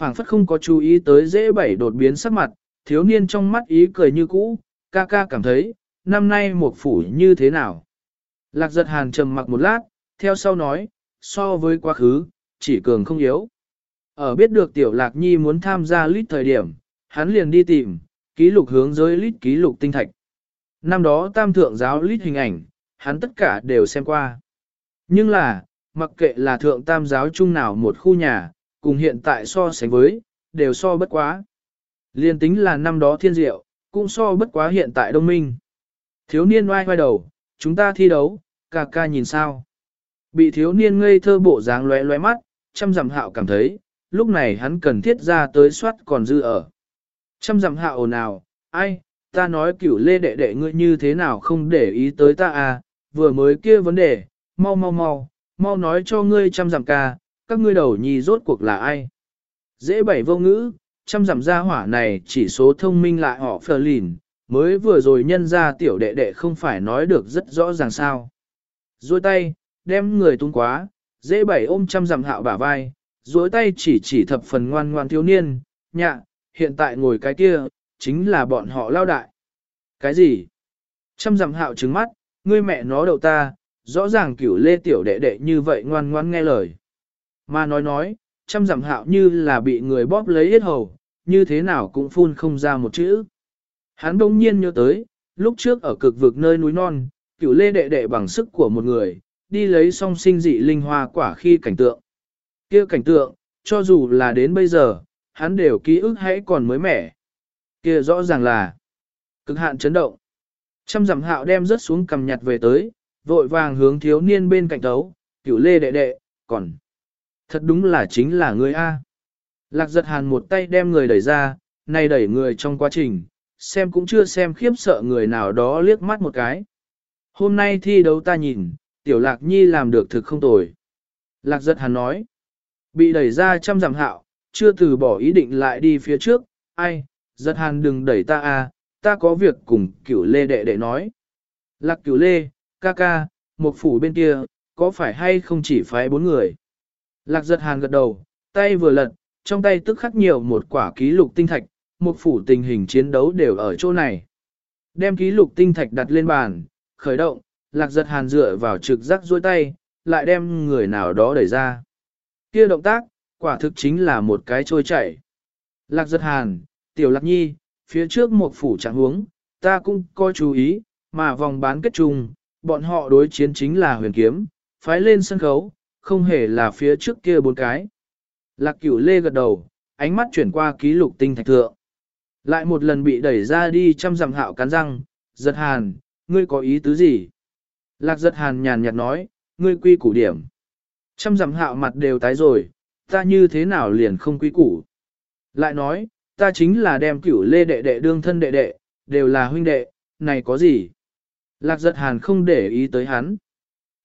phảng phất không có chú ý tới dễ bảy đột biến sắc mặt, thiếu niên trong mắt ý cười như cũ, ca ca cảm thấy, năm nay một phủ như thế nào. Lạc giật hàn trầm mặc một lát, theo sau nói, so với quá khứ, chỉ cường không yếu. Ở biết được tiểu lạc nhi muốn tham gia lít thời điểm, hắn liền đi tìm, ký lục hướng giới lít ký lục tinh thạch. Năm đó tam thượng giáo lít hình ảnh, hắn tất cả đều xem qua. Nhưng là, mặc kệ là thượng tam giáo chung nào một khu nhà, cùng hiện tại so sánh với, đều so bất quá. Liên tính là năm đó thiên diệu, cũng so bất quá hiện tại đông minh. Thiếu niên oai oai đầu, chúng ta thi đấu, ca ca nhìn sao. Bị thiếu niên ngây thơ bộ dáng lóe lóe mắt, trăm dặm hạo cảm thấy, lúc này hắn cần thiết ra tới soát còn dư ở. Trăm dặm hạo ồn ào, ai, ta nói cửu lê đệ đệ ngươi như thế nào không để ý tới ta à, vừa mới kia vấn đề, mau mau mau, mau nói cho ngươi trăm dặm ca, các ngươi đầu nhì rốt cuộc là ai. Dễ bảy vô ngữ, trăm dặm gia hỏa này chỉ số thông minh lại họ phờ lìn, mới vừa rồi nhân ra tiểu đệ đệ không phải nói được rất rõ ràng sao. Rồi tay, đem người tung quá, dễ bảy ôm trăm dặm hạo bả vai, dối tay chỉ chỉ thập phần ngoan ngoan thiếu niên, nhạ, hiện tại ngồi cái kia, chính là bọn họ lao đại. Cái gì? Trăm dặm hạo trứng mắt, ngươi mẹ nó đậu ta, rõ ràng cửu lê tiểu đệ đệ như vậy ngoan ngoan nghe lời. Mà nói nói, trăm dặm hạo như là bị người bóp lấy hết hầu, như thế nào cũng phun không ra một chữ. Hắn đông nhiên nhớ tới, lúc trước ở cực vực nơi núi non, cửu lê đệ đệ bằng sức của một người, đi lấy song sinh dị linh hoa quả khi cảnh tượng. kia cảnh tượng, cho dù là đến bây giờ, hắn đều ký ức hãy còn mới mẻ. kia rõ ràng là cực hạn chấn động. Trăm dặm hạo đem rớt xuống cầm nhặt về tới, vội vàng hướng thiếu niên bên cạnh tấu, cửu lê đệ đệ, còn. Thật đúng là chính là ngươi A. Lạc giật hàn một tay đem người đẩy ra, nay đẩy người trong quá trình, xem cũng chưa xem khiếp sợ người nào đó liếc mắt một cái. Hôm nay thi đấu ta nhìn, tiểu lạc nhi làm được thực không tồi. Lạc giật hàn nói, bị đẩy ra trăm dặm hạo, chưa từ bỏ ý định lại đi phía trước, ai, giật hàn đừng đẩy ta a, ta có việc cùng cửu lê đệ đệ nói. Lạc cửu lê, ca ca, một phủ bên kia, có phải hay không chỉ phái bốn người? Lạc giật hàn gật đầu, tay vừa lật, trong tay tức khắc nhiều một quả ký lục tinh thạch, một phủ tình hình chiến đấu đều ở chỗ này. Đem ký lục tinh thạch đặt lên bàn, khởi động, lạc giật hàn dựa vào trực giác duỗi tay, lại đem người nào đó đẩy ra. Kia động tác, quả thực chính là một cái trôi chảy. Lạc giật hàn, tiểu lạc nhi, phía trước một phủ trạng huống, ta cũng coi chú ý, mà vòng bán kết trùng, bọn họ đối chiến chính là huyền kiếm, phái lên sân khấu, không hề là phía trước kia bốn cái. Lạc cửu lê gật đầu, ánh mắt chuyển qua ký lục tinh thạch thượng. Lại một lần bị đẩy ra đi chăm dặm hạo cắn răng, giật hàn, ngươi có ý tứ gì? Lạc giật hàn nhàn nhạt nói, ngươi quy củ điểm. chăm dặm hạo mặt đều tái rồi, ta như thế nào liền không quy củ. Lại nói, ta chính là đem cửu lê đệ đệ đương thân đệ đệ, đều là huynh đệ, này có gì? Lạc giật hàn không để ý tới hắn.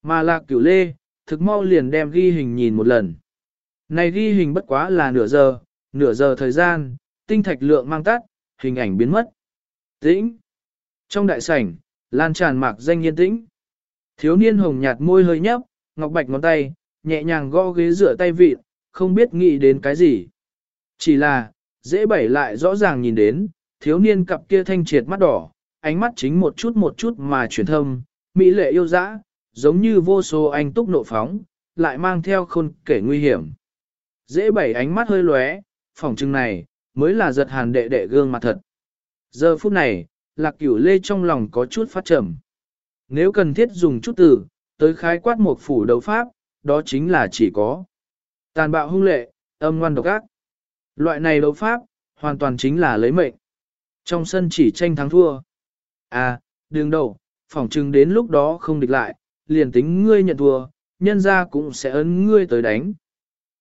Mà lạc cửu lê, thực mau liền đem ghi hình nhìn một lần. Này ghi hình bất quá là nửa giờ, nửa giờ thời gian, tinh thạch lượng mang tắt, hình ảnh biến mất. Tĩnh. Trong đại sảnh, lan tràn mạc danh yên tĩnh. Thiếu niên hồng nhạt môi hơi nhấp, ngọc bạch ngón tay, nhẹ nhàng gõ ghế rửa tay vịt, không biết nghĩ đến cái gì. Chỉ là, dễ bảy lại rõ ràng nhìn đến, thiếu niên cặp kia thanh triệt mắt đỏ, ánh mắt chính một chút một chút mà truyền thâm, mỹ lệ yêu dã, giống như vô số anh túc nộ phóng, lại mang theo khôn kể nguy hiểm. Dễ bảy ánh mắt hơi lóe, phòng trưng này, mới là giật hàn đệ đệ gương mặt thật. Giờ phút này, lạc cửu lê trong lòng có chút phát trầm. Nếu cần thiết dùng chút từ, tới khái quát một phủ đấu pháp, đó chính là chỉ có tàn bạo hung lệ, âm ngoan độc ác. Loại này đấu pháp, hoàn toàn chính là lấy mệnh. Trong sân chỉ tranh thắng thua. À, đường đầu, phỏng chừng đến lúc đó không địch lại, liền tính ngươi nhận thua, nhân ra cũng sẽ ấn ngươi tới đánh.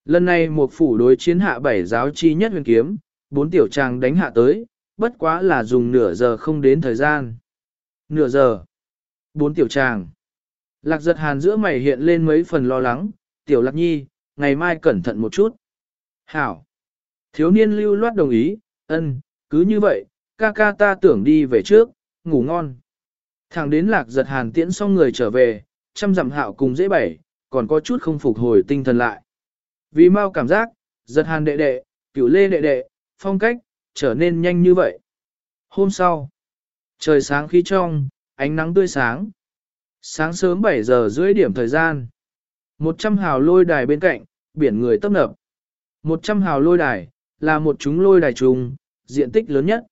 Lần này một phủ đối chiến hạ bảy giáo chi nhất huyền kiếm, bốn tiểu trang đánh hạ tới, bất quá là dùng nửa giờ không đến thời gian. Nửa giờ. Bốn tiểu tràng. Lạc giật hàn giữa mày hiện lên mấy phần lo lắng, tiểu lạc nhi, ngày mai cẩn thận một chút. Hảo. Thiếu niên lưu loát đồng ý, ân, cứ như vậy, ca ca ta tưởng đi về trước, ngủ ngon. Thẳng đến lạc giật hàn tiễn xong người trở về, chăm dặm hạo cùng dễ bảy, còn có chút không phục hồi tinh thần lại. Vì mau cảm giác, giật hàn đệ đệ, Cửu lê đệ đệ, phong cách, trở nên nhanh như vậy. Hôm sau, trời sáng khí trong, ánh nắng tươi sáng. Sáng sớm 7 giờ rưỡi điểm thời gian. 100 hào lôi đài bên cạnh, biển người tấp nập. 100 hào lôi đài, là một chúng lôi đài trùng, diện tích lớn nhất.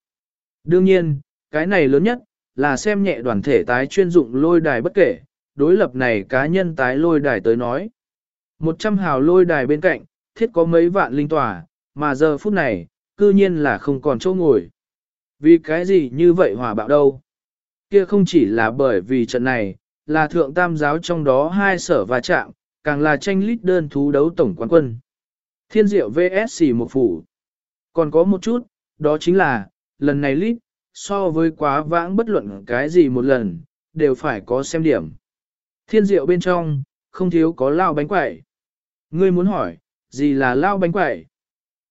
Đương nhiên, cái này lớn nhất, là xem nhẹ đoàn thể tái chuyên dụng lôi đài bất kể, đối lập này cá nhân tái lôi đài tới nói. 100 hào lôi đài bên cạnh, thiết có mấy vạn linh tòa, mà giờ phút này, cư nhiên là không còn chỗ ngồi. Vì cái gì như vậy hòa bạo đâu? Kia không chỉ là bởi vì trận này, là thượng tam giáo trong đó hai sở va chạm, càng là tranh lít đơn thú đấu tổng quán quân. Thiên diệu VSC một phủ. Còn có một chút, đó chính là, lần này lít, so với quá vãng bất luận cái gì một lần, đều phải có xem điểm. Thiên diệu bên trong, không thiếu có lao bánh quẩy. Ngươi muốn hỏi, gì là lao bánh quẩy?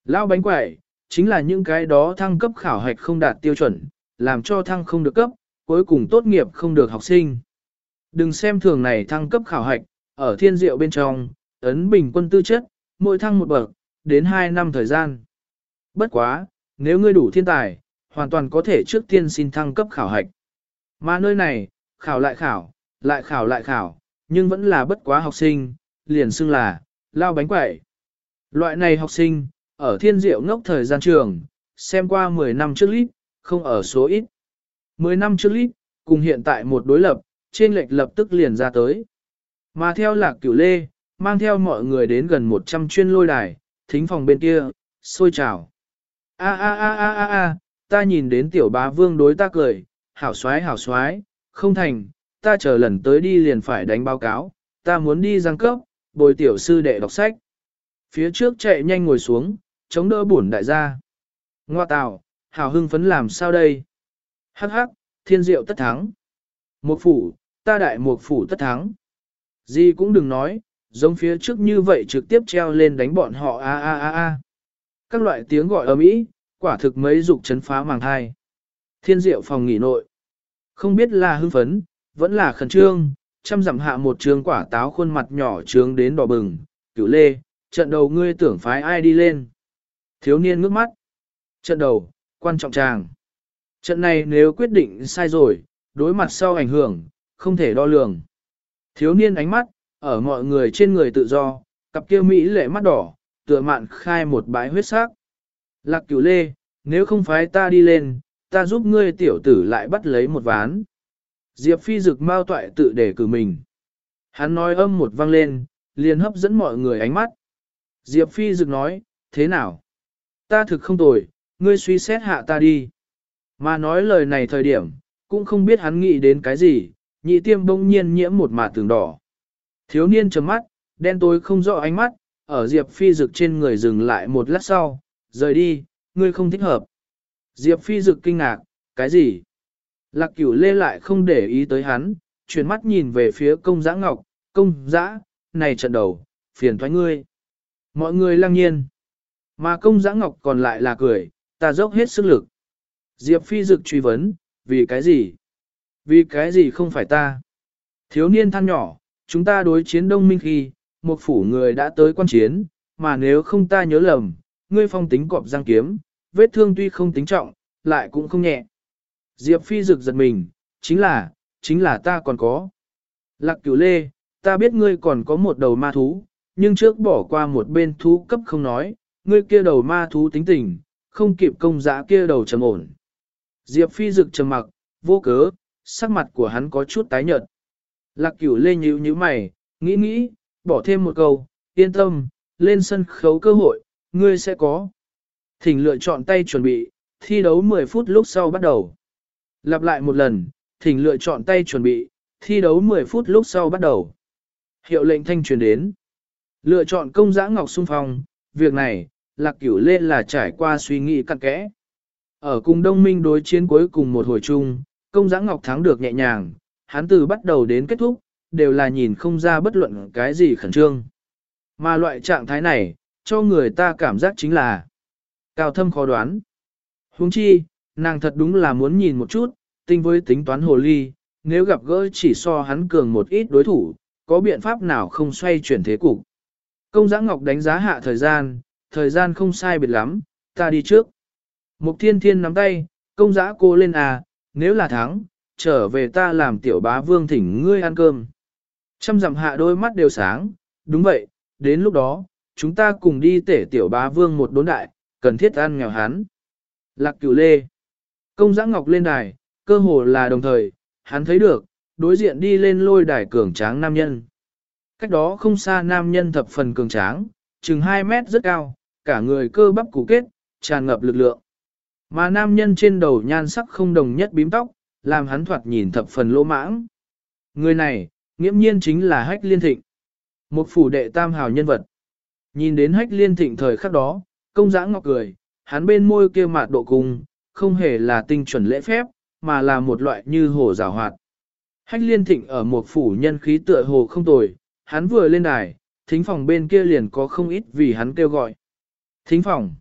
Lao bánh quẩy, chính là những cái đó thăng cấp khảo hạch không đạt tiêu chuẩn, làm cho thăng không được cấp, cuối cùng tốt nghiệp không được học sinh. Đừng xem thường này thăng cấp khảo hạch, ở thiên diệu bên trong, ấn bình quân tư chất, mỗi thăng một bậc, đến 2 năm thời gian. Bất quá, nếu ngươi đủ thiên tài, hoàn toàn có thể trước tiên xin thăng cấp khảo hạch. Mà nơi này, khảo lại khảo, lại khảo lại khảo, nhưng vẫn là bất quá học sinh, liền xưng là, lao bánh quẩy. Loại này học sinh, ở thiên diệu ngốc thời gian trường, xem qua 10 năm trước lít, không ở số ít. 10 năm trước lít, cùng hiện tại một đối lập, trên lệch lập tức liền ra tới. Mà theo lạc cửu lê, mang theo mọi người đến gần 100 chuyên lôi đài, thính phòng bên kia, sôi trào. A a a a a a, ta nhìn đến tiểu bá vương đối ta cười, hảo xoái hảo xoái, không thành, ta chờ lần tới đi liền phải đánh báo cáo, ta muốn đi giang cấp, bồi tiểu sư đệ đọc sách. Phía trước chạy nhanh ngồi xuống, chống đỡ bổn đại gia. Ngoa tào, hảo hưng phấn làm sao đây? Hắc hắc, thiên diệu tất thắng. Một phủ, ta đại một phủ tất thắng. Gì cũng đừng nói, giống phía trước như vậy trực tiếp treo lên đánh bọn họ a a a a. Các loại tiếng gọi ầm ĩ, quả thực mấy dục chấn phá màng thai. Thiên diệu phòng nghỉ nội. Không biết là hưng phấn, vẫn là khẩn trương, chăm dặm hạ một trường quả táo khuôn mặt nhỏ trướng đến đỏ bừng, cửu lê, trận đầu ngươi tưởng phái ai đi lên. Thiếu niên ngước mắt. Trận đầu, quan trọng tràng. Trận này nếu quyết định sai rồi, đối mặt sau ảnh hưởng, không thể đo lường. Thiếu niên ánh mắt, ở mọi người trên người tự do, cặp kia Mỹ lệ mắt đỏ, tựa mạn khai một bãi huyết sắc. Lạc cửu lê, nếu không phái ta đi lên, ta giúp ngươi tiểu tử lại bắt lấy một ván. Diệp phi rực mau toại tự để cử mình. Hắn nói âm một vang lên, liền hấp dẫn mọi người ánh mắt. Diệp phi rực nói, thế nào? Ta thực không tồi, ngươi suy xét hạ ta đi. Mà nói lời này thời điểm, cũng không biết hắn nghĩ đến cái gì, nhị tiêm bỗng nhiên nhiễm một mạt tường đỏ. Thiếu niên trầm mắt, đen tối không rõ ánh mắt, ở Diệp Phi Dực trên người dừng lại một lát sau, rời đi, ngươi không thích hợp. Diệp Phi Dực kinh ngạc, cái gì? Lạc cửu lê lại không để ý tới hắn, chuyển mắt nhìn về phía công giã ngọc, công giã, này trận đầu, phiền thoái ngươi. Mọi người lăng nhiên. Mà công giã ngọc còn lại là cười, ta dốc hết sức lực. Diệp Phi Dực truy vấn, vì cái gì? Vì cái gì không phải ta? Thiếu niên than nhỏ, chúng ta đối chiến đông minh khi, một phủ người đã tới quan chiến, mà nếu không ta nhớ lầm, ngươi phong tính cọp giang kiếm, vết thương tuy không tính trọng, lại cũng không nhẹ. Diệp Phi rực giật mình, chính là, chính là ta còn có. Lạc cửu lê, ta biết ngươi còn có một đầu ma thú, nhưng trước bỏ qua một bên thú cấp không nói, ngươi kia đầu ma thú tính tình, không kịp công giã kia đầu trầm ổn. Diệp Phi rực trầm mặc, vô cớ, sắc mặt của hắn có chút tái nhợt. Lạc cửu lê nhíu nhíu mày, nghĩ nghĩ, bỏ thêm một câu, yên tâm, lên sân khấu cơ hội, ngươi sẽ có. Thỉnh lựa chọn tay chuẩn bị, thi đấu 10 phút lúc sau bắt đầu. Lặp lại một lần, thỉnh lựa chọn tay chuẩn bị, thi đấu 10 phút lúc sau bắt đầu. Hiệu lệnh thanh truyền đến. Lựa chọn công giã ngọc xung phong, việc này, lạc cửu lê là trải qua suy nghĩ cặn kẽ. Ở cùng đông minh đối chiến cuối cùng một hồi chung, công giã ngọc thắng được nhẹ nhàng, hắn từ bắt đầu đến kết thúc, đều là nhìn không ra bất luận cái gì khẩn trương. Mà loại trạng thái này, cho người ta cảm giác chính là cao thâm khó đoán. Huống chi, nàng thật đúng là muốn nhìn một chút, tinh với tính toán hồ ly, nếu gặp gỡ chỉ so hắn cường một ít đối thủ, có biện pháp nào không xoay chuyển thế cục. Công giã ngọc đánh giá hạ thời gian, thời gian không sai biệt lắm, ta đi trước. Mục thiên thiên nắm tay, công giã cô lên à, nếu là thắng, trở về ta làm tiểu bá vương thỉnh ngươi ăn cơm. Trăm dặm hạ đôi mắt đều sáng, đúng vậy, đến lúc đó, chúng ta cùng đi tể tiểu bá vương một đốn đại, cần thiết ăn nghèo hắn. Lạc cửu lê. Công giã ngọc lên đài, cơ hồ là đồng thời, hắn thấy được, đối diện đi lên lôi đài cường tráng nam nhân. Cách đó không xa nam nhân thập phần cường tráng, chừng 2 mét rất cao, cả người cơ bắp củ kết, tràn ngập lực lượng. Mà nam nhân trên đầu nhan sắc không đồng nhất bím tóc, làm hắn thoạt nhìn thập phần lỗ mãng. Người này, nghiễm nhiên chính là hách liên thịnh. Một phủ đệ tam hào nhân vật. Nhìn đến hách liên thịnh thời khắc đó, công giã ngọc cười, hắn bên môi kia mạt độ cùng không hề là tinh chuẩn lễ phép, mà là một loại như hồ rào hoạt. Hách liên thịnh ở một phủ nhân khí tựa hồ không tồi, hắn vừa lên đài, thính phòng bên kia liền có không ít vì hắn kêu gọi. Thính phòng.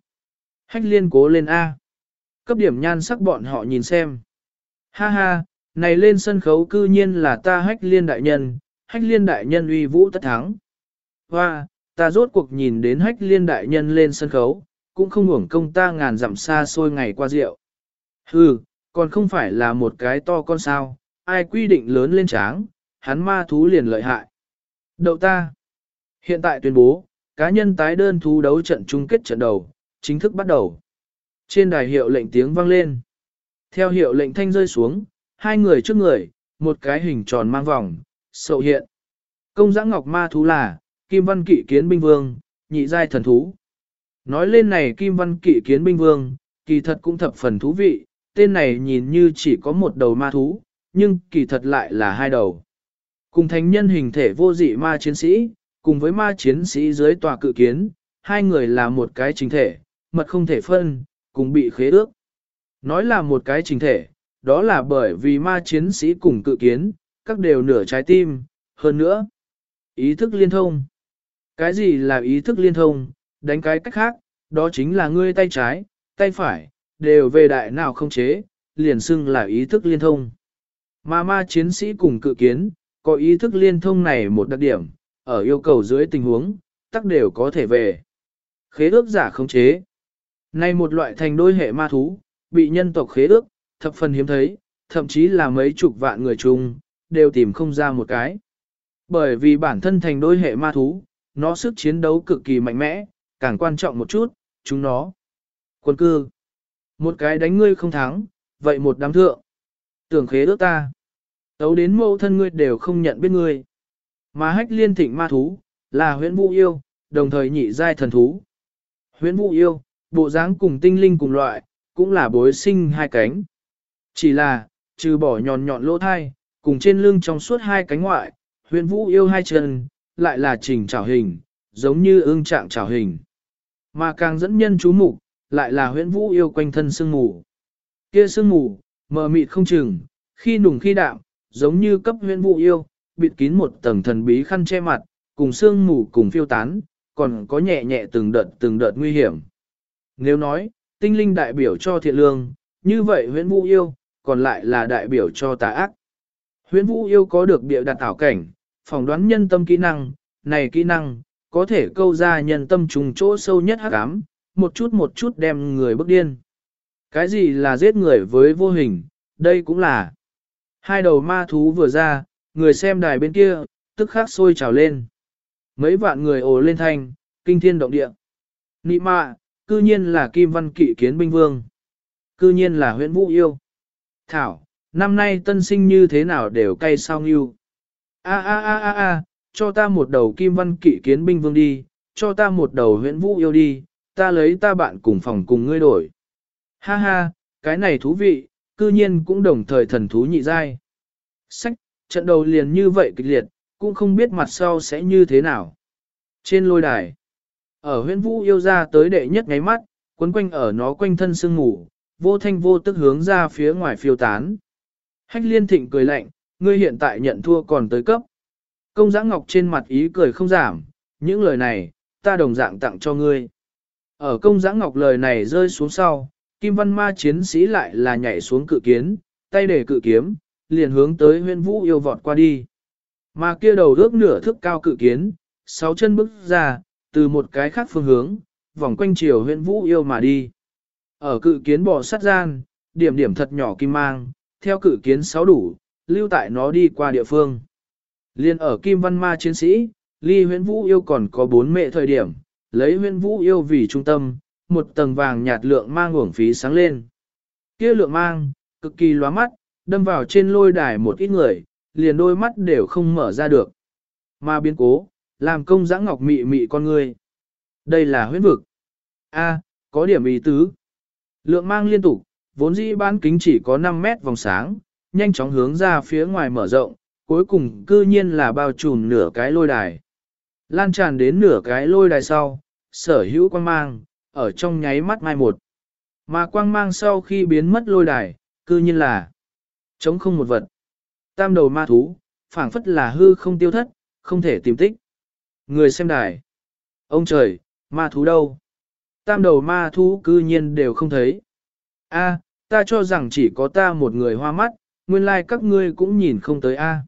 Hách liên cố lên A. Cấp điểm nhan sắc bọn họ nhìn xem. Ha ha, này lên sân khấu cư nhiên là ta hách liên đại nhân, hách liên đại nhân uy vũ tất thắng. Hoa, ta rốt cuộc nhìn đến hách liên đại nhân lên sân khấu, cũng không hưởng công ta ngàn dặm xa xôi ngày qua rượu. Hừ, còn không phải là một cái to con sao, ai quy định lớn lên tráng, hắn ma thú liền lợi hại. Đậu ta. Hiện tại tuyên bố, cá nhân tái đơn thú đấu trận chung kết trận đầu, chính thức bắt đầu. Trên đài hiệu lệnh tiếng vang lên. Theo hiệu lệnh thanh rơi xuống, hai người trước người, một cái hình tròn mang vòng, sậu hiện. Công giã ngọc ma thú là, Kim Văn Kỵ Kiến Binh Vương, nhị giai thần thú. Nói lên này Kim Văn Kỵ Kiến Binh Vương, kỳ thật cũng thập phần thú vị, tên này nhìn như chỉ có một đầu ma thú, nhưng kỳ thật lại là hai đầu. Cùng thánh nhân hình thể vô dị ma chiến sĩ, cùng với ma chiến sĩ dưới tòa cự kiến, hai người là một cái chính thể, mật không thể phân, cùng bị khế ước. Nói là một cái chính thể, đó là bởi vì ma chiến sĩ cùng cự kiến, các đều nửa trái tim, hơn nữa. Ý thức liên thông. Cái gì là ý thức liên thông, đánh cái cách khác, đó chính là ngươi tay trái, tay phải, đều về đại nào không chế, liền xưng là ý thức liên thông. Mà ma chiến sĩ cùng cự kiến, có ý thức liên thông này một đặc điểm, ở yêu cầu dưới tình huống, tắc đều có thể về. Khế ước giả không chế. Nay một loại thành đôi hệ ma thú, bị nhân tộc khế ước, thập phần hiếm thấy, thậm chí là mấy chục vạn người chung, đều tìm không ra một cái. Bởi vì bản thân thành đôi hệ ma thú, nó sức chiến đấu cực kỳ mạnh mẽ, càng quan trọng một chút, chúng nó. Quân cư. Một cái đánh ngươi không thắng, vậy một đám thượng. Tưởng khế ước ta. Tấu đến mẫu thân ngươi đều không nhận biết ngươi. Mà hách liên thịnh ma thú, là huyễn vũ yêu, đồng thời nhị giai thần thú. Huyễn vũ yêu, bộ dáng cùng tinh linh cùng loại, cũng là bối sinh hai cánh. Chỉ là, trừ bỏ nhọn nhọn lỗ thai, cùng trên lưng trong suốt hai cánh ngoại, huyễn vũ yêu hai chân, lại là trình trảo hình, giống như ương trạng trảo hình. Mà càng dẫn nhân chú mục lại là huyễn vũ yêu quanh thân sương mù. Kia sương mù, mờ mịt không chừng, khi nùng khi đạm, giống như cấp huyễn vũ yêu, bịt kín một tầng thần bí khăn che mặt, cùng sương mù cùng phiêu tán, còn có nhẹ nhẹ từng đợt từng đợt nguy hiểm. Nếu nói, tinh linh đại biểu cho thiện lương, như vậy huyễn vũ yêu, còn lại là đại biểu cho tà ác. Huyễn vũ yêu có được địa đặt ảo cảnh, phỏng đoán nhân tâm kỹ năng, này kỹ năng, có thể câu ra nhân tâm trùng chỗ sâu nhất hắc ám, một chút một chút đem người bức điên. Cái gì là giết người với vô hình, đây cũng là. Hai đầu ma thú vừa ra, người xem đài bên kia, tức khắc sôi trào lên. Mấy vạn người ồ lên thanh, kinh thiên động địa. Nị mạ, cư nhiên là Kim Văn Kỵ Kiến Binh Vương. Cư nhiên là huyện Vũ Yêu. Thảo, năm nay tân sinh như thế nào đều cay sao nghiêu. A a a a a, cho ta một đầu Kim Văn Kỵ Kiến Binh Vương đi, cho ta một đầu huyện Vũ Yêu đi, ta lấy ta bạn cùng phòng cùng ngươi đổi. Ha ha, cái này thú vị, cư nhiên cũng đồng thời thần thú nhị giai. Sách, trận đầu liền như vậy kịch liệt, cũng không biết mặt sau sẽ như thế nào. Trên lôi đài, ở huyện vũ yêu ra tới đệ nhất ngáy mắt, quấn quanh ở nó quanh thân sương ngủ, vô thanh vô tức hướng ra phía ngoài phiêu tán. Hách liên thịnh cười lạnh, ngươi hiện tại nhận thua còn tới cấp. Công giã ngọc trên mặt ý cười không giảm, những lời này, ta đồng dạng tặng cho ngươi. Ở công giã ngọc lời này rơi xuống sau, Kim Văn Ma chiến sĩ lại là nhảy xuống cự kiến, tay để cự kiếm, liền hướng tới huyên vũ yêu vọt qua đi. Mà kia đầu ước nửa thước cao cự kiến, sáu chân bước ra, từ một cái khác phương hướng, vòng quanh chiều Huyên vũ yêu mà đi. Ở cự kiến bò sắt gian, điểm điểm thật nhỏ kim mang, theo cự kiến sáu đủ, lưu tại nó đi qua địa phương. Liên ở Kim Văn Ma chiến sĩ, ly Huyên vũ yêu còn có bốn mẹ thời điểm, lấy huyên vũ yêu vì trung tâm, một tầng vàng nhạt lượng mang uổng phí sáng lên. Kia lượng mang, cực kỳ lóa mắt, đâm vào trên lôi đài một ít người, liền đôi mắt đều không mở ra được. Mà biến cố, làm công giã ngọc mị mị con người. Đây là huyết vực. A, có điểm ý tứ. Lượng mang liên tục, vốn dĩ bán kính chỉ có 5 mét vòng sáng, nhanh chóng hướng ra phía ngoài mở rộng, cuối cùng cư nhiên là bao trùm nửa cái lôi đài. Lan tràn đến nửa cái lôi đài sau, sở hữu quang mang, ở trong nháy mắt mai một. Mà quang mang sau khi biến mất lôi đài, cư nhiên là chống không một vật. Tam đầu ma thú, phảng phất là hư không tiêu thất, không thể tìm tích. Người xem đài. Ông trời, ma thú đâu? Tam đầu ma thú cư nhiên đều không thấy. A, ta cho rằng chỉ có ta một người hoa mắt, nguyên lai like các ngươi cũng nhìn không tới A.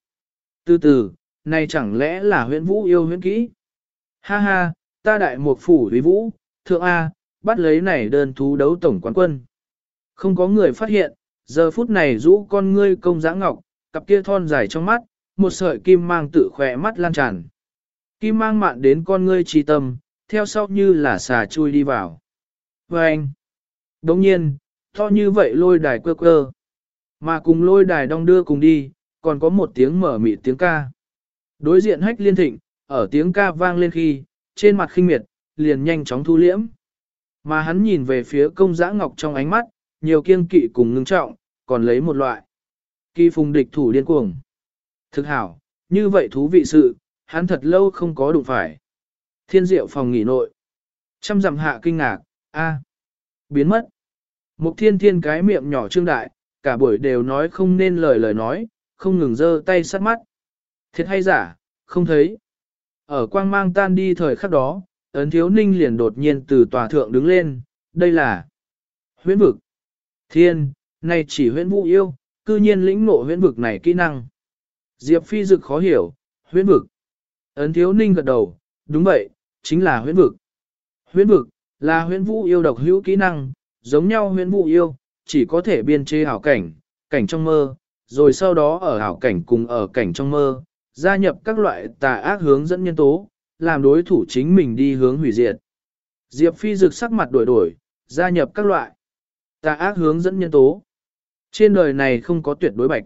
Từ từ, này chẳng lẽ là huyện vũ yêu huyện kỹ? Ha ha, ta đại một phủ huy vũ, thượng A, bắt lấy này đơn thú đấu tổng quán quân. Không có người phát hiện, giờ phút này rũ con ngươi công giã ngọc, cặp kia thon dài trong mắt, một sợi kim mang tự khỏe mắt lan tràn. Kim mang mạn đến con ngươi trì tâm, theo sau như là xà chui đi vào. Và anh, đồng nhiên, to như vậy lôi đài quơ quơ, mà cùng lôi đài đong đưa cùng đi, còn có một tiếng mở mịt tiếng ca. Đối diện hách liên thịnh, ở tiếng ca vang lên khi, trên mặt khinh miệt, liền nhanh chóng thu liễm. Mà hắn nhìn về phía công giã ngọc trong ánh mắt, nhiều kiên kỵ cùng ngưng trọng, còn lấy một loại. Kỳ phùng địch thủ điên cuồng. Thực hảo, như vậy thú vị sự, hắn thật lâu không có đụng phải. Thiên diệu phòng nghỉ nội. Trăm dặm hạ kinh ngạc, a biến mất. Mục thiên thiên cái miệng nhỏ trương đại, cả buổi đều nói không nên lời lời nói, không ngừng giơ tay sát mắt. Thiệt hay giả, không thấy. Ở quang mang tan đi thời khắc đó, ấn thiếu ninh liền đột nhiên từ tòa thượng đứng lên, đây là huyễn vực. Thiên, này chỉ huyễn vũ yêu, cư nhiên lĩnh ngộ huyễn vực này kỹ năng. Diệp phi dực khó hiểu, huyễn vực. Ấn thiếu ninh gật đầu, đúng vậy, chính là huyễn vực. Huyễn vực, là huyễn vũ yêu độc hữu kỹ năng, giống nhau huyễn vũ yêu, chỉ có thể biên chế hảo cảnh, cảnh trong mơ, rồi sau đó ở hảo cảnh cùng ở cảnh trong mơ, gia nhập các loại tà ác hướng dẫn nhân tố, làm đối thủ chính mình đi hướng hủy diệt. Diệp Phi rực sắc mặt đổi đổi, gia nhập các loại tà ác hướng dẫn nhân tố. Trên đời này không có tuyệt đối bạch.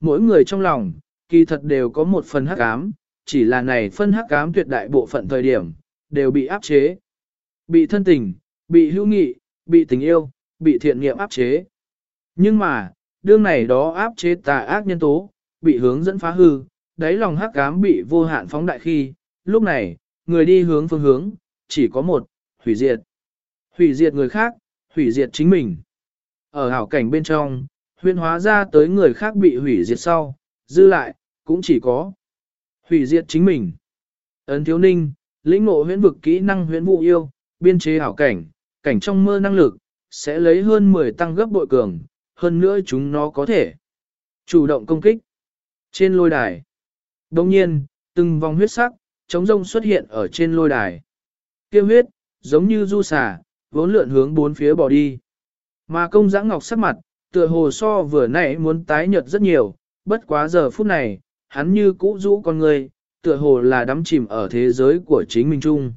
Mỗi người trong lòng, kỳ thật đều có một phần hắc ám, chỉ là này phân hắc ám tuyệt đại bộ phận thời điểm, đều bị áp chế. Bị thân tình, bị hữu nghị, bị tình yêu, bị thiện nghiệm áp chế. Nhưng mà, đương này đó áp chế tà ác nhân tố, bị hướng dẫn phá hư, đáy lòng hắc ám bị vô hạn phóng đại khi, lúc này, người đi hướng phương hướng, chỉ có một, hủy diệt. Hủy diệt người khác, hủy diệt chính mình. Ở hảo cảnh bên trong, huyên hóa ra tới người khác bị hủy diệt sau, dư lại, cũng chỉ có hủy diệt chính mình. Ấn thiếu ninh, lĩnh ngộ huyễn vực kỹ năng huyễn vụ yêu, biên chế hảo cảnh, cảnh trong mơ năng lực, sẽ lấy hơn 10 tăng gấp bội cường, hơn nữa chúng nó có thể chủ động công kích. Trên lôi đài, đồng nhiên, từng vòng huyết sắc, trống rông xuất hiện ở trên lôi đài. Kêu huyết, giống như du xà, vốn lượn hướng bốn phía bỏ đi. Mà công giã ngọc sắc mặt, tựa hồ so vừa nãy muốn tái nhợt rất nhiều, bất quá giờ phút này, hắn như cũ rũ con người, tựa hồ là đắm chìm ở thế giới của chính mình chung.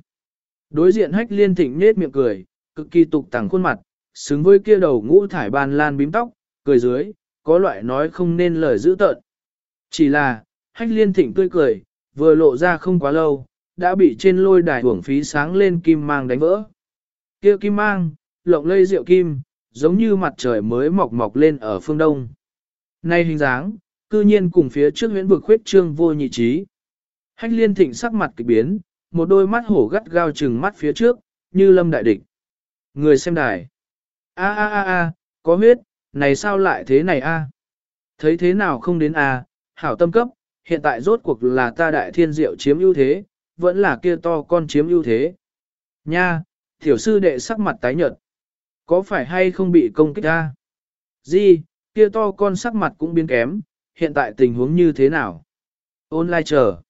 Đối diện hách liên thịnh nết miệng cười, cực kỳ tục tẳng khuôn mặt, xứng với kia đầu ngũ thải ban lan bím tóc, cười dưới, có loại nói không nên lời dữ tợn. Chỉ là, hách liên thịnh tươi cười, vừa lộ ra không quá lâu, đã bị trên lôi đài hưởng phí sáng lên kim mang đánh vỡ. Kia kim mang, lộng lây rượu kim, giống như mặt trời mới mọc mọc lên ở phương đông. Nay hình dáng, cư nhiên cùng phía trước huyễn vực khuyết trương vô nhị trí. Hách liên thịnh sắc mặt kỳ biến, một đôi mắt hổ gắt gao trừng mắt phía trước, như lâm đại địch. Người xem đài. A a a a, có huyết, này sao lại thế này a? Thấy thế nào không đến a, hảo tâm cấp, hiện tại rốt cuộc là ta đại thiên diệu chiếm ưu thế, vẫn là kia to con chiếm ưu thế. Nha, tiểu sư đệ sắc mặt tái nhợt. Có phải hay không bị công kích ta? Di, kia to con sắc mặt cũng biến kém, hiện tại tình huống như thế nào? Online chờ.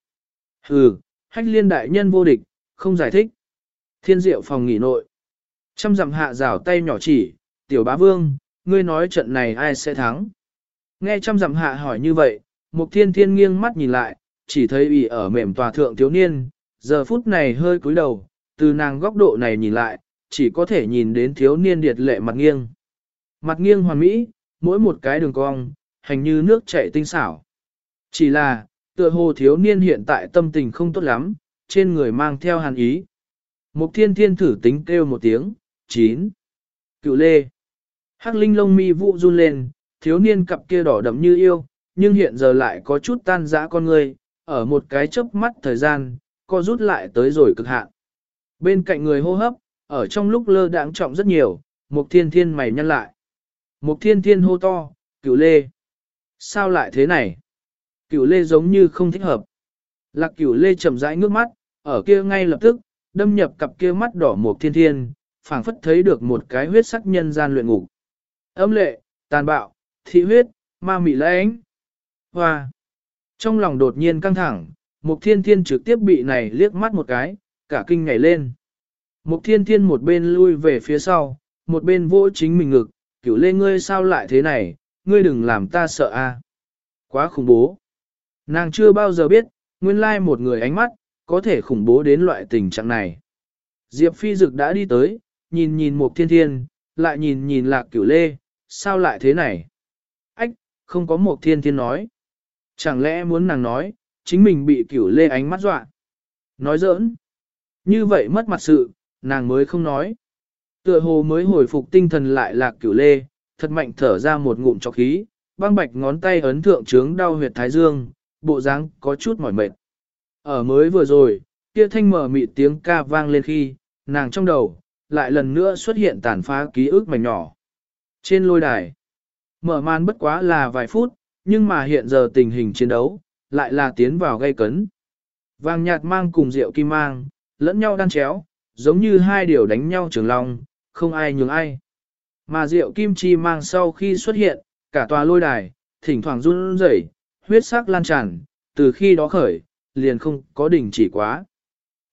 Hừ, hách liên đại nhân vô địch, không giải thích. Thiên diệu phòng nghỉ nội. Trăm dặm hạ rào tay nhỏ chỉ, tiểu bá vương, ngươi nói trận này ai sẽ thắng. Nghe trăm dặm hạ hỏi như vậy, mục thiên thiên nghiêng mắt nhìn lại, chỉ thấy ủy ở mềm tòa thượng thiếu niên, giờ phút này hơi cúi đầu, từ nàng góc độ này nhìn lại, chỉ có thể nhìn đến thiếu niên điệt lệ mặt nghiêng. Mặt nghiêng hoàn mỹ, mỗi một cái đường cong, hành như nước chảy tinh xảo. Chỉ là, tựa hồ thiếu niên hiện tại tâm tình không tốt lắm, trên người mang theo hàn ý. Mục thiên thiên thử tính kêu một tiếng, chín. Cựu lê. Hắc linh lông mi vụ run lên, thiếu niên cặp kia đỏ đậm như yêu, nhưng hiện giờ lại có chút tan dã con người, ở một cái chớp mắt thời gian, co rút lại tới rồi cực hạn. Bên cạnh người hô hấp, ở trong lúc lơ đãng trọng rất nhiều, Mục Thiên Thiên mày nhăn lại. Mục Thiên Thiên hô to, cửu lê. Sao lại thế này? Cửu lê giống như không thích hợp. Lạc cửu lê chậm rãi ngước mắt, ở kia ngay lập tức, đâm nhập cặp kia mắt đỏ Mục Thiên Thiên, phảng phất thấy được một cái huyết sắc nhân gian luyện ngục. Âm lệ, tàn bạo, thị huyết, ma mị lãnh. Hoa! Trong lòng đột nhiên căng thẳng, Mục Thiên Thiên trực tiếp bị này liếc mắt một cái, cả kinh nhảy lên. Mục Thiên Thiên một bên lui về phía sau, một bên vỗ chính mình ngực, cửu lê ngươi sao lại thế này, ngươi đừng làm ta sợ a. Quá khủng bố. Nàng chưa bao giờ biết, nguyên lai một người ánh mắt, có thể khủng bố đến loại tình trạng này. Diệp Phi Dực đã đi tới, nhìn nhìn Mục Thiên Thiên, lại nhìn nhìn lạc cửu lê, sao lại thế này? Ách, không có Mục Thiên Thiên nói. Chẳng lẽ muốn nàng nói, chính mình bị cửu lê ánh mắt dọa. Nói giỡn. Như vậy mất mặt sự, nàng mới không nói. Tựa hồ mới hồi phục tinh thần lại lạc cửu lê, thật mạnh thở ra một ngụm cho khí, băng bạch ngón tay ấn thượng trướng đau huyệt thái dương, bộ dáng có chút mỏi mệt. Ở mới vừa rồi, kia thanh mở mị tiếng ca vang lên khi, nàng trong đầu, lại lần nữa xuất hiện tàn phá ký ức mảnh nhỏ. Trên lôi đài, mở màn bất quá là vài phút, nhưng mà hiện giờ tình hình chiến đấu, lại là tiến vào gây cấn. Vàng nhạt mang cùng rượu kim mang, lẫn nhau đan chéo, giống như hai điều đánh nhau trường long, không ai nhường ai. Mà rượu kim chi mang sau khi xuất hiện, cả tòa lôi đài, thỉnh thoảng run rẩy, huyết sắc lan tràn, từ khi đó khởi, liền không có đỉnh chỉ quá.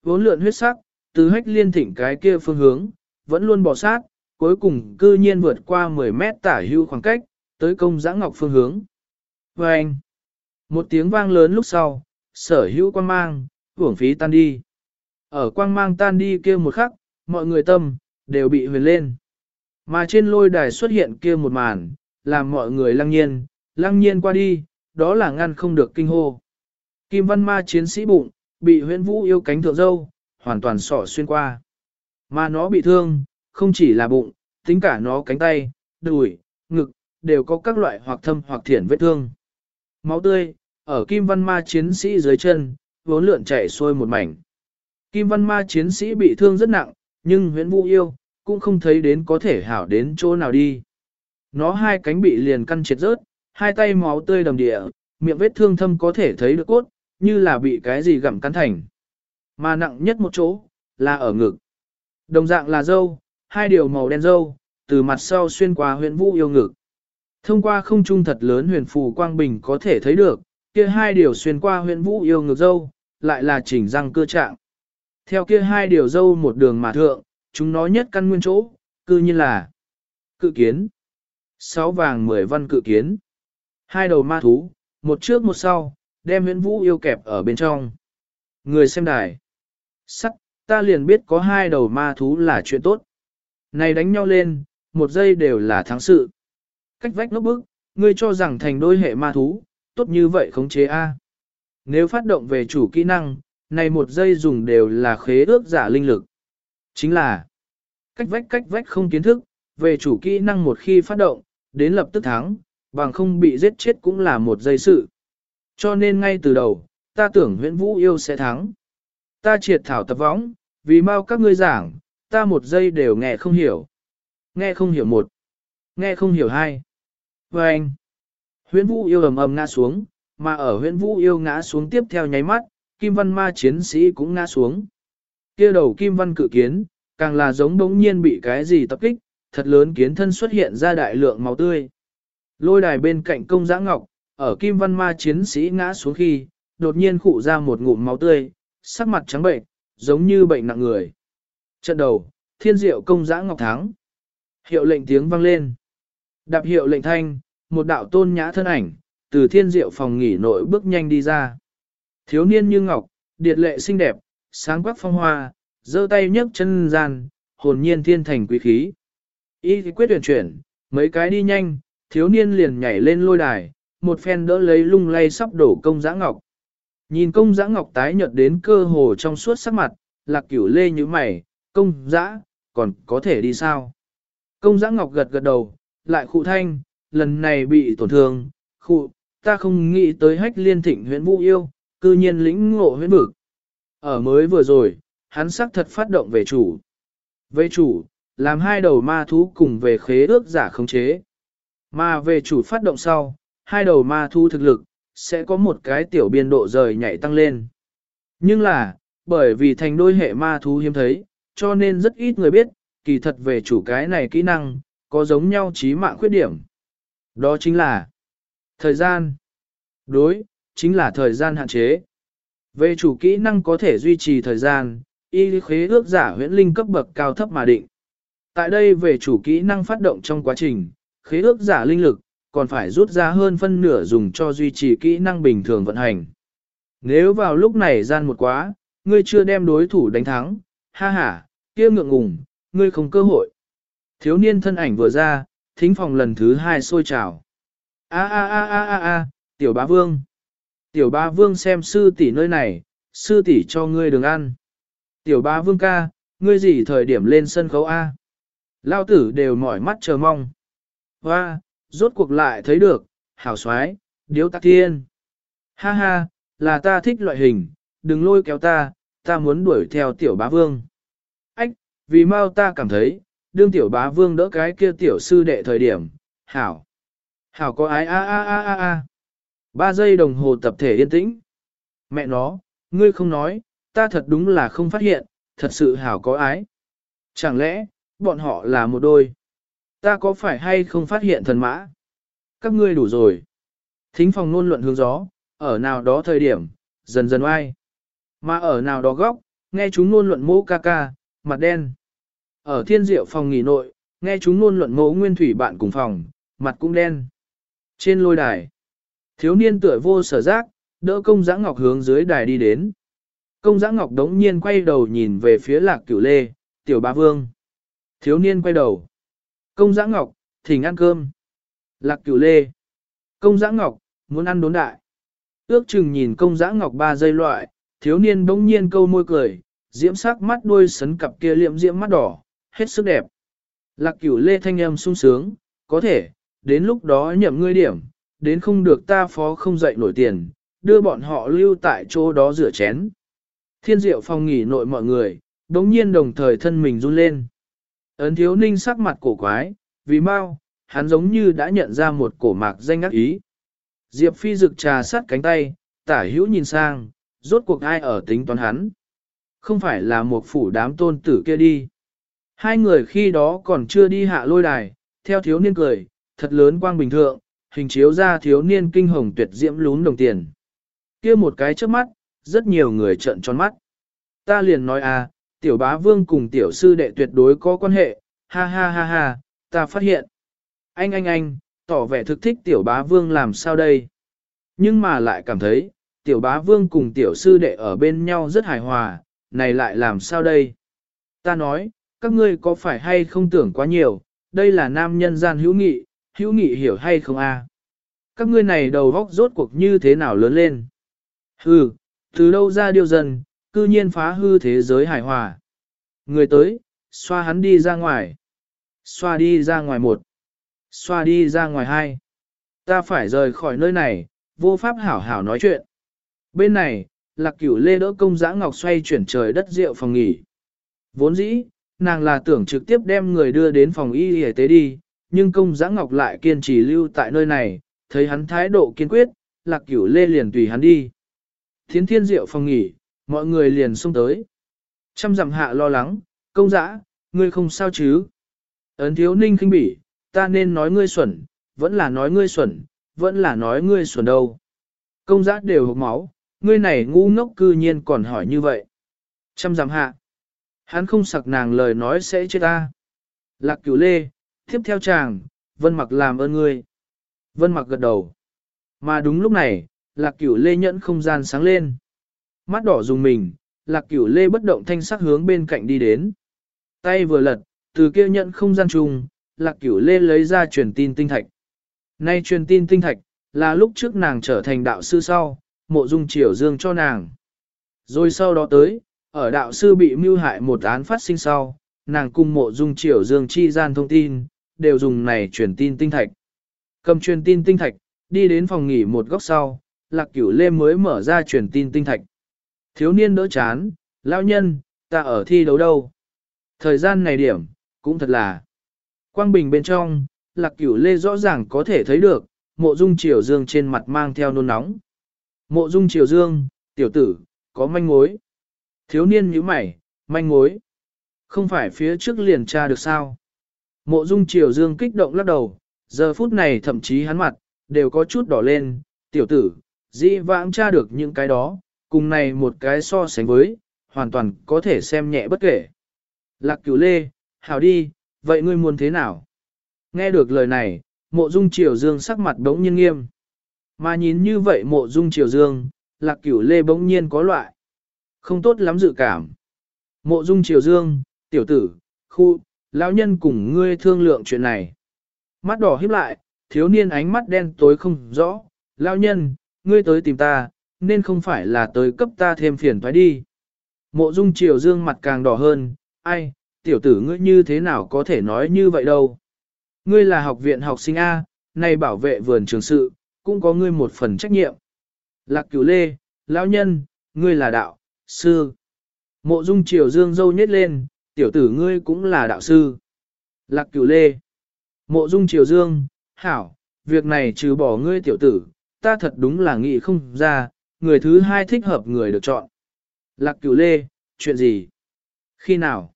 Vốn lượn huyết sắc, từ hách liên thỉnh cái kia phương hướng, vẫn luôn bỏ sát, cuối cùng cư nhiên vượt qua 10 mét tả hưu khoảng cách, tới công giã ngọc phương hướng. Và anh, một tiếng vang lớn lúc sau, sở hữu quang mang, hưởng phí tan đi. Ở quang mang tan đi kia một khắc, mọi người tâm, đều bị huyền lên. Mà trên lôi đài xuất hiện kia một màn, làm mọi người lăng nhiên, lăng nhiên qua đi, đó là ngăn không được kinh hô. Kim văn ma chiến sĩ bụng, bị huyễn vũ yêu cánh thượng dâu, hoàn toàn sỏ xuyên qua. Mà nó bị thương, không chỉ là bụng, tính cả nó cánh tay, đùi, ngực, đều có các loại hoặc thâm hoặc thiển vết thương. Máu tươi, ở kim văn ma chiến sĩ dưới chân, vốn lượn chảy xuôi một mảnh. Kim văn ma chiến sĩ bị thương rất nặng, nhưng huyễn vũ yêu, cũng không thấy đến có thể hảo đến chỗ nào đi. Nó hai cánh bị liền căn triệt rớt, hai tay máu tươi đầm địa, miệng vết thương thâm có thể thấy được cốt, như là bị cái gì gặm cắn thành. Mà nặng nhất một chỗ, là ở ngực. Đồng dạng là dâu, hai điều màu đen dâu, từ mặt sau xuyên qua huyện vũ yêu ngực. Thông qua không trung thật lớn huyền phù quang bình có thể thấy được, kia hai điều xuyên qua huyền vũ yêu ngược dâu, lại là chỉnh răng cơ trạng. Theo kia hai điều dâu một đường mà thượng, chúng nó nhất căn nguyên chỗ, cư như là cự kiến. Sáu vàng mười văn cự kiến. Hai đầu ma thú, một trước một sau, đem huyền vũ yêu kẹp ở bên trong. Người xem đài. Sắc, ta liền biết có hai đầu ma thú là chuyện tốt. Này đánh nhau lên, một giây đều là thắng sự. Cách vách nốt bức, ngươi cho rằng thành đôi hệ ma thú, tốt như vậy khống chế A. Nếu phát động về chủ kỹ năng, này một giây dùng đều là khế ước giả linh lực. Chính là cách vách cách vách không kiến thức, về chủ kỹ năng một khi phát động, đến lập tức thắng, bằng không bị giết chết cũng là một giây sự. Cho nên ngay từ đầu, ta tưởng huyễn vũ yêu sẽ thắng. Ta triệt thảo tập võng, vì mau các ngươi giảng, ta một giây đều nghe không hiểu. Nghe không hiểu một, nghe không hiểu hay Và anh, huyễn vũ yêu ầm ầm ngã xuống, mà ở huyễn vũ yêu ngã xuống tiếp theo nháy mắt, kim văn ma chiến sĩ cũng ngã xuống. kia đầu kim văn cự kiến, càng là giống đống nhiên bị cái gì tập kích, thật lớn kiến thân xuất hiện ra đại lượng máu tươi. Lôi đài bên cạnh công giã ngọc, ở kim văn ma chiến sĩ ngã xuống khi, đột nhiên khụ ra một ngụm máu tươi, sắc mặt trắng bệnh, giống như bệnh nặng người. Trận đầu, thiên diệu công giã ngọc thắng. Hiệu lệnh tiếng vang lên. Đạp hiệu lệnh thanh, một đạo tôn nhã thân ảnh, từ thiên diệu phòng nghỉ nội bước nhanh đi ra. Thiếu niên như ngọc, điệt lệ xinh đẹp, sáng quắc phong hoa, giơ tay nhấc chân gian, hồn nhiên thiên thành quý khí. Y quyết tuyển chuyển, mấy cái đi nhanh, thiếu niên liền nhảy lên lôi đài, một phen đỡ lấy lung lay sắp đổ công giã ngọc. Nhìn công giã ngọc tái nhợt đến cơ hồ trong suốt sắc mặt, lạc cửu lê như mày, công giã, còn có thể đi sao? Công giã ngọc gật gật đầu, lại khụ thanh, lần này bị tổn thương, khụ, ta không nghĩ tới hách liên thịnh huyện vũ yêu, cư nhiên lĩnh ngộ huyễn vực. Ở mới vừa rồi, hắn sắc thật phát động về chủ. Về chủ, làm hai đầu ma thú cùng về khế ước giả khống chế. Mà về chủ phát động sau, hai đầu ma thú thực lực, sẽ có một cái tiểu biên độ rời nhảy tăng lên. Nhưng là, bởi vì thành đôi hệ ma thú hiếm thấy, cho nên rất ít người biết, kỳ thật về chủ cái này kỹ năng, có giống nhau trí mạng khuyết điểm. Đó chính là thời gian. Đối, chính là thời gian hạn chế. Về chủ kỹ năng có thể duy trì thời gian, y khế ước giả huyễn linh cấp bậc cao thấp mà định. Tại đây về chủ kỹ năng phát động trong quá trình, khế ước giả linh lực, còn phải rút ra hơn phân nửa dùng cho duy trì kỹ năng bình thường vận hành. Nếu vào lúc này gian một quá, ngươi chưa đem đối thủ đánh thắng, ha ha, kia ngượng ngùng, ngươi không cơ hội. Thiếu niên thân ảnh vừa ra, thính phòng lần thứ hai sôi trào. A a a a a a, tiểu bá vương. Tiểu bá vương xem sư tỷ nơi này, sư tỷ cho ngươi đừng ăn. Tiểu bá vương ca, ngươi gì thời điểm lên sân khấu A. Lao tử đều mỏi mắt chờ mong. Hoa, rốt cuộc lại thấy được, hảo xoái, điếu tắc thiên. Ha ha, là ta thích loại hình, đừng lôi kéo ta, ta muốn đuổi theo tiểu bá vương. Ách, vì mau ta cảm thấy, đương tiểu bá vương đỡ cái kia tiểu sư đệ thời điểm, hảo. Hảo có ái a a a a a. Ba giây đồng hồ tập thể yên tĩnh. Mẹ nó, ngươi không nói, ta thật đúng là không phát hiện, thật sự hảo có ái. Chẳng lẽ, bọn họ là một đôi? Ta có phải hay không phát hiện thần mã? Các ngươi đủ rồi. Thính phòng nôn luận hướng gió, ở nào đó thời điểm, dần dần oai. Mà ở nào đó góc, nghe chúng nôn luận mô ca ca, mặt đen. Ở thiên diệu phòng nghỉ nội, nghe chúng nôn luận mẫu nguyên thủy bạn cùng phòng, mặt cũng đen. Trên lôi đài, thiếu niên tựa vô sở giác, đỡ công giã ngọc hướng dưới đài đi đến. Công giã ngọc đống nhiên quay đầu nhìn về phía lạc cửu lê, tiểu ba vương. Thiếu niên quay đầu. Công giã ngọc, thỉnh ăn cơm. Lạc cửu lê. Công giã ngọc, muốn ăn đốn đại. Ước chừng nhìn công giã ngọc ba giây loại, thiếu niên bỗng nhiên câu môi cười, diễm sắc mắt đuôi sấn cặp kia liệm diễm mắt đỏ, hết sức đẹp. Lạc cửu lê thanh âm sung sướng, có thể, đến lúc đó nhậm ngươi điểm, đến không được ta phó không dậy nổi tiền, đưa bọn họ lưu tại chỗ đó rửa chén. Thiên diệu phòng nghỉ nội mọi người, đống nhiên đồng thời thân mình run lên. Ấn thiếu ninh sắc mặt cổ quái, vì mau, hắn giống như đã nhận ra một cổ mạc danh ác ý. Diệp phi rực trà sát cánh tay, tả hữu nhìn sang, rốt cuộc ai ở tính toán hắn. Không phải là một phủ đám tôn tử kia đi. Hai người khi đó còn chưa đi hạ lôi đài, theo thiếu niên cười, thật lớn quang bình thượng, hình chiếu ra thiếu niên kinh hồng tuyệt diễm lún đồng tiền. kia một cái trước mắt, rất nhiều người trợn tròn mắt. Ta liền nói à, tiểu bá vương cùng tiểu sư đệ tuyệt đối có quan hệ, ha ha ha ha, ta phát hiện. Anh anh anh, tỏ vẻ thực thích tiểu bá vương làm sao đây? Nhưng mà lại cảm thấy, tiểu bá vương cùng tiểu sư đệ ở bên nhau rất hài hòa, này lại làm sao đây? Ta nói, các ngươi có phải hay không tưởng quá nhiều, đây là nam nhân gian hữu nghị, hữu nghị hiểu hay không a? Các ngươi này đầu góc rốt cuộc như thế nào lớn lên? Hừ, từ đâu ra điều dần, cư nhiên phá hư thế giới hải hòa. Người tới, xoa hắn đi ra ngoài. Xoa đi ra ngoài một. Xoa đi ra ngoài hai. Ta phải rời khỏi nơi này, vô pháp hảo hảo nói chuyện. Bên này, lạc cửu lê đỡ công giã ngọc xoay chuyển trời đất rượu phòng nghỉ. Vốn dĩ, nàng là tưởng trực tiếp đem người đưa đến phòng y y tế đi, nhưng công giã ngọc lại kiên trì lưu tại nơi này, thấy hắn thái độ kiên quyết, lạc cửu lê liền tùy hắn đi. Thiến thiên diệu phòng nghỉ, mọi người liền xông tới. Trăm dặm hạ lo lắng, công giã, ngươi không sao chứ? Ấn thiếu ninh khinh bỉ, ta nên nói ngươi xuẩn, vẫn là nói ngươi xuẩn, vẫn là nói ngươi xuẩn đâu. Công giã đều hộp máu, ngươi này ngu ngốc cư nhiên còn hỏi như vậy. Trăm dặm hạ. Hắn không sặc nàng lời nói sẽ chết ta. Lạc cửu lê, tiếp theo chàng, vân mặc làm ơn ngươi. Vân mặc gật đầu. Mà đúng lúc này, lạc cửu lê nhẫn không gian sáng lên. Mắt đỏ dùng mình, lạc cửu lê bất động thanh sắc hướng bên cạnh đi đến. Tay vừa lật, từ kia nhận không gian trùng, lạc cửu lê lấy ra truyền tin tinh thạch. Nay truyền tin tinh thạch, là lúc trước nàng trở thành đạo sư sau, mộ dung triều dương cho nàng. Rồi sau đó tới, ở đạo sư bị mưu hại một án phát sinh sau, nàng cùng mộ dung triều dương chi gian thông tin, đều dùng này truyền tin tinh thạch. Cầm truyền tin tinh thạch, đi đến phòng nghỉ một góc sau, lạc cửu lê mới mở ra truyền tin tinh thạch. Thiếu niên đỡ chán, lão nhân, ta ở thi đấu đâu. Thời gian này điểm, cũng thật là. Quang bình bên trong, lạc cửu lê rõ ràng có thể thấy được, mộ dung triều dương trên mặt mang theo nôn nóng. Mộ dung triều dương, tiểu tử, có manh mối. Thiếu niên nhíu mày, manh mối. Không phải phía trước liền tra được sao. Mộ dung triều dương kích động lắc đầu, giờ phút này thậm chí hắn mặt, đều có chút đỏ lên, tiểu tử, dĩ vãng tra được những cái đó, cùng này một cái so sánh với, hoàn toàn có thể xem nhẹ bất kể. Lạc cửu lê, hảo đi, vậy ngươi muốn thế nào? Nghe được lời này, mộ dung triều dương sắc mặt đống nhiên nghiêm. Mà nhìn như vậy mộ dung triều dương, lạc cửu lê bỗng nhiên có loại. Không tốt lắm dự cảm. Mộ dung triều dương, tiểu tử, khu, lão nhân cùng ngươi thương lượng chuyện này. Mắt đỏ híp lại, thiếu niên ánh mắt đen tối không rõ, lão nhân, ngươi tới tìm ta, nên không phải là tới cấp ta thêm phiền thoái đi. Mộ dung triều dương mặt càng đỏ hơn, ai, tiểu tử ngươi như thế nào có thể nói như vậy đâu. Ngươi là học viện học sinh A, nay bảo vệ vườn trường sự, cũng có ngươi một phần trách nhiệm. Lạc cửu lê, lão nhân, ngươi là đạo, sư. Mộ dung triều dương dâu nhét lên, tiểu tử ngươi cũng là đạo sư. Lạc cửu lê. Mộ dung triều dương, hảo, việc này trừ bỏ ngươi tiểu tử, ta thật đúng là nghĩ không ra, người thứ hai thích hợp người được chọn. Lạc cửu lê, chuyện gì? Khi nào?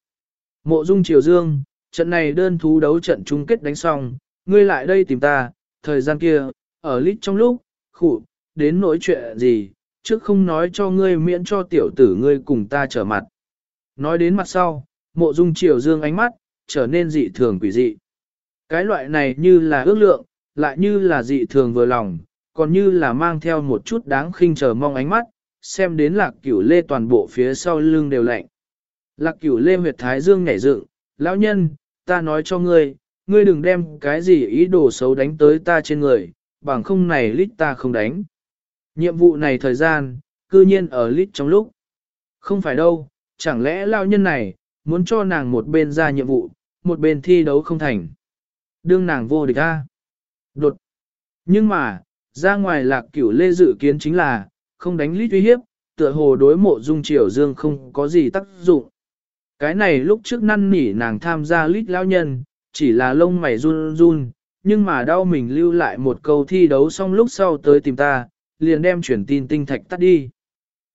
Mộ dung triều dương, trận này đơn thú đấu trận chung kết đánh xong, ngươi lại đây tìm ta, thời gian kia, ở lít trong lúc, khủ, đến nỗi chuyện gì, trước không nói cho ngươi miễn cho tiểu tử ngươi cùng ta trở mặt. Nói đến mặt sau, mộ dung triều dương ánh mắt, trở nên dị thường quỷ dị. Cái loại này như là ước lượng, lại như là dị thường vừa lòng, còn như là mang theo một chút đáng khinh chờ mong ánh mắt, xem đến lạc cửu lê toàn bộ phía sau lưng đều lạnh. Lạc cửu lê huyệt thái dương nhảy dựng, lão nhân, ta nói cho ngươi, ngươi đừng đem cái gì ý đồ xấu đánh tới ta trên người, bằng không này lít ta không đánh. Nhiệm vụ này thời gian, cư nhiên ở lít trong lúc. Không phải đâu, chẳng lẽ lão nhân này, muốn cho nàng một bên ra nhiệm vụ, một bên thi đấu không thành. Đương nàng vô địch a. Đột. Nhưng mà, ra ngoài lạc cửu lê dự kiến chính là, không đánh lít uy hiếp, tựa hồ đối mộ dung triều dương không có gì tác dụng. Cái này lúc trước năn nỉ nàng tham gia lít lao nhân, chỉ là lông mày run run, nhưng mà đau mình lưu lại một câu thi đấu xong lúc sau tới tìm ta, liền đem chuyển tin tinh thạch tắt đi.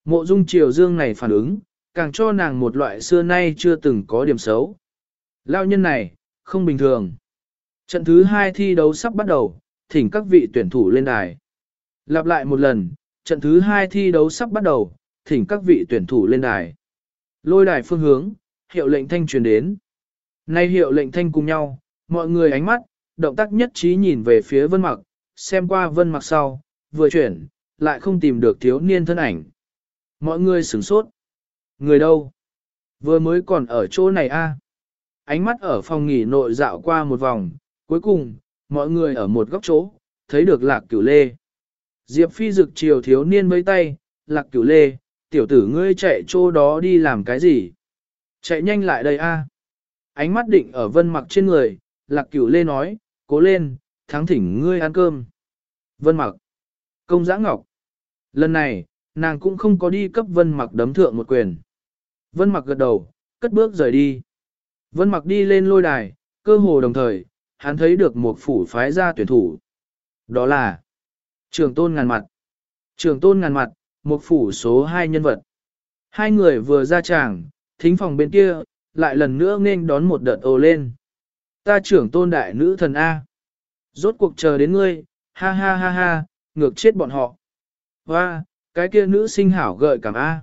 Mộ dung triều dương này phản ứng, càng cho nàng một loại xưa nay chưa từng có điểm xấu. Lao nhân này, không bình thường. Trận thứ hai thi đấu sắp bắt đầu, thỉnh các vị tuyển thủ lên đài. Lặp lại một lần, trận thứ hai thi đấu sắp bắt đầu, thỉnh các vị tuyển thủ lên đài. Lôi đài phương hướng, hiệu lệnh thanh truyền đến. Nay hiệu lệnh thanh cùng nhau, mọi người ánh mắt, động tác nhất trí nhìn về phía vân mặc, xem qua vân mặc sau, vừa chuyển, lại không tìm được thiếu niên thân ảnh. Mọi người sửng sốt. Người đâu? Vừa mới còn ở chỗ này a. Ánh mắt ở phòng nghỉ nội dạo qua một vòng, cuối cùng, mọi người ở một góc chỗ, thấy được lạc cửu lê. Diệp phi dực chiều thiếu niên mấy tay, lạc cửu lê, tiểu tử ngươi chạy chỗ đó đi làm cái gì? Chạy nhanh lại đây a. Ánh mắt định ở vân mặc trên người, lạc cửu lê nói, cố lên, thắng thỉnh ngươi ăn cơm. Vân mặc. Công giã ngọc. Lần này, nàng cũng không có đi cấp vân mặc đấm thượng một quyền. Vân mặc gật đầu, cất bước rời đi. Vân mặc đi lên lôi đài, cơ hồ đồng thời, hắn thấy được một phủ phái ra tuyển thủ. Đó là trường tôn ngàn mặt. Trường tôn ngàn mặt, một phủ số 2 nhân vật. Hai người vừa ra tràng, thính phòng bên kia, lại lần nữa nên đón một đợt ồ lên. Ta trưởng tôn đại nữ thần A. Rốt cuộc chờ đến ngươi, ha ha ha ha, ngược chết bọn họ. Hoa, cái kia nữ sinh hảo gợi cảm A.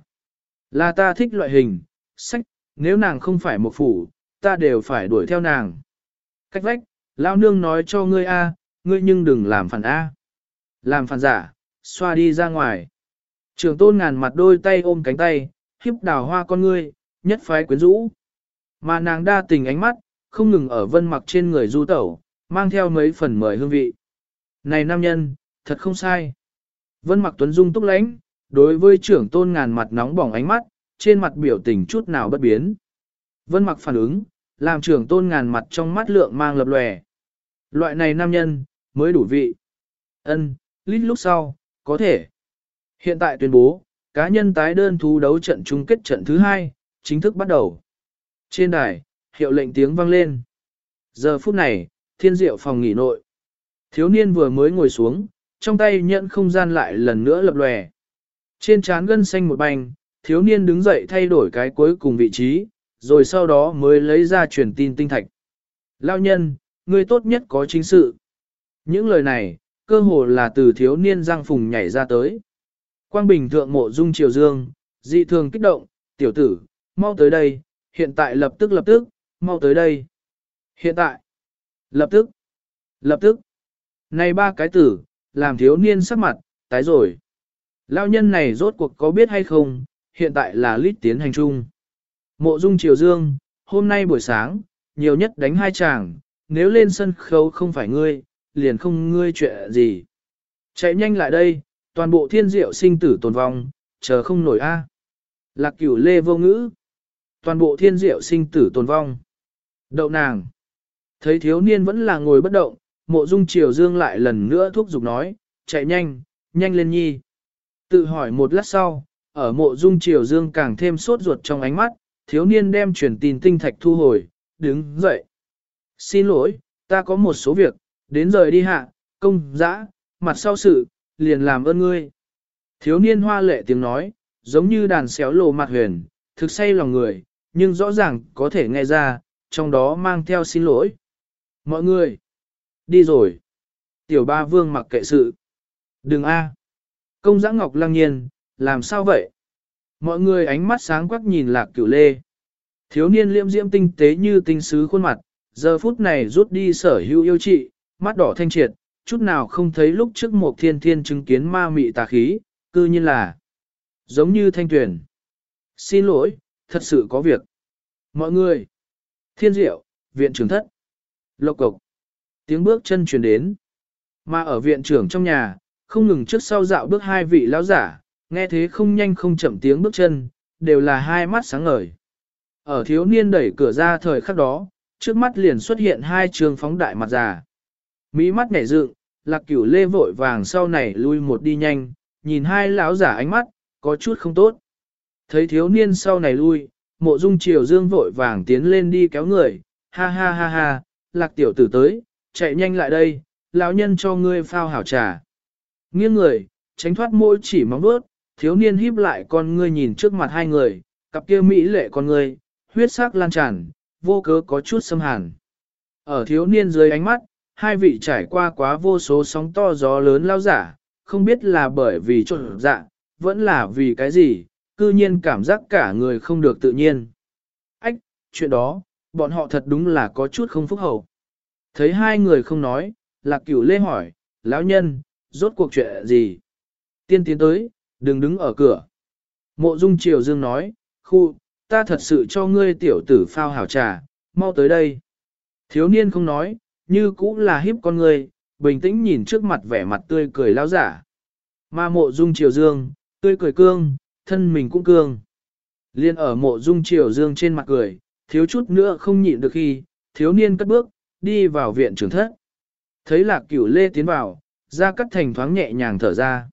Là ta thích loại hình, sách, nếu nàng không phải một phủ, ta đều phải đuổi theo nàng. Cách vách, lao nương nói cho ngươi A, ngươi nhưng đừng làm phản A. Làm phản giả, xoa đi ra ngoài. Trường tôn ngàn mặt đôi tay ôm cánh tay, hiếp đào hoa con ngươi, nhất phái quyến rũ. Mà nàng đa tình ánh mắt, không ngừng ở vân mặc trên người du tẩu, mang theo mấy phần mời hương vị. Này nam nhân, thật không sai. Vân mặc tuấn dung túc lãnh, đối với trưởng tôn ngàn mặt nóng bỏng ánh mắt, trên mặt biểu tình chút nào bất biến. Vân mặc phản ứng, làm trưởng tôn ngàn mặt trong mắt lượng mang lập lòe. Loại này nam nhân, mới đủ vị. Ân, lít lúc sau, có thể. Hiện tại tuyên bố, cá nhân tái đơn thú đấu trận chung kết trận thứ hai, chính thức bắt đầu. Trên đài, hiệu lệnh tiếng vang lên. Giờ phút này, thiên diệu phòng nghỉ nội. Thiếu niên vừa mới ngồi xuống, trong tay nhận không gian lại lần nữa lập lòe. Trên trán gân xanh một bành, thiếu niên đứng dậy thay đổi cái cuối cùng vị trí, rồi sau đó mới lấy ra truyền tin tinh thạch. Lao nhân, người tốt nhất có chính sự. Những lời này, cơ hồ là từ thiếu niên giang phùng nhảy ra tới. Quang Bình thượng mộ dung triều dương, dị thường kích động, tiểu tử, mau tới đây, hiện tại lập tức lập tức, mau tới đây. Hiện tại, lập tức, lập tức. Này ba cái tử, làm thiếu niên sắc mặt, tái rồi. Lao nhân này rốt cuộc có biết hay không, hiện tại là lít tiến hành chung. Mộ dung triều dương, hôm nay buổi sáng, nhiều nhất đánh hai chàng, nếu lên sân khấu không phải ngươi, liền không ngươi chuyện gì. Chạy nhanh lại đây, toàn bộ thiên diệu sinh tử tồn vong, chờ không nổi a. Lạc cửu lê vô ngữ. Toàn bộ thiên diệu sinh tử tồn vong. Đậu nàng. Thấy thiếu niên vẫn là ngồi bất động, mộ dung triều dương lại lần nữa thúc giục nói, chạy nhanh, nhanh lên nhi. Tự hỏi một lát sau, ở mộ dung triều dương càng thêm sốt ruột trong ánh mắt, thiếu niên đem truyền tin tinh thạch thu hồi, đứng dậy. Xin lỗi, ta có một số việc, đến rời đi hạ, công, dã, mặt sau sự, liền làm ơn ngươi. Thiếu niên hoa lệ tiếng nói, giống như đàn xéo lộ mặt huyền, thực say lòng người, nhưng rõ ràng có thể nghe ra, trong đó mang theo xin lỗi. Mọi người, đi rồi. Tiểu ba vương mặc kệ sự. Đừng a. Công giã ngọc lăng nhiên, làm sao vậy? Mọi người ánh mắt sáng quắc nhìn lạc cửu lê. Thiếu niên Liễm diễm tinh tế như tinh sứ khuôn mặt, giờ phút này rút đi sở hữu yêu trị, mắt đỏ thanh triệt, chút nào không thấy lúc trước một thiên thiên chứng kiến ma mị tà khí, cư nhiên là giống như thanh tuyển. Xin lỗi, thật sự có việc. Mọi người, thiên diệu, viện trưởng thất, lộc cộc, tiếng bước chân truyền đến. Mà ở viện trưởng trong nhà, không ngừng trước sau dạo bước hai vị lão giả, nghe thế không nhanh không chậm tiếng bước chân, đều là hai mắt sáng ngời. Ở thiếu niên đẩy cửa ra thời khắc đó, trước mắt liền xuất hiện hai trường phóng đại mặt già. Mỹ mắt nhảy dựng, lạc cửu lê vội vàng sau này lui một đi nhanh, nhìn hai lão giả ánh mắt, có chút không tốt. Thấy thiếu niên sau này lui, mộ dung triều dương vội vàng tiến lên đi kéo người, ha ha ha ha, lạc tiểu tử tới, chạy nhanh lại đây, lão nhân cho ngươi phao hảo trà. Nghiêng người, tránh thoát môi chỉ móng bước, thiếu niên híp lại con ngươi nhìn trước mặt hai người, cặp kia mỹ lệ con ngươi, huyết sắc lan tràn, vô cớ có chút xâm hàn. Ở thiếu niên dưới ánh mắt, hai vị trải qua quá vô số sóng to gió lớn lao giả, không biết là bởi vì trộn dạ, vẫn là vì cái gì, cư nhiên cảm giác cả người không được tự nhiên. Ách, chuyện đó, bọn họ thật đúng là có chút không phúc hậu. Thấy hai người không nói, lạc cửu lê hỏi, lão nhân, rốt cuộc chuyện gì? Tiên tiến tới, đừng đứng ở cửa. Mộ dung triều dương nói, khu, ta thật sự cho ngươi tiểu tử phao hảo trà, mau tới đây. Thiếu niên không nói, như cũng là hiếp con người, bình tĩnh nhìn trước mặt vẻ mặt tươi cười lao giả. Mà mộ dung triều dương, tươi cười cương, thân mình cũng cương. Liên ở mộ dung triều dương trên mặt cười, thiếu chút nữa không nhịn được khi, thiếu niên cất bước, đi vào viện trưởng thất. Thấy lạc cửu lê tiến vào, ra cắt thành thoáng nhẹ nhàng thở ra.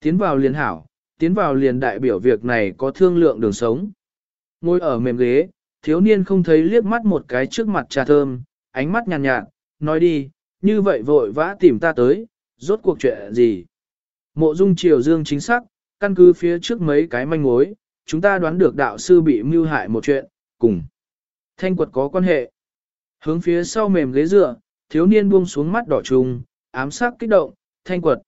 Tiến vào liền hảo, tiến vào liền đại biểu việc này có thương lượng đường sống. Ngồi ở mềm ghế, thiếu niên không thấy liếc mắt một cái trước mặt trà thơm, ánh mắt nhàn nhạt, nhạt, nói đi, như vậy vội vã tìm ta tới, rốt cuộc chuyện gì. Mộ dung triều dương chính xác, căn cứ phía trước mấy cái manh mối, chúng ta đoán được đạo sư bị mưu hại một chuyện, cùng. Thanh quật có quan hệ. Hướng phía sau mềm ghế dựa, thiếu niên buông xuống mắt đỏ trùng, ám sắc kích động, thanh quật.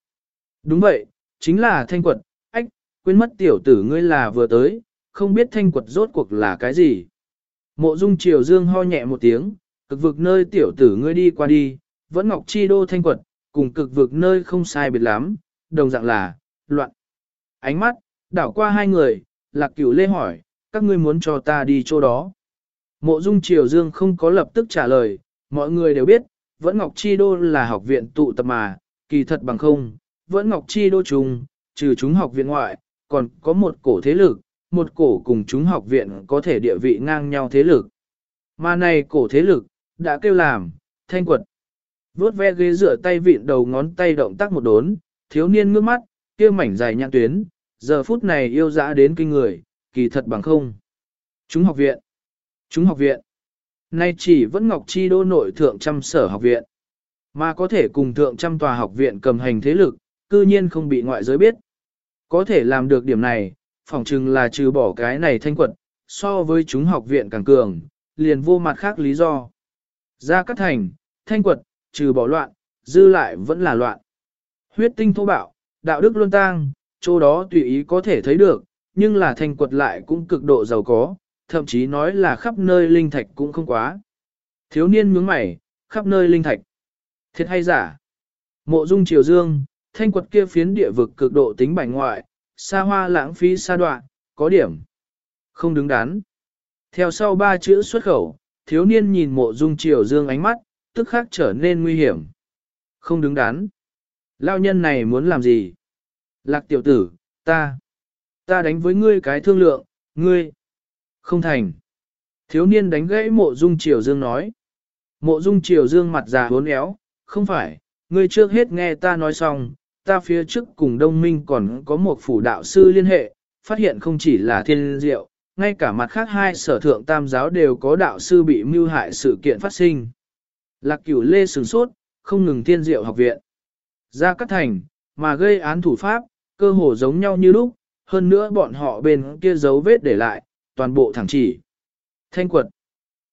Đúng vậy, chính là thanh quật, ách, quên mất tiểu tử ngươi là vừa tới, không biết thanh quật rốt cuộc là cái gì. Mộ dung triều dương ho nhẹ một tiếng, cực vực nơi tiểu tử ngươi đi qua đi, vẫn ngọc chi đô thanh quật, cùng cực vực nơi không sai biệt lắm, đồng dạng là, loạn. Ánh mắt, đảo qua hai người, lạc cửu lê hỏi, các ngươi muốn cho ta đi chỗ đó. Mộ dung triều dương không có lập tức trả lời, mọi người đều biết, vẫn ngọc chi đô là học viện tụ tập mà, kỳ thật bằng không, vẫn ngọc chi đô trùng, trừ chúng học viện ngoại, còn có một cổ thế lực, một cổ cùng chúng học viện có thể địa vị ngang nhau thế lực. Mà này cổ thế lực, đã kêu làm, thanh quật. Vốt ve ghế rửa tay vịn đầu ngón tay động tác một đốn, thiếu niên ngước mắt, kia mảnh dài nhãn tuyến, giờ phút này yêu dã đến kinh người, kỳ thật bằng không. Chúng học viện. Chúng học viện. Nay chỉ vẫn Ngọc Chi đô nội thượng trăm sở học viện. Mà có thể cùng thượng trăm tòa học viện cầm hành thế lực, cư nhiên không bị ngoại giới biết. Có thể làm được điểm này, phỏng chừng là trừ bỏ cái này thanh quật, so với chúng học viện càng cường, liền vô mặt khác lý do. Ra cắt thành, thanh quật, trừ bỏ loạn, dư lại vẫn là loạn. Huyết tinh thô bạo, đạo đức luân tang, chỗ đó tùy ý có thể thấy được, nhưng là thanh quật lại cũng cực độ giàu có, thậm chí nói là khắp nơi linh thạch cũng không quá. Thiếu niên nhướng mày, khắp nơi linh thạch. Thiệt hay giả? Mộ dung triều dương, thanh quật kia phiến địa vực cực độ tính bài ngoại, xa hoa lãng phí xa đoạn, có điểm. Không đứng đắn. Theo sau ba chữ xuất khẩu, thiếu niên nhìn mộ dung triều dương ánh mắt, tức khắc trở nên nguy hiểm. Không đứng đắn. Lao nhân này muốn làm gì? Lạc tiểu tử, ta. Ta đánh với ngươi cái thương lượng, ngươi. Không thành. Thiếu niên đánh gãy mộ dung triều dương nói. Mộ dung triều dương mặt già hốn éo, không phải, ngươi trước hết nghe ta nói xong, ta phía trước cùng đông minh còn có một phủ đạo sư liên hệ, phát hiện không chỉ là thiên diệu, ngay cả mặt khác hai sở thượng tam giáo đều có đạo sư bị mưu hại sự kiện phát sinh. Lạc cửu lê sừng sốt, không ngừng thiên diệu học viện. Ra cắt thành, mà gây án thủ pháp, cơ hồ giống nhau như lúc, hơn nữa bọn họ bên kia dấu vết để lại, toàn bộ thẳng chỉ. Thanh quật,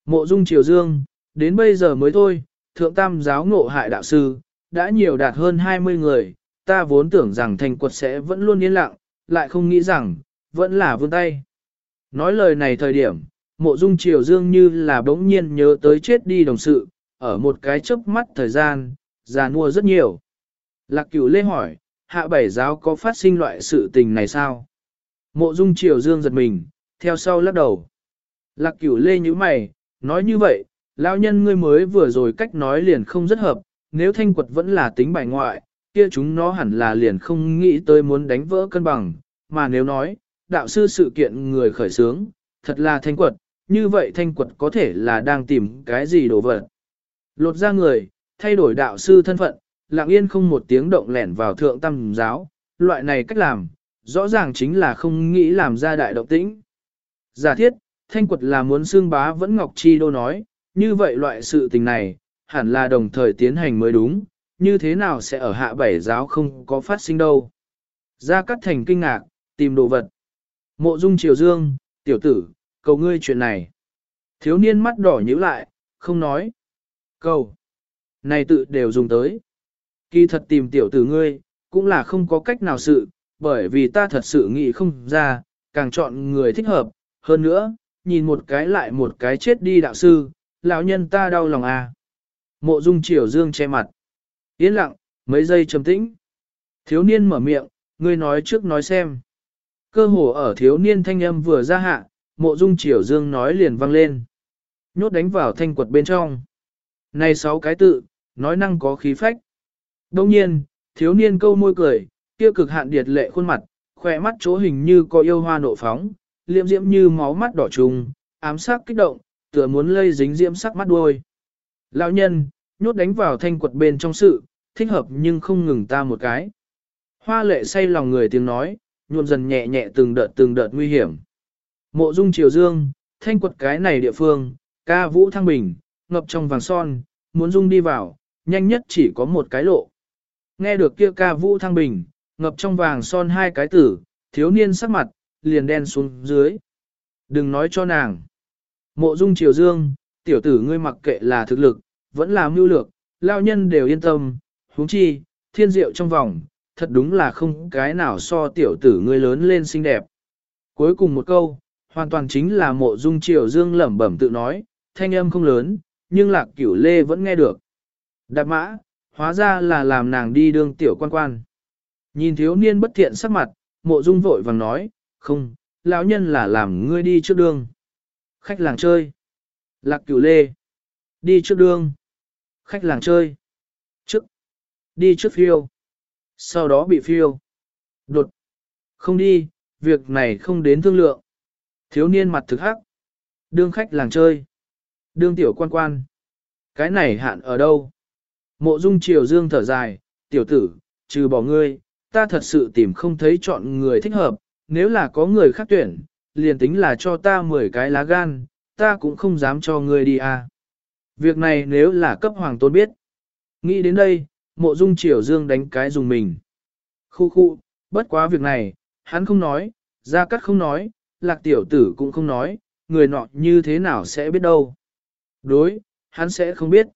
mộ dung triều dương, đến bây giờ mới thôi, thượng tam giáo ngộ hại đạo sư, đã nhiều đạt hơn 20 người, ta vốn tưởng rằng thanh quật sẽ vẫn luôn yên lặng, lại không nghĩ rằng, vẫn là vươn tay. Nói lời này thời điểm, mộ dung triều dương như là bỗng nhiên nhớ tới chết đi đồng sự, ở một cái chớp mắt thời gian, già nua rất nhiều. Lạc cửu lê hỏi, hạ bảy giáo có phát sinh loại sự tình này sao? Mộ dung triều dương giật mình, theo sau lắc đầu. Lạc cửu lê như mày, nói như vậy, lão nhân ngươi mới vừa rồi cách nói liền không rất hợp, nếu thanh quật vẫn là tính bài ngoại, kia chúng nó hẳn là liền không nghĩ tới muốn đánh vỡ cân bằng, mà nếu nói, đạo sư sự kiện người khởi sướng, thật là thanh quật, như vậy thanh quật có thể là đang tìm cái gì đồ vật. Lột ra người, thay đổi đạo sư thân phận, lặng yên không một tiếng động lẻn vào thượng tam giáo, loại này cách làm, rõ ràng chính là không nghĩ làm ra đại động tĩnh. Giả thiết, thanh quật là muốn xương bá vẫn Ngọc Chi Đô nói, như vậy loại sự tình này, hẳn là đồng thời tiến hành mới đúng, như thế nào sẽ ở hạ bảy giáo không có phát sinh đâu. Gia Cát Thành kinh ngạc, tìm đồ vật. Mộ dung triều dương, tiểu tử, cầu ngươi chuyện này. Thiếu niên mắt đỏ nhíu lại, không nói. Cầu. Này tự đều dùng tới. Kỳ thật tìm tiểu tử ngươi, cũng là không có cách nào sự, bởi vì ta thật sự nghĩ không ra, càng chọn người thích hợp. Hơn nữa, nhìn một cái lại một cái chết đi đạo sư, lão nhân ta đau lòng à. Mộ dung triều dương che mặt. Yên lặng, mấy giây trầm tĩnh. Thiếu niên mở miệng, ngươi nói trước nói xem. Cơ hồ ở thiếu niên thanh âm vừa ra hạ, mộ dung triều dương nói liền vang lên. Nhốt đánh vào thanh quật bên trong. Này sáu cái tự, nói năng có khí phách. Đông nhiên, thiếu niên câu môi cười, kia cực hạn điệt lệ khuôn mặt, khỏe mắt chỗ hình như có yêu hoa nộ phóng, liệm diễm như máu mắt đỏ trùng, ám sắc kích động, tựa muốn lây dính diễm sắc mắt đuôi. Lão nhân, nhốt đánh vào thanh quật bên trong sự, thích hợp nhưng không ngừng ta một cái. Hoa lệ say lòng người tiếng nói, nhuộm dần nhẹ nhẹ từng đợt từng đợt nguy hiểm. Mộ dung triều dương, thanh quật cái này địa phương, ca vũ thăng bình, ngập trong vàng son, muốn dung đi vào, nhanh nhất chỉ có một cái lộ. Nghe được kia ca vũ thăng bình, ngập trong vàng son hai cái tử, thiếu niên sắc mặt, liền đen xuống dưới. Đừng nói cho nàng. Mộ dung triều dương, tiểu tử ngươi mặc kệ là thực lực, vẫn là mưu lược, lao nhân đều yên tâm, huống chi, thiên diệu trong vòng, thật đúng là không cái nào so tiểu tử ngươi lớn lên xinh đẹp. Cuối cùng một câu, Hoàn toàn chính là mộ dung triều dương lẩm bẩm tự nói, thanh âm không lớn, nhưng lạc cửu lê vẫn nghe được. Đạp mã, hóa ra là làm nàng đi đương tiểu quan quan. Nhìn thiếu niên bất thiện sắc mặt, mộ dung vội vàng nói, không, lão nhân là làm ngươi đi trước đường Khách làng chơi. Lạc cửu lê. Đi trước đường Khách làng chơi. Trước. Đi trước phiêu. Sau đó bị phiêu. Đột. Không đi, việc này không đến thương lượng. Thiếu niên mặt thực hắc. Đương khách làng chơi. Đương tiểu quan quan. Cái này hạn ở đâu? Mộ dung triều dương thở dài, tiểu tử, trừ bỏ ngươi, ta thật sự tìm không thấy chọn người thích hợp, nếu là có người khác tuyển, liền tính là cho ta 10 cái lá gan, ta cũng không dám cho ngươi đi à. Việc này nếu là cấp hoàng tôn biết. Nghĩ đến đây, mộ dung triều dương đánh cái dùng mình. Khu khu, bất quá việc này, hắn không nói, gia cắt không nói, lạc tiểu tử cũng không nói, người nọ như thế nào sẽ biết đâu. Đối, hắn sẽ không biết.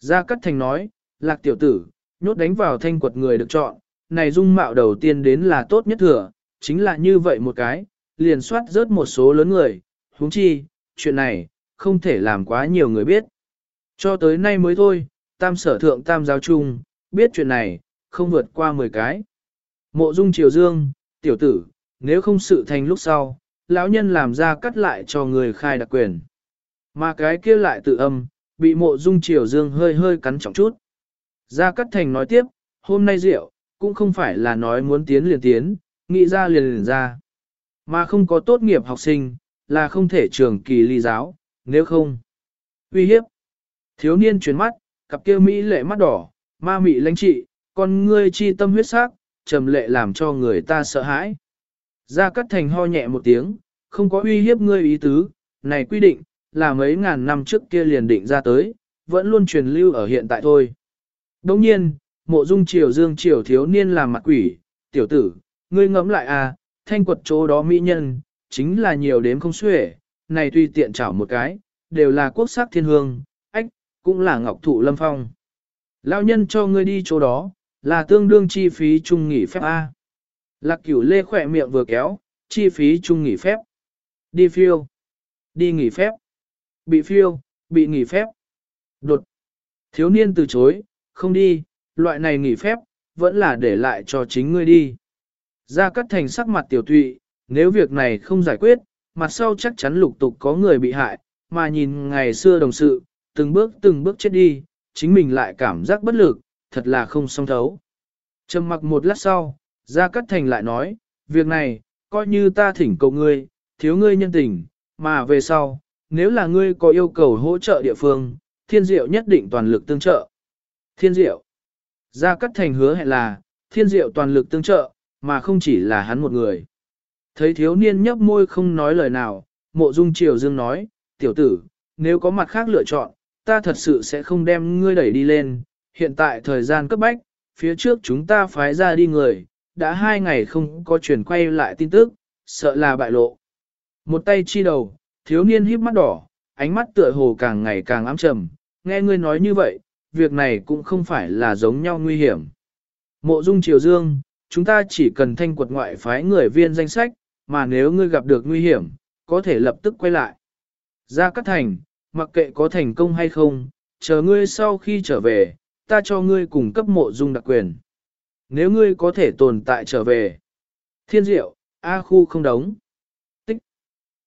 Gia Cát Thành nói, lạc tiểu tử, nhốt đánh vào thanh quật người được chọn, này dung mạo đầu tiên đến là tốt nhất thừa, chính là như vậy một cái, liền soát rớt một số lớn người, huống chi, chuyện này, không thể làm quá nhiều người biết. Cho tới nay mới thôi, tam sở thượng tam giáo chung, biết chuyện này, không vượt qua 10 cái. Mộ dung triều dương, tiểu tử, nếu không sự thành lúc sau, lão nhân làm ra cắt lại cho người khai đặc quyền. Mà cái kia lại tự âm, bị mộ dung triều dương hơi hơi cắn trọng chút. Gia Cát Thành nói tiếp, hôm nay rượu, cũng không phải là nói muốn tiến liền tiến, nghĩ ra liền liền ra. Mà không có tốt nghiệp học sinh, là không thể trường kỳ ly giáo, nếu không. Uy hiếp. Thiếu niên chuyển mắt, cặp kia Mỹ lệ mắt đỏ, ma mị lãnh trị, con ngươi chi tâm huyết sắc, trầm lệ làm cho người ta sợ hãi. Gia Cát Thành ho nhẹ một tiếng, không có uy hiếp ngươi ý tứ, này quy định, là mấy ngàn năm trước kia liền định ra tới, vẫn luôn truyền lưu ở hiện tại thôi. Đồng nhiên, mộ dung triều dương triều thiếu niên làm mặt quỷ, tiểu tử, ngươi ngẫm lại à, thanh quật chỗ đó mỹ nhân, chính là nhiều đếm không xuể, này tuy tiện chảo một cái, đều là quốc sắc thiên hương, ách, cũng là ngọc thụ lâm phong. Lão nhân cho ngươi đi chỗ đó, là tương đương chi phí trung nghỉ phép A. Lạc cửu lê khỏe miệng vừa kéo, chi phí trung nghỉ phép. Đi phiêu. Đi nghỉ phép. Bị phiêu, bị nghỉ phép. Đột. Thiếu niên từ chối, không đi, loại này nghỉ phép, vẫn là để lại cho chính ngươi đi. Ra cắt thành sắc mặt tiểu tụy, nếu việc này không giải quyết, mặt sau chắc chắn lục tục có người bị hại, mà nhìn ngày xưa đồng sự, từng bước từng bước chết đi, chính mình lại cảm giác bất lực, thật là không song thấu. Trầm mặc một lát sau, Gia Cát Thành lại nói, việc này, coi như ta thỉnh cầu ngươi, thiếu ngươi nhân tình, mà về sau, nếu là ngươi có yêu cầu hỗ trợ địa phương, thiên diệu nhất định toàn lực tương trợ. Thiên diệu. Gia Cát Thành hứa hẹn là, thiên diệu toàn lực tương trợ, mà không chỉ là hắn một người. Thấy thiếu niên nhấp môi không nói lời nào, mộ dung triều dương nói, tiểu tử, nếu có mặt khác lựa chọn, ta thật sự sẽ không đem ngươi đẩy đi lên, hiện tại thời gian cấp bách, phía trước chúng ta phái ra đi người, đã hai ngày không có chuyển quay lại tin tức, sợ là bại lộ. Một tay chi đầu, thiếu niên híp mắt đỏ, ánh mắt tựa hồ càng ngày càng ám trầm, nghe ngươi nói như vậy, việc này cũng không phải là giống nhau nguy hiểm. Mộ dung triều dương, chúng ta chỉ cần thanh quật ngoại phái người viên danh sách, mà nếu ngươi gặp được nguy hiểm, có thể lập tức quay lại. Ra cắt thành, mặc kệ có thành công hay không, chờ ngươi sau khi trở về, ta cho ngươi cùng cấp mộ dung đặc quyền. Nếu ngươi có thể tồn tại trở về. Thiên diệu, A khu không đóng. Tích.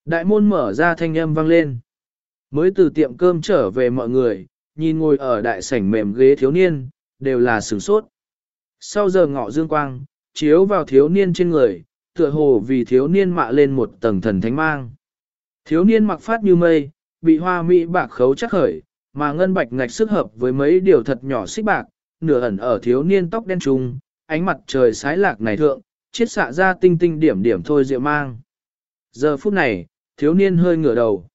Đại môn mở ra thanh âm vang lên. Mới từ tiệm cơm trở về mọi người, nhìn ngồi ở đại sảnh mềm ghế thiếu niên, đều là sửng sốt. Sau giờ ngọ dương quang, chiếu vào thiếu niên trên người, tựa hồ vì thiếu niên mạ lên một tầng thần thánh mang. Thiếu niên mặc phát như mây, bị hoa mỹ bạc khấu chắc khởi, mà ngân bạch ngạch sức hợp với mấy điều thật nhỏ xích bạc, nửa ẩn ở thiếu niên tóc đen trùng, ánh mặt trời sái lạc này thượng, chiết xạ ra tinh tinh điểm điểm thôi rượu mang. Giờ phút này, thiếu niên hơi ngửa đầu.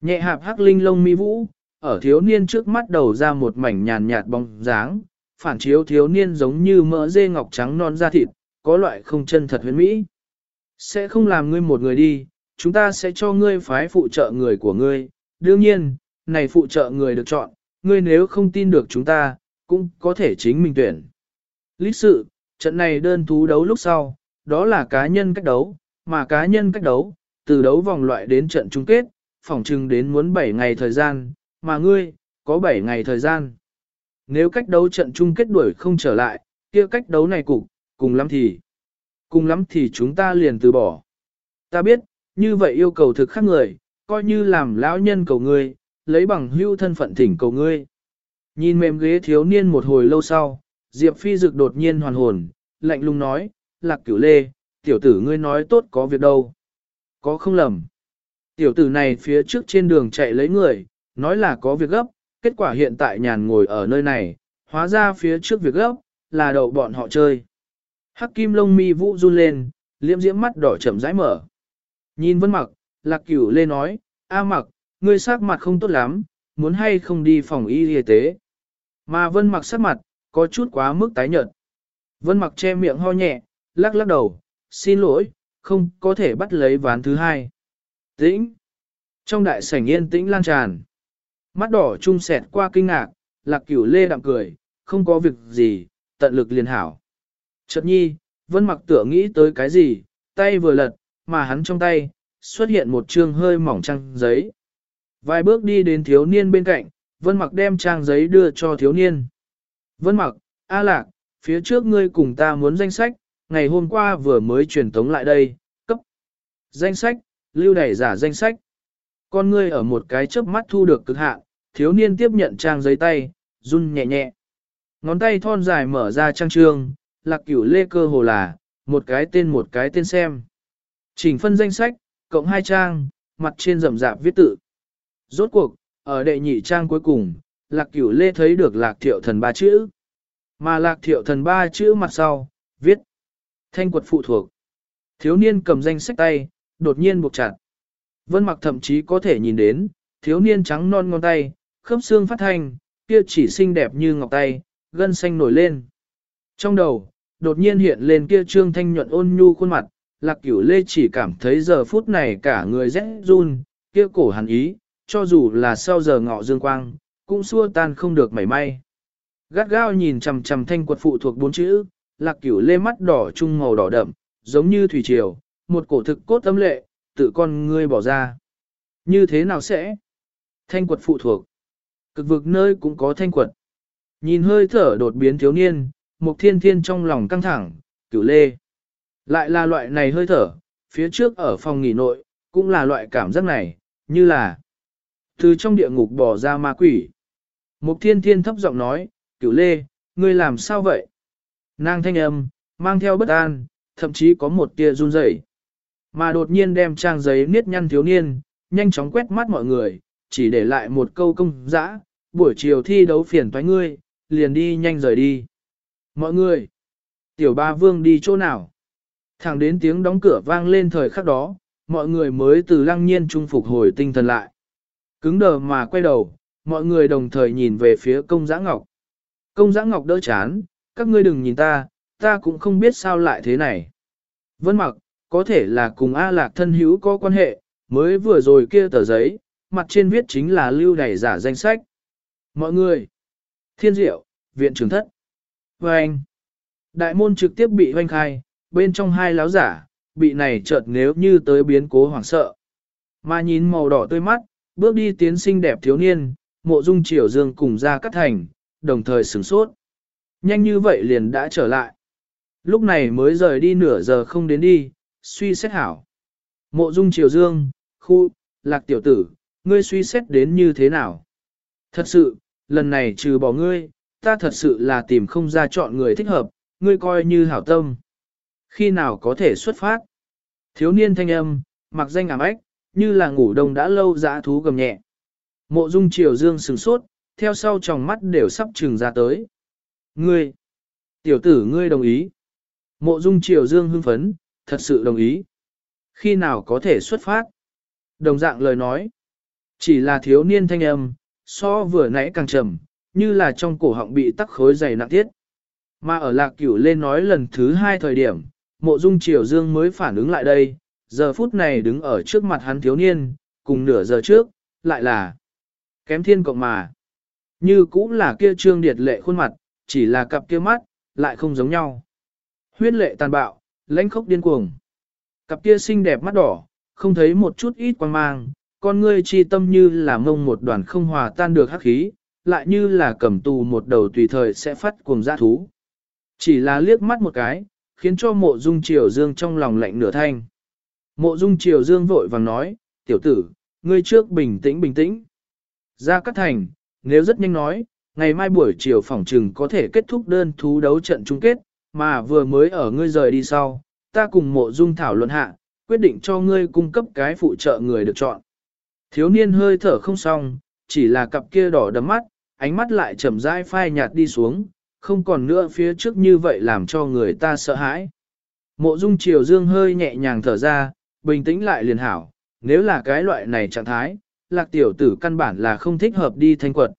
Nhẹ hạp hắc linh lông mi vũ, ở thiếu niên trước mắt đầu ra một mảnh nhàn nhạt bóng dáng, phản chiếu thiếu niên giống như mỡ dê ngọc trắng non da thịt, có loại không chân thật huyền mỹ. Sẽ không làm ngươi một người đi, chúng ta sẽ cho ngươi phái phụ trợ người của ngươi. Đương nhiên, này phụ trợ người được chọn, ngươi nếu không tin được chúng ta, cũng có thể chính mình tuyển. Lý sự, trận này đơn thú đấu lúc sau, đó là cá nhân cách đấu, mà cá nhân cách đấu, từ đấu vòng loại đến trận chung kết, phỏng chừng đến muốn 7 ngày thời gian, mà ngươi, có 7 ngày thời gian. Nếu cách đấu trận chung kết đuổi không trở lại, kia cách đấu này cục, cùng lắm thì, cùng lắm thì chúng ta liền từ bỏ. Ta biết, như vậy yêu cầu thực khác người, coi như làm lão nhân cầu ngươi, lấy bằng hưu thân phận thỉnh cầu ngươi. Nhìn mềm ghế thiếu niên một hồi lâu sau, Diệp Phi Dực đột nhiên hoàn hồn, lạnh lùng nói, lạc cửu lê, tiểu tử ngươi nói tốt có việc đâu. Có không lầm. Tiểu tử này phía trước trên đường chạy lấy người, nói là có việc gấp, kết quả hiện tại nhàn ngồi ở nơi này, hóa ra phía trước việc gấp, là đậu bọn họ chơi. Hắc kim lông mi vũ run lên, liễm diễm mắt đỏ chậm rãi mở. Nhìn vân mặc, lạc cửu lê nói, A mặc, ngươi sắc mặt không tốt lắm, muốn hay không đi phòng y y tế. Mà vân mặc sắc mặt, có chút quá mức tái nhợt. Vân mặc che miệng ho nhẹ, lắc lắc đầu, xin lỗi, không có thể bắt lấy ván thứ hai. Tĩnh. Trong đại sảnh yên tĩnh lan tràn. Mắt đỏ trung sẹt qua kinh ngạc, lạc cửu lê đạm cười, không có việc gì, tận lực liền hảo. Chợt nhi, vân mặc tựa nghĩ tới cái gì, tay vừa lật, mà hắn trong tay, xuất hiện một chương hơi mỏng trang giấy. Vài bước đi đến thiếu niên bên cạnh, vân mặc đem trang giấy đưa cho thiếu niên. Vân mặc, A lạc, phía trước ngươi cùng ta muốn danh sách, ngày hôm qua vừa mới truyền tống lại đây, cấp. Danh sách, lưu đẩy giả danh sách. Con ngươi ở một cái chớp mắt thu được cực hạn, thiếu niên tiếp nhận trang giấy tay, run nhẹ nhẹ. Ngón tay thon dài mở ra trang trương, lạc cửu lê cơ hồ là, một cái tên một cái tên xem. Chỉnh phân danh sách, cộng hai trang, mặt trên rậm rạp viết tự. Rốt cuộc, ở đệ nhị trang cuối cùng, lạc cửu lê thấy được lạc thiệu thần ba chữ. Mà lạc thiệu thần ba chữ mặt sau, viết. Thanh quật phụ thuộc. Thiếu niên cầm danh sách tay, đột nhiên buộc chặt. Vân mặc thậm chí có thể nhìn đến, thiếu niên trắng non ngón tay, khớp xương phát thanh, kia chỉ xinh đẹp như ngọc tay, gân xanh nổi lên. Trong đầu, đột nhiên hiện lên kia trương thanh nhuận ôn nhu khuôn mặt, lạc cửu lê chỉ cảm thấy giờ phút này cả người rẽ run, kia cổ hàn ý, cho dù là sau giờ ngọ dương quang, cũng xua tan không được mảy may. Gắt gao nhìn chằm chằm thanh quật phụ thuộc bốn chữ, lạc cửu lê mắt đỏ trung màu đỏ đậm, giống như thủy triều, một cổ thực cốt âm lệ, tự con ngươi bỏ ra. Như thế nào sẽ? Thanh quật phụ thuộc. Cực vực nơi cũng có thanh quật. Nhìn hơi thở đột biến thiếu niên, mục thiên thiên trong lòng căng thẳng, cửu lê. Lại là loại này hơi thở, phía trước ở phòng nghỉ nội, cũng là loại cảm giác này, như là từ trong địa ngục bỏ ra ma quỷ. Mục thiên thiên thấp giọng nói, cửu lê, ngươi làm sao vậy? Nàng thanh âm, mang theo bất an, thậm chí có một tia run rẩy. Mà đột nhiên đem trang giấy niết nhăn thiếu niên, nhanh chóng quét mắt mọi người, chỉ để lại một câu công dã, buổi chiều thi đấu phiền toái ngươi, liền đi nhanh rời đi. Mọi người, tiểu ba vương đi chỗ nào? Thẳng đến tiếng đóng cửa vang lên thời khắc đó, mọi người mới từ lăng nhiên trung phục hồi tinh thần lại. Cứng đờ mà quay đầu, mọi người đồng thời nhìn về phía công giã ngọc. Công giã ngọc đỡ chán, các ngươi đừng nhìn ta, ta cũng không biết sao lại thế này. Vân mặc, có thể là cùng A Lạc thân hữu có quan hệ, mới vừa rồi kia tờ giấy, mặt trên viết chính là lưu đẩy giả danh sách. Mọi người, thiên diệu, viện trưởng thất. Và anh, đại môn trực tiếp bị hoanh khai, bên trong hai láo giả, bị này chợt nếu như tới biến cố hoảng sợ. Mà nhìn màu đỏ tươi mắt, bước đi tiến sinh đẹp thiếu niên, mộ dung triều dương cùng ra cắt thành, đồng thời sửng sốt. Nhanh như vậy liền đã trở lại. Lúc này mới rời đi nửa giờ không đến đi, suy xét hảo. Mộ dung triều dương, khu, lạc tiểu tử, ngươi suy xét đến như thế nào? Thật sự, lần này trừ bỏ ngươi, ta thật sự là tìm không ra chọn người thích hợp, ngươi coi như hảo tâm. Khi nào có thể xuất phát? Thiếu niên thanh âm, mặc danh ảm ách, như là ngủ đông đã lâu dã thú gầm nhẹ. Mộ dung triều dương sừng sốt, theo sau tròng mắt đều sắp trừng ra tới. Ngươi! Tiểu tử ngươi đồng ý. Mộ dung triều dương hưng phấn, thật sự đồng ý. Khi nào có thể xuất phát? Đồng dạng lời nói. Chỉ là thiếu niên thanh âm, so vừa nãy càng trầm, như là trong cổ họng bị tắc khối dày nặng tiết. Mà ở lạc cửu lên nói lần thứ hai thời điểm, mộ dung triều dương mới phản ứng lại đây, giờ phút này đứng ở trước mặt hắn thiếu niên, cùng nửa giờ trước, lại là kém thiên cộng mà. Như cũng là kia trương điệt lệ khuôn mặt, chỉ là cặp kia mắt, lại không giống nhau. Huyết lệ tàn bạo, lãnh khốc điên cuồng. Cặp kia xinh đẹp mắt đỏ, không thấy một chút ít quan mang, con ngươi chi tâm như là mông một đoàn không hòa tan được hắc khí, lại như là cầm tù một đầu tùy thời sẽ phát cuồng ra thú. Chỉ là liếc mắt một cái, khiến cho mộ dung triều dương trong lòng lạnh nửa thanh. Mộ dung triều dương vội vàng nói, tiểu tử, ngươi trước bình tĩnh bình tĩnh. Ra cắt thành, nếu rất nhanh nói, ngày mai buổi chiều phỏng trừng có thể kết thúc đơn thú đấu trận chung kết, mà vừa mới ở ngươi rời đi sau, ta cùng mộ dung thảo luận hạ, quyết định cho ngươi cung cấp cái phụ trợ người được chọn. Thiếu niên hơi thở không xong, chỉ là cặp kia đỏ đấm mắt, ánh mắt lại chậm rãi phai nhạt đi xuống, không còn nữa phía trước như vậy làm cho người ta sợ hãi. Mộ dung triều dương hơi nhẹ nhàng thở ra, bình tĩnh lại liền hảo, nếu là cái loại này trạng thái, lạc tiểu tử căn bản là không thích hợp đi thanh quật.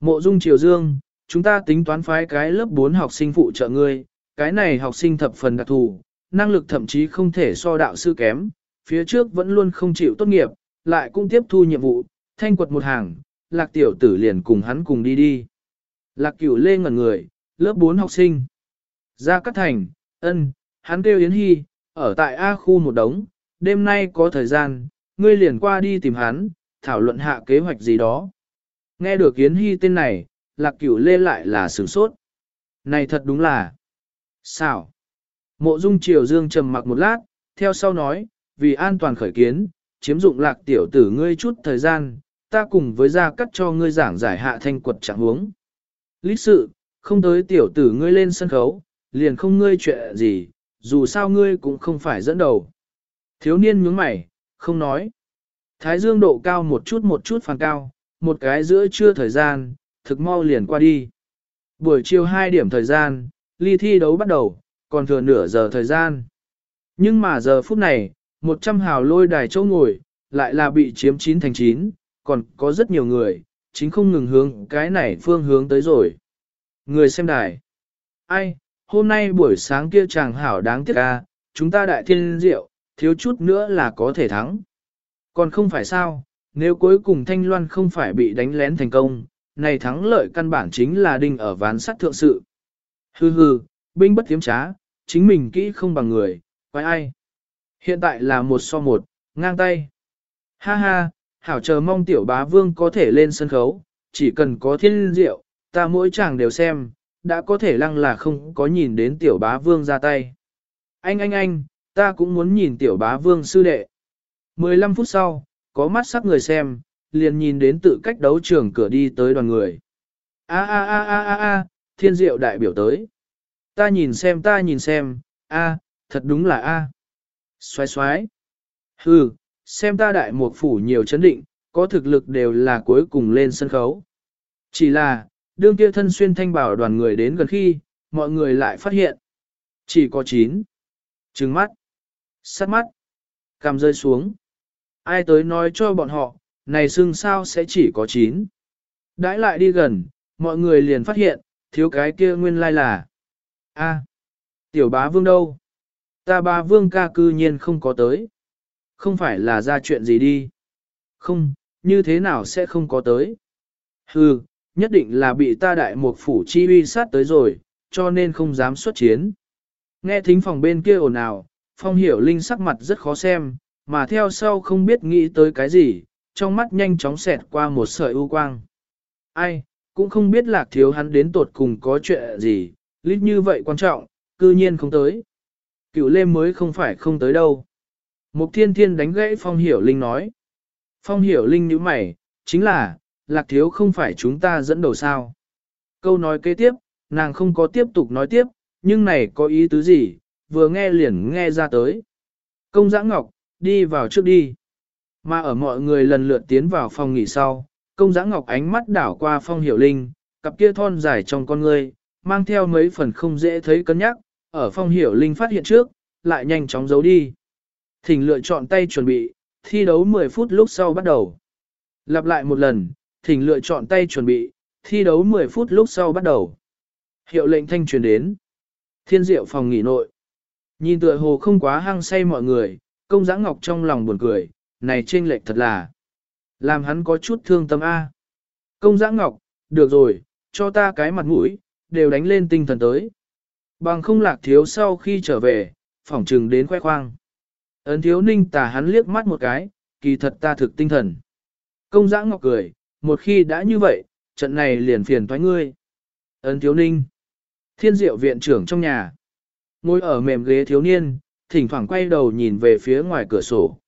Mộ dung triều dương, chúng ta tính toán phái cái lớp 4 học sinh phụ trợ ngươi, cái này học sinh thập phần đặc thù, năng lực thậm chí không thể so đạo sư kém, phía trước vẫn luôn không chịu tốt nghiệp, lại cũng tiếp thu nhiệm vụ, thanh quật một hàng, lạc tiểu tử liền cùng hắn cùng đi đi. Lạc cửu lê ngẩn người, lớp 4 học sinh. Ra cắt thành, ân, hắn kêu Yến Hy, ở tại A khu một đống, đêm nay có thời gian, ngươi liền qua đi tìm hắn, thảo luận hạ kế hoạch gì đó. Nghe được Yến Hy tên này, lạc cửu lê lại là sửng sốt. Này thật đúng là... Sao? Mộ dung triều dương trầm mặc một lát, theo sau nói, vì an toàn khởi kiến, chiếm dụng lạc tiểu tử ngươi chút thời gian, ta cùng với gia cắt cho ngươi giảng giải hạ thanh quật trạng huống. Lý sự, không tới tiểu tử ngươi lên sân khấu, liền không ngươi chuyện gì, dù sao ngươi cũng không phải dẫn đầu. Thiếu niên nhướng mày, không nói. Thái dương độ cao một chút một chút phàn cao, một cái giữa trưa thời gian, thực mau liền qua đi. Buổi chiều 2 điểm thời gian, ly thi đấu bắt đầu, còn thừa nửa giờ thời gian. Nhưng mà giờ phút này, 100 hào lôi đài chỗ ngồi, lại là bị chiếm 9 thành 9, còn có rất nhiều người, chính không ngừng hướng cái này phương hướng tới rồi. Người xem đài. Ai, hôm nay buổi sáng kia chàng hảo đáng tiếc ca, chúng ta đại thiên diệu, thiếu chút nữa là có thể thắng. Còn không phải sao, nếu cuối cùng Thanh Loan không phải bị đánh lén thành công, này thắng lợi căn bản chính là đinh ở ván sắt thượng sự. Hừ hừ, binh bất tiếm trá, chính mình kỹ không bằng người, quái ai. Hiện tại là một so một, ngang tay. Ha ha, hảo chờ mong tiểu bá vương có thể lên sân khấu, chỉ cần có thiên diệu, ta mỗi chàng đều xem, đã có thể lăng là không có nhìn đến tiểu bá vương ra tay. Anh anh anh, ta cũng muốn nhìn tiểu bá vương sư đệ. 15 phút sau, có mắt sắc người xem, liền nhìn đến tự cách đấu trường cửa đi tới đoàn người. A a a a a a, thiên diệu đại biểu tới. Ta nhìn xem ta nhìn xem, a, thật đúng là a. Xoái xoái. Hừ, xem ta đại mục phủ nhiều chấn định, có thực lực đều là cuối cùng lên sân khấu. Chỉ là, đương kia thân xuyên thanh bảo đoàn người đến gần khi, mọi người lại phát hiện. Chỉ có chín. Trừng mắt. Sắt mắt. Cằm rơi xuống. Ai tới nói cho bọn họ, này xương sao sẽ chỉ có chín. Đãi lại đi gần, mọi người liền phát hiện, thiếu cái kia nguyên lai là. a tiểu bá vương đâu? Ta bá vương ca cư nhiên không có tới. Không phải là ra chuyện gì đi. Không, như thế nào sẽ không có tới. Hừ, nhất định là bị ta đại một phủ chi uy sát tới rồi, cho nên không dám xuất chiến. Nghe thính phòng bên kia ồn ào, phong hiểu linh sắc mặt rất khó xem, mà theo sau không biết nghĩ tới cái gì, trong mắt nhanh chóng xẹt qua một sợi u quang. Ai, cũng không biết lạc thiếu hắn đến tột cùng có chuyện gì, lít như vậy quan trọng, cư nhiên không tới. Cựu lê mới không phải không tới đâu. Mục thiên thiên đánh gãy phong hiểu linh nói. Phong hiểu linh như mày, chính là, lạc thiếu không phải chúng ta dẫn đầu sao. Câu nói kế tiếp, nàng không có tiếp tục nói tiếp, nhưng này có ý tứ gì, vừa nghe liền nghe ra tới. Công giã ngọc, đi vào trước đi. Mà ở mọi người lần lượt tiến vào phòng nghỉ sau, công giã ngọc ánh mắt đảo qua phong hiểu linh, cặp kia thon dài trong con ngươi, mang theo mấy phần không dễ thấy cân nhắc, ở phong hiểu linh phát hiện trước, lại nhanh chóng giấu đi. Thỉnh lựa chọn tay chuẩn bị, thi đấu 10 phút lúc sau bắt đầu. Lặp lại một lần, thỉnh lựa chọn tay chuẩn bị, thi đấu 10 phút lúc sau bắt đầu. Hiệu lệnh thanh truyền đến. Thiên diệu phòng nghỉ nội. Nhìn tựa hồ không quá hăng say mọi người, công giã ngọc trong lòng buồn cười, này chênh lệch thật là. Làm hắn có chút thương tâm A. Công giã ngọc, được rồi, cho ta cái mặt mũi, đều đánh lên tinh thần tới. Bằng không lạc thiếu sau khi trở về, phỏng trừng đến khoe khoang. Ấn thiếu ninh tà hắn liếc mắt một cái, kỳ thật ta thực tinh thần. Công giã ngọc cười, một khi đã như vậy, trận này liền phiền thoái ngươi. Ấn thiếu ninh. Thiên diệu viện trưởng trong nhà. Ngồi ở mềm ghế thiếu niên, thỉnh thoảng quay đầu nhìn về phía ngoài cửa sổ.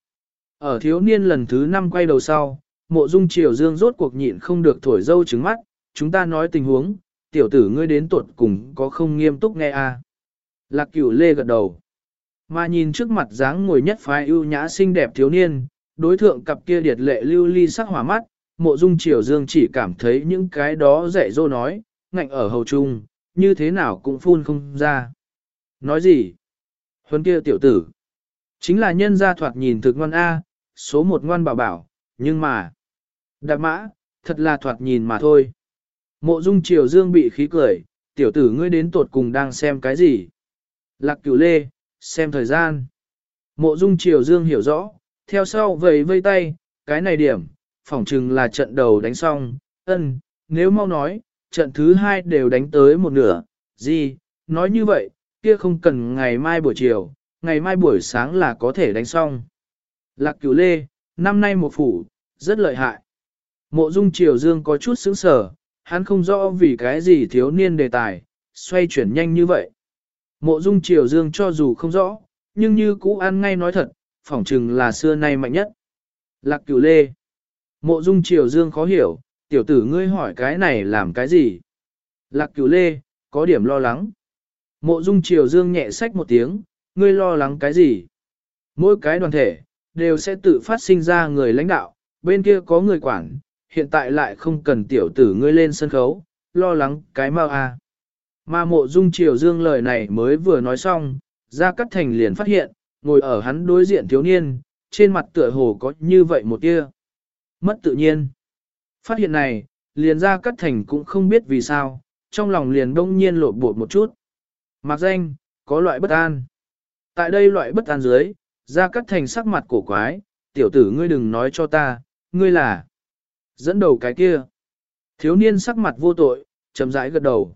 Ở thiếu niên lần thứ năm quay đầu sau, mộ dung triều dương rốt cuộc nhịn không được thổi dâu trứng mắt, chúng ta nói tình huống, tiểu tử ngươi đến tuột cùng có không nghiêm túc nghe à. Lạc cửu lê gật đầu. Mà nhìn trước mặt dáng ngồi nhất phái ưu nhã xinh đẹp thiếu niên, đối thượng cặp kia điệt lệ lưu ly sắc hỏa mắt, mộ dung triều dương chỉ cảm thấy những cái đó dạy dô nói, ngạnh ở hầu trung, như thế nào cũng phun không ra. Nói gì? Huấn kia tiểu tử. Chính là nhân gia thoạt nhìn thực ngon A, số một ngoan bảo bảo, nhưng mà... Đạp mã, thật là thoạt nhìn mà thôi. Mộ dung triều dương bị khí cười, tiểu tử ngươi đến tột cùng đang xem cái gì? Lạc cửu lê, xem thời gian. Mộ dung triều dương hiểu rõ, theo sau vầy vây tay, cái này điểm, phỏng chừng là trận đầu đánh xong, ân, nếu mau nói, trận thứ hai đều đánh tới một nửa, gì, nói như vậy, kia không cần ngày mai buổi chiều, ngày mai buổi sáng là có thể đánh xong. Lạc cửu lê, năm nay một phủ, rất lợi hại. Mộ dung triều dương có chút sững sờ, hắn không rõ vì cái gì thiếu niên đề tài, xoay chuyển nhanh như vậy. Mộ dung triều dương cho dù không rõ, nhưng như cũ ăn ngay nói thật, phỏng chừng là xưa nay mạnh nhất. Lạc cửu lê. Mộ dung triều dương khó hiểu, tiểu tử ngươi hỏi cái này làm cái gì? Lạc cửu lê, có điểm lo lắng. Mộ dung triều dương nhẹ sách một tiếng, ngươi lo lắng cái gì? Mỗi cái đoàn thể, đều sẽ tự phát sinh ra người lãnh đạo, bên kia có người quản, hiện tại lại không cần tiểu tử ngươi lên sân khấu, lo lắng cái mau à. Mà mộ dung triều dương lời này mới vừa nói xong, ra cắt thành liền phát hiện, ngồi ở hắn đối diện thiếu niên, trên mặt tựa hồ có như vậy một tia. Mất tự nhiên. Phát hiện này, liền ra cắt thành cũng không biết vì sao, trong lòng liền đông nhiên lộ bột một chút. Mặc danh, có loại bất an. Tại đây loại bất an dưới, ra cắt thành sắc mặt cổ quái, tiểu tử ngươi đừng nói cho ta, ngươi là dẫn đầu cái kia. Thiếu niên sắc mặt vô tội, chấm rãi gật đầu.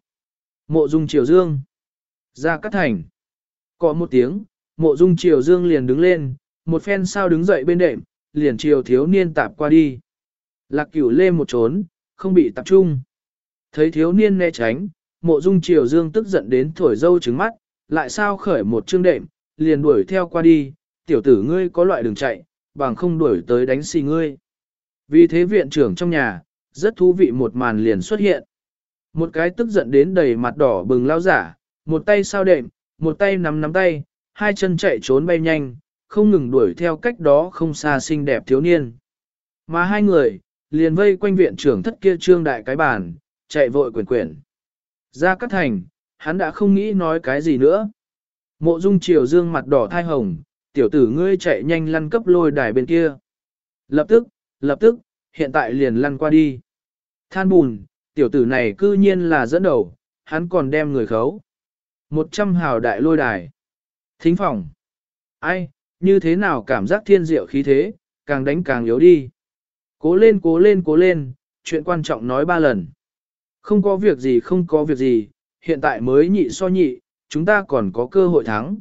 Mộ dung triều dương. Ra cắt thành. Có một tiếng, mộ dung triều dương liền đứng lên, một phen sao đứng dậy bên đệm, liền triều thiếu niên tạp qua đi. Lạc cửu lê một trốn, không bị tập trung. Thấy thiếu niên né tránh, mộ dung triều dương tức giận đến thổi dâu trứng mắt, lại sao khởi một chương đệm, liền đuổi theo qua đi, tiểu tử ngươi có loại đường chạy, bằng không đuổi tới đánh xì ngươi. Vì thế viện trưởng trong nhà, rất thú vị một màn liền xuất hiện. Một cái tức giận đến đầy mặt đỏ bừng lao giả, một tay sao đệm, một tay nắm nắm tay, hai chân chạy trốn bay nhanh, không ngừng đuổi theo cách đó không xa xinh đẹp thiếu niên. Mà hai người, liền vây quanh viện trưởng thất kia trương đại cái bàn, chạy vội quyển quyển. Ra cắt thành, hắn đã không nghĩ nói cái gì nữa. Mộ dung triều dương mặt đỏ thai hồng, tiểu tử ngươi chạy nhanh lăn cấp lôi đài bên kia. Lập tức, lập tức, hiện tại liền lăn qua đi. Than bùn, tiểu tử này cư nhiên là dẫn đầu, hắn còn đem người khấu. Một trăm hào đại lôi đài. Thính phòng. Ai, như thế nào cảm giác thiên diệu khí thế, càng đánh càng yếu đi. Cố lên cố lên cố lên, chuyện quan trọng nói ba lần. Không có việc gì không có việc gì, hiện tại mới nhị so nhị, chúng ta còn có cơ hội thắng.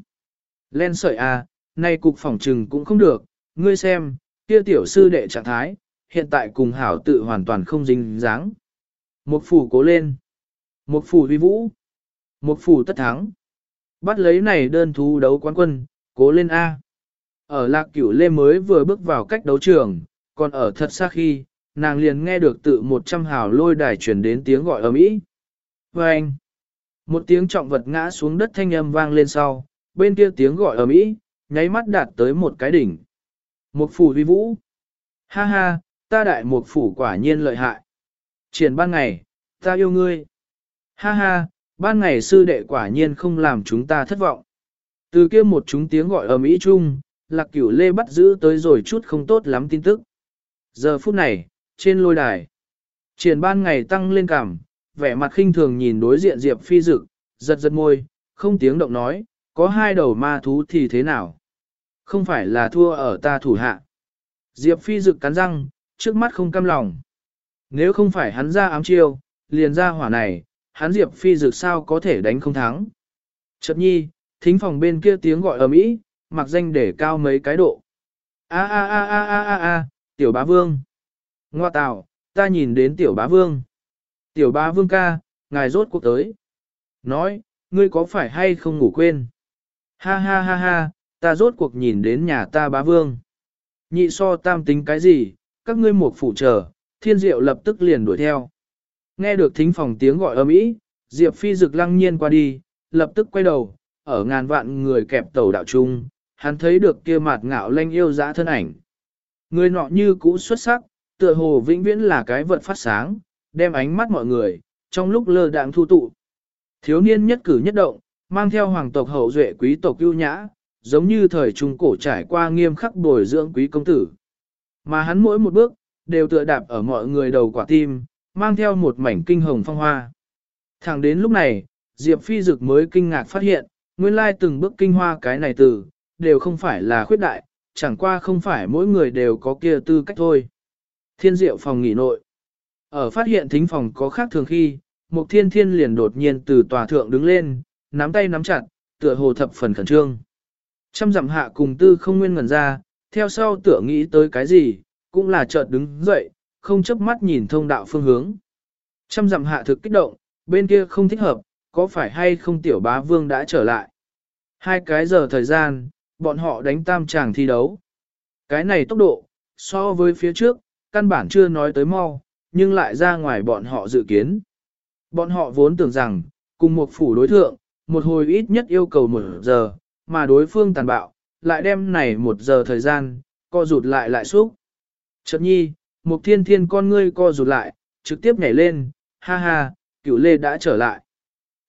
Len sợi à, nay cục phòng trừng cũng không được, ngươi xem, kia tiểu sư đệ trạng thái, hiện tại cùng hảo tự hoàn toàn không dính dáng. Một phủ cố lên. Một phủ vi vũ. Một phủ tất thắng. Bắt lấy này đơn thú đấu quán quân, cố lên A. Ở lạc cửu lê mới vừa bước vào cách đấu trường, còn ở thật xa khi, nàng liền nghe được tự một trăm hào lôi đài chuyển đến tiếng gọi ầm ĩ. Và anh, một tiếng trọng vật ngã xuống đất thanh âm vang lên sau, bên kia tiếng gọi ầm ĩ, nháy mắt đạt tới một cái đỉnh. Một phủ vi vũ. Ha ha, ta đại một phủ quả nhiên lợi hại. Triển ban ngày, ta yêu ngươi. Ha ha, ban ngày sư đệ quả nhiên không làm chúng ta thất vọng. Từ kia một chúng tiếng gọi ở Mỹ chung, lạc cửu lê bắt giữ tới rồi chút không tốt lắm tin tức. Giờ phút này, trên lôi đài, triển ban ngày tăng lên cảm, vẻ mặt khinh thường nhìn đối diện Diệp Phi Dực, giật giật môi, không tiếng động nói, có hai đầu ma thú thì thế nào? Không phải là thua ở ta thủ hạ. Diệp Phi Dực cắn răng, trước mắt không cam lòng. Nếu không phải hắn ra ám chiêu, liền ra hỏa này, hắn Diệp Phi Dực sao có thể đánh không thắng? Chợt nhi, thính phòng bên kia tiếng gọi ầm ĩ, mặc danh để cao mấy cái độ. A a a a a a a, tiểu bá vương. Ngoa tào, ta nhìn đến tiểu bá vương. Tiểu bá vương ca, ngài rốt cuộc tới. Nói, ngươi có phải hay không ngủ quên? Ha ha ha ha, ta rốt cuộc nhìn đến nhà ta bá vương. Nhị so tam tính cái gì, các ngươi một phụ chờ, thiên diệu lập tức liền đuổi theo. Nghe được thính phòng tiếng gọi ầm ĩ, Diệp Phi rực lăng nhiên qua đi, lập tức quay đầu, ở ngàn vạn người kẹp tàu đạo trung, hắn thấy được kia mặt ngạo lanh yêu dã thân ảnh. Người nọ như cũ xuất sắc, tựa hồ vĩnh viễn là cái vật phát sáng, đem ánh mắt mọi người, trong lúc lơ đạng thu tụ. Thiếu niên nhất cử nhất động, mang theo hoàng tộc hậu duệ quý tộc ưu nhã, giống như thời trung cổ trải qua nghiêm khắc bồi dưỡng quý công tử. Mà hắn mỗi một bước, đều tựa đạp ở mọi người đầu quả tim, mang theo một mảnh kinh hồng phong hoa. Thẳng đến lúc này, Diệp Phi Dực mới kinh ngạc phát hiện, nguyên lai từng bước kinh hoa cái này từ, đều không phải là khuyết đại, chẳng qua không phải mỗi người đều có kia tư cách thôi. Thiên diệu phòng nghỉ nội. Ở phát hiện thính phòng có khác thường khi, Mục Thiên Thiên liền đột nhiên từ tòa thượng đứng lên, nắm tay nắm chặt, tựa hồ thập phần khẩn trương. Trăm dặm hạ cùng tư không nguyên ngẩn ra, theo sau tựa nghĩ tới cái gì, cũng là chợt đứng dậy, không chớp mắt nhìn thông đạo phương hướng. Trăm dặm hạ thực kích động, bên kia không thích hợp, có phải hay không tiểu bá vương đã trở lại. Hai cái giờ thời gian, bọn họ đánh tam tràng thi đấu. Cái này tốc độ, so với phía trước, căn bản chưa nói tới mau, nhưng lại ra ngoài bọn họ dự kiến. Bọn họ vốn tưởng rằng, cùng một phủ đối thượng, một hồi ít nhất yêu cầu một giờ, mà đối phương tàn bạo, lại đem này một giờ thời gian, co rụt lại lại xúc. Chợt nhi, một thiên thiên con ngươi co rụt lại, trực tiếp nhảy lên, ha ha, cửu lê đã trở lại.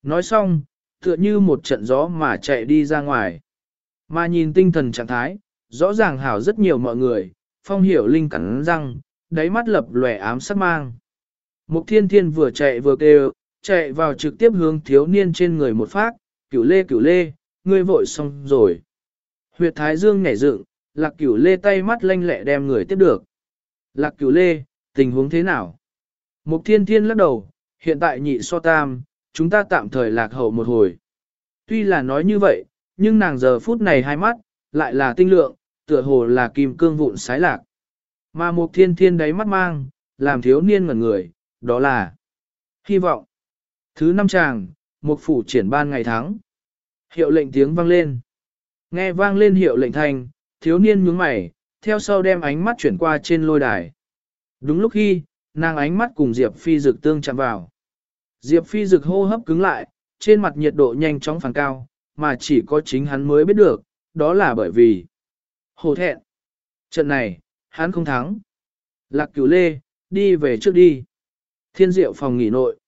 Nói xong, tựa như một trận gió mà chạy đi ra ngoài. Mà nhìn tinh thần trạng thái, rõ ràng hảo rất nhiều mọi người, phong hiểu linh cắn răng, đáy mắt lập lòe ám sắc mang. Mục thiên thiên vừa chạy vừa kêu, chạy vào trực tiếp hướng thiếu niên trên người một phát, cửu lê cửu lê, ngươi vội xong rồi. Huyệt thái dương nhảy dựng, lạc cửu lê tay mắt lanh lẹ đem người tiếp được. Lạc cửu lê, tình huống thế nào? Mục thiên thiên lắc đầu, hiện tại nhị so tam, chúng ta tạm thời lạc hậu một hồi. Tuy là nói như vậy, nhưng nàng giờ phút này hai mắt, lại là tinh lượng, tựa hồ là kim cương vụn sái lạc. Mà Mục thiên thiên đáy mắt mang, làm thiếu niên ngẩn người, đó là hy vọng. Thứ năm chàng, một phủ triển ban ngày tháng. Hiệu lệnh tiếng vang lên. Nghe vang lên hiệu lệnh thành, thiếu niên nhướng mày, theo sau đem ánh mắt chuyển qua trên lôi đài. Đúng lúc khi, nàng ánh mắt cùng Diệp Phi Dực tương chạm vào. Diệp Phi Dực hô hấp cứng lại, trên mặt nhiệt độ nhanh chóng phản cao, mà chỉ có chính hắn mới biết được, đó là bởi vì hồ thẹn. Trận này, hắn không thắng. Lạc cửu lê, đi về trước đi. Thiên diệu phòng nghỉ nội.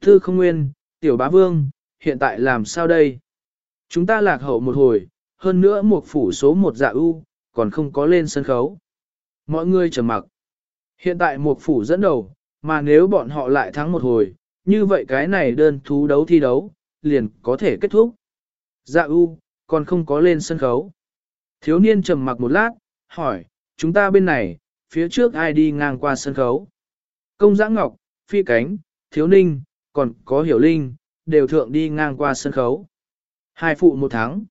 Thư không nguyên, tiểu bá vương, hiện tại làm sao đây? Chúng ta lạc hậu một hồi, hơn nữa một phủ số một dạ ưu, còn không có lên sân khấu. Mọi người trầm mặc. Hiện tại một phủ dẫn đầu, mà nếu bọn họ lại thắng một hồi, như vậy cái này đơn thú đấu thi đấu, liền có thể kết thúc. Dạ ưu, còn không có lên sân khấu. Thiếu niên trầm mặc một lát, hỏi, chúng ta bên này, phía trước ai đi ngang qua sân khấu? Công giã ngọc, phi cánh, thiếu ninh, còn có hiểu linh, đều thượng đi ngang qua sân khấu. Hai phụ một tháng.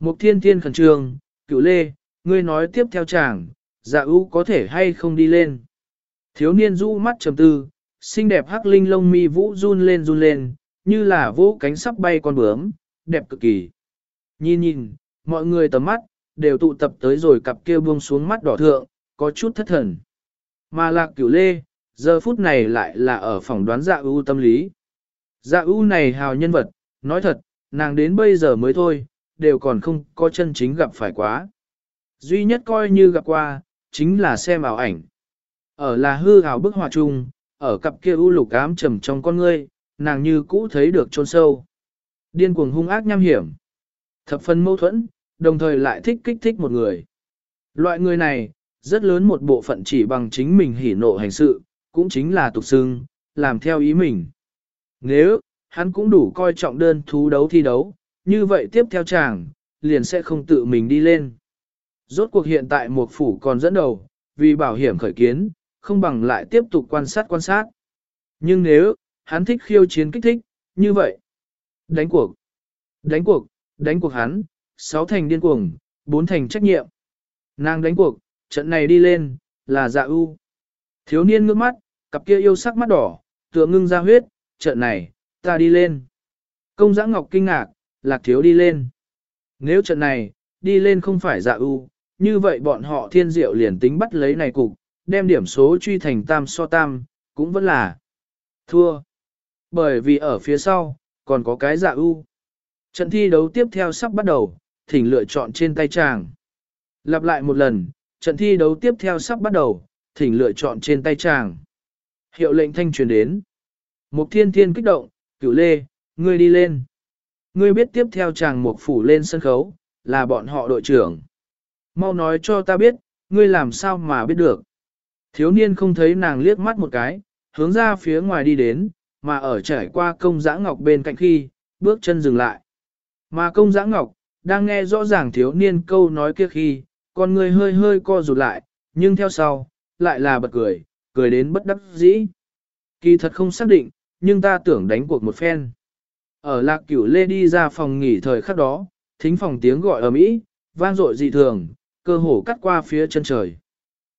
Mục thiên thiên khẩn trương, cựu lê, ngươi nói tiếp theo chàng, dạ ưu có thể hay không đi lên. Thiếu niên rũ mắt trầm tư, xinh đẹp hắc linh lông mi vũ run lên run lên, như là vũ cánh sắp bay con bướm, đẹp cực kỳ. Nhìn nhìn, mọi người tầm mắt, đều tụ tập tới rồi cặp kia buông xuống mắt đỏ thượng, có chút thất thần. Mà lạc cửu lê, giờ phút này lại là ở phòng đoán dạ ưu tâm lý. Dạ ưu này hào nhân vật, nói thật, nàng đến bây giờ mới thôi, đều còn không có chân chính gặp phải quá. Duy nhất coi như gặp qua, chính là xem ảo ảnh. Ở là hư ảo bức họa chung, ở cặp kia u lục ám trầm trong con ngươi, nàng như cũ thấy được chôn sâu. Điên cuồng hung ác nham hiểm. Thập phần mâu thuẫn, đồng thời lại thích kích thích một người. Loại người này, rất lớn một bộ phận chỉ bằng chính mình hỉ nộ hành sự, cũng chính là tục xưng, làm theo ý mình. Nếu, hắn cũng đủ coi trọng đơn thú đấu thi đấu, như vậy tiếp theo chàng, liền sẽ không tự mình đi lên. Rốt cuộc hiện tại một phủ còn dẫn đầu, vì bảo hiểm khởi kiến, không bằng lại tiếp tục quan sát quan sát. Nhưng nếu, hắn thích khiêu chiến kích thích, như vậy. Đánh cuộc. Đánh cuộc, đánh cuộc hắn, sáu thành điên cuồng, bốn thành trách nhiệm. Nàng đánh cuộc, trận này đi lên, là dạ ưu. Thiếu niên ngước mắt, cặp kia yêu sắc mắt đỏ, tựa ngưng ra huyết, trận này, ta đi lên. Công giã ngọc kinh ngạc, lạc thiếu đi lên. Nếu trận này, đi lên không phải dạ ưu, như vậy bọn họ thiên diệu liền tính bắt lấy này cục, đem điểm số truy thành tam so tam, cũng vẫn là thua. Bởi vì ở phía sau, còn có cái dạ ưu. Trận thi đấu tiếp theo sắp bắt đầu, thỉnh lựa chọn trên tay chàng. Lặp lại một lần, trận thi đấu tiếp theo sắp bắt đầu, thỉnh lựa chọn trên tay chàng. Hiệu lệnh thanh truyền đến. Mục thiên thiên kích động, cửu lê, ngươi đi lên. Ngươi biết tiếp theo chàng mục phủ lên sân khấu, là bọn họ đội trưởng. Mau nói cho ta biết, ngươi làm sao mà biết được. Thiếu niên không thấy nàng liếc mắt một cái, hướng ra phía ngoài đi đến, mà ở trải qua công giã ngọc bên cạnh khi, bước chân dừng lại. Mà công giã ngọc, đang nghe rõ ràng thiếu niên câu nói kia khi, con người hơi hơi co rụt lại, nhưng theo sau, lại là bật cười, cười đến bất đắc dĩ. Kỳ thật không xác định, nhưng ta tưởng đánh cuộc một phen. Ở lạc cửu lê đi ra phòng nghỉ thời khắc đó, thính phòng tiếng gọi ở mỹ, vang dội dị thường, cơ hồ cắt qua phía chân trời.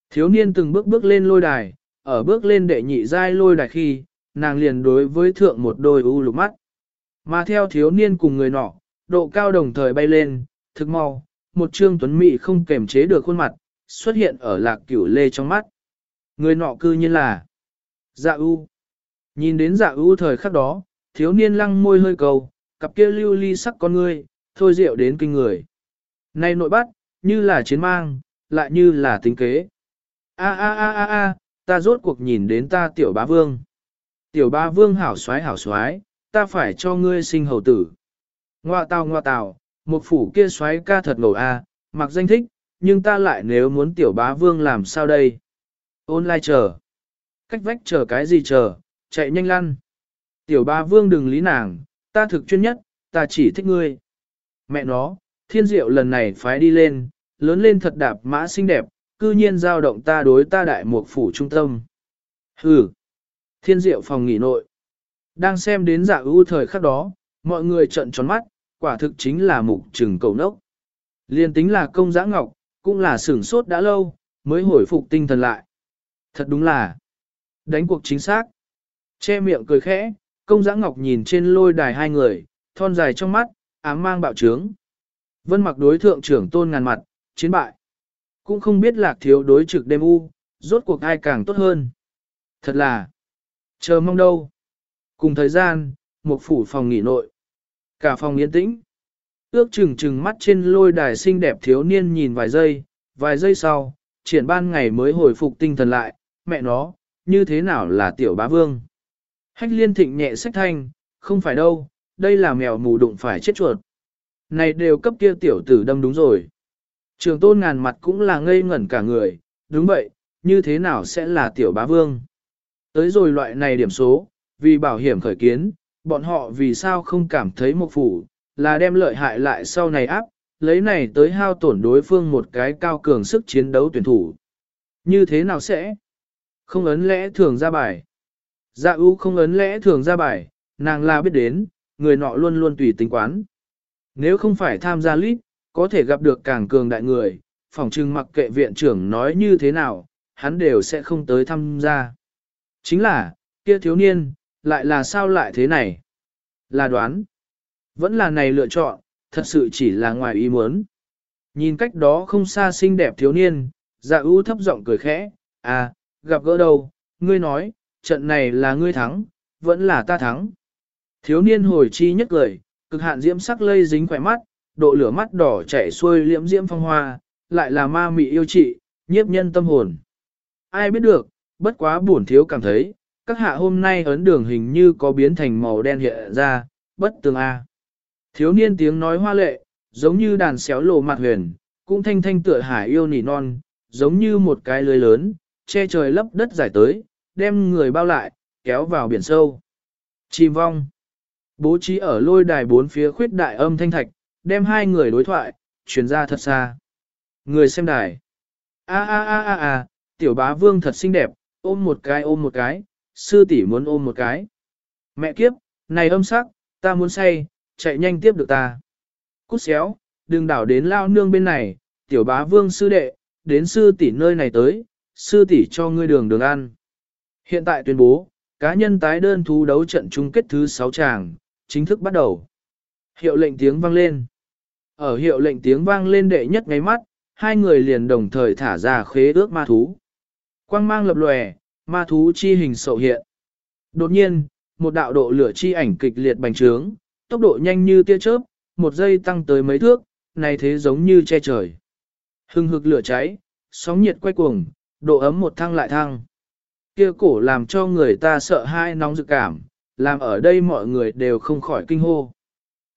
Thiếu niên từng bước bước lên lôi đài, ở bước lên đệ nhị giai lôi đài khi, nàng liền đối với thượng một đôi u lục mắt. Mà theo thiếu niên cùng người nọ, độ cao đồng thời bay lên, thực mau, một trương tuấn mỹ không kềm chế được khuôn mặt, xuất hiện ở lạc cửu lê trong mắt. Người nọ cư nhiên là dạ u. Nhìn đến dạ u thời khắc đó, thiếu niên lăng môi hơi cầu, cặp kia lưu ly sắc con ngươi, thôi rượu đến kinh người. Này nội bắt, như là chiến mang, lại như là tính kế. A a a a a, ta rốt cuộc nhìn đến ta tiểu bá vương. Tiểu bá vương hảo xoái hảo xoái, ta phải cho ngươi sinh hầu tử. Ngoa tào ngoa tào, một phủ kia xoái ca thật ngầu a, mặc danh thích, nhưng ta lại nếu muốn tiểu bá vương làm sao đây? Ôn lai chờ. Cách vách chờ cái gì chờ, chạy nhanh lăn. Tiểu ba vương đừng lý nàng, ta thực chuyên nhất, ta chỉ thích ngươi. Mẹ nó, thiên diệu lần này phái đi lên, lớn lên thật đạp mã xinh đẹp, cư nhiên giao động ta đối ta đại một phủ trung tâm. Hừ, thiên diệu phòng nghỉ nội. Đang xem đến dạ ưu thời khắc đó, mọi người trợn tròn mắt, quả thực chính là mục trừng cầu nốc. Liên tính là công giã ngọc, cũng là sửng sốt đã lâu, mới hồi phục tinh thần lại. Thật đúng là đánh cuộc chính xác. Che miệng cười khẽ, công giã ngọc nhìn trên lôi đài hai người, thon dài trong mắt, ám mang bạo trướng. Vân mặc đối thượng trưởng tôn ngàn mặt, chiến bại. Cũng không biết lạc thiếu đối trực đêm u, rốt cuộc ai càng tốt hơn. Thật là, chờ mong đâu. Cùng thời gian, một phủ phòng nghỉ nội. Cả phòng yên tĩnh. Ước chừng chừng mắt trên lôi đài xinh đẹp thiếu niên nhìn vài giây, vài giây sau, triển ban ngày mới hồi phục tinh thần lại, mẹ nó, như thế nào là tiểu bá vương. Hách liên thịnh nhẹ sách thanh, không phải đâu, đây là mèo mù đụng phải chết chuột. Này đều cấp kia tiểu tử đâm đúng rồi. Trường tôn ngàn mặt cũng là ngây ngẩn cả người, đúng vậy, như thế nào sẽ là tiểu bá vương. Tới rồi loại này điểm số, vì bảo hiểm khởi kiến, bọn họ vì sao không cảm thấy một phủ, là đem lợi hại lại sau này áp, lấy này tới hao tổn đối phương một cái cao cường sức chiến đấu tuyển thủ. Như thế nào sẽ? Không ấn lẽ thường ra bài. Dạ ưu không ấn lẽ thường ra bài, nàng là biết đến, người nọ luôn luôn tùy tính quán. Nếu không phải tham gia lít, có thể gặp được càng cường đại người, phòng trưng mặc kệ viện trưởng nói như thế nào, hắn đều sẽ không tới tham gia. Chính là, kia thiếu niên, lại là sao lại thế này? Là đoán. Vẫn là này lựa chọn, thật sự chỉ là ngoài ý muốn. Nhìn cách đó không xa xinh đẹp thiếu niên, dạ ưu thấp giọng cười khẽ, à, gặp gỡ đâu, ngươi nói, trận này là ngươi thắng, vẫn là ta thắng. Thiếu niên hồi chi nhất cười, cực hạn diễm sắc lây dính khỏe mắt, độ lửa mắt đỏ chảy xuôi liễm diễm phong hoa, lại là ma mị yêu trị, nhiếp nhân tâm hồn. Ai biết được, bất quá buồn thiếu cảm thấy, các hạ hôm nay ấn đường hình như có biến thành màu đen hiện ra, bất tường A. Thiếu niên tiếng nói hoa lệ, giống như đàn xéo lộ mặt huyền, cũng thanh thanh tựa hải yêu nỉ non, giống như một cái lưới lớn, che trời lấp đất giải tới, đem người bao lại, kéo vào biển sâu. Chìm vong. Bố trí ở lôi đài bốn phía khuyết đại âm thanh thạch, đem hai người đối thoại, chuyển ra thật xa. Người xem đài. A a a a a, tiểu bá vương thật xinh đẹp, ôm một cái ôm một cái, sư tỷ muốn ôm một cái. Mẹ kiếp, này âm sắc, ta muốn say, chạy nhanh tiếp được ta. Cút xéo, đừng đảo đến lao nương bên này, tiểu bá vương sư đệ, đến sư tỷ nơi này tới, sư tỷ cho ngươi đường đường ăn. Hiện tại tuyên bố, cá nhân tái đơn thú đấu trận chung kết thứ 6 tràng, chính thức bắt đầu. Hiệu lệnh tiếng vang lên. Ở hiệu lệnh tiếng vang lên đệ nhất ngay mắt, hai người liền đồng thời thả ra khế ước ma thú. Quang mang lập lòe, ma thú chi hình sậu hiện. Đột nhiên, một đạo độ lửa chi ảnh kịch liệt bành trướng, tốc độ nhanh như tia chớp, một giây tăng tới mấy thước, này thế giống như che trời. Hưng hực lửa cháy, sóng nhiệt quay cuồng, độ ấm một thăng lại thăng. Kia cổ làm cho người ta sợ hai nóng dự cảm, làm ở đây mọi người đều không khỏi kinh hô.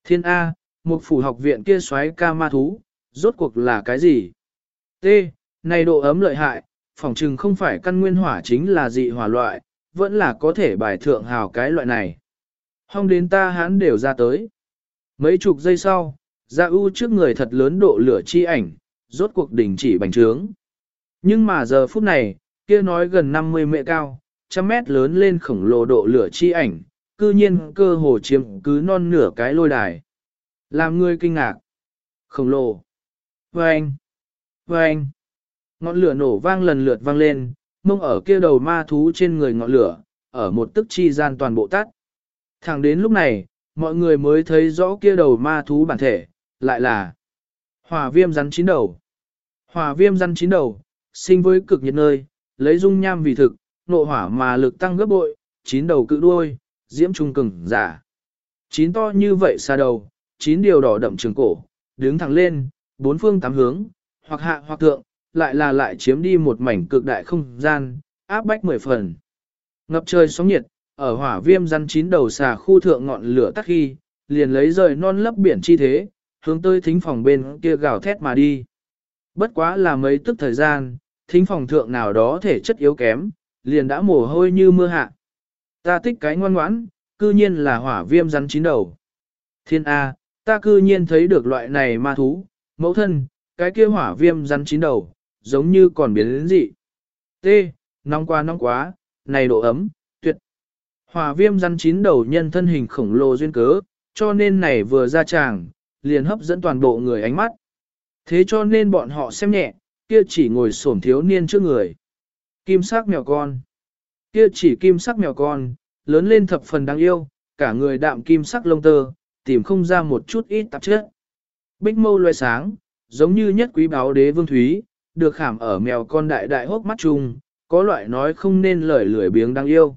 Thiên A, một phủ học viện kia xoáy ca ma thú, rốt cuộc là cái gì? T, này độ ấm lợi hại, phỏng chừng không phải căn nguyên hỏa chính là dị hỏa loại, vẫn là có thể bài thượng hào cái loại này. Hong đến ta hán đều ra tới. Mấy chục giây sau, dạ ra ưu trước người thật lớn độ lửa chi ảnh, rốt cuộc đình chỉ bành trướng. Nhưng mà giờ phút này, kia nói gần 50 mệ cao, trăm mét lớn lên khổng lồ độ lửa chi ảnh, cư nhiên cơ hồ chiếm cứ non nửa cái lôi đài. Làm người kinh ngạc. Khổng lồ. Vâng. Vâng. Ngọn lửa nổ vang lần lượt vang lên, mông ở kia đầu ma thú trên người ngọn lửa, ở một tức chi gian toàn bộ tắt. Thẳng đến lúc này, mọi người mới thấy rõ kia đầu ma thú bản thể, lại là hỏa viêm rắn chín đầu. Hỏa viêm rắn chín đầu, sinh với cực nhiệt nơi, lấy dung nham vì thực, nộ hỏa mà lực tăng gấp bội, chín đầu cự đuôi, diễm trung cứng, giả. Chín to như vậy xa đầu, chín điều đỏ đậm trường cổ, đứng thẳng lên, bốn phương tám hướng, hoặc hạ hoặc thượng, lại là lại chiếm đi một mảnh cực đại không gian, áp bách mười phần. Ngập trời sóng nhiệt, ở hỏa viêm rắn chín đầu xà khu thượng ngọn lửa tắt khi, liền lấy rời non lấp biển chi thế, hướng tới thính phòng bên kia gào thét mà đi. Bất quá là mấy tức thời gian, thính phòng thượng nào đó thể chất yếu kém, liền đã mồ hôi như mưa hạ. Ta thích cái ngoan ngoãn, cư nhiên là hỏa viêm rắn chín đầu. Thiên A, ta cư nhiên thấy được loại này ma thú, mẫu thân, cái kia hỏa viêm rắn chín đầu, giống như còn biến đến dị. T, nóng quá nóng quá, này độ ấm, tuyệt. Hỏa viêm rắn chín đầu nhân thân hình khổng lồ duyên cớ, cho nên này vừa ra tràng, liền hấp dẫn toàn bộ người ánh mắt. Thế cho nên bọn họ xem nhẹ, kia chỉ ngồi xổm thiếu niên trước người. Kim sắc mèo con. Kia chỉ kim sắc mèo con, lớn lên thập phần đáng yêu, cả người đạm kim sắc lông tơ, tìm không ra một chút ít tạp chất. Bích mâu loe sáng, giống như nhất quý báo đế vương thúy, được khảm ở mèo con đại đại hốc mắt chung, có loại nói không nên lời lười biếng đáng yêu.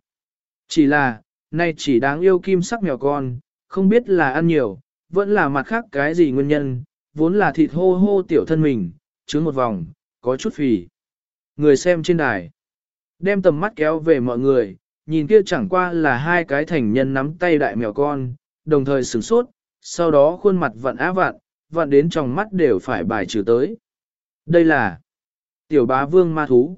Chỉ là, nay chỉ đáng yêu kim sắc mèo con, không biết là ăn nhiều, vẫn là mặt khác cái gì nguyên nhân, vốn là thịt hô hô tiểu thân mình, chứa một vòng, có chút phì. Người xem trên đài, đem tầm mắt kéo về mọi người, nhìn kia chẳng qua là hai cái thành nhân nắm tay đại mèo con, đồng thời sửng sốt, sau đó khuôn mặt vặn á vặn, vặn đến trong mắt đều phải bài trừ tới. Đây là tiểu bá vương ma thú.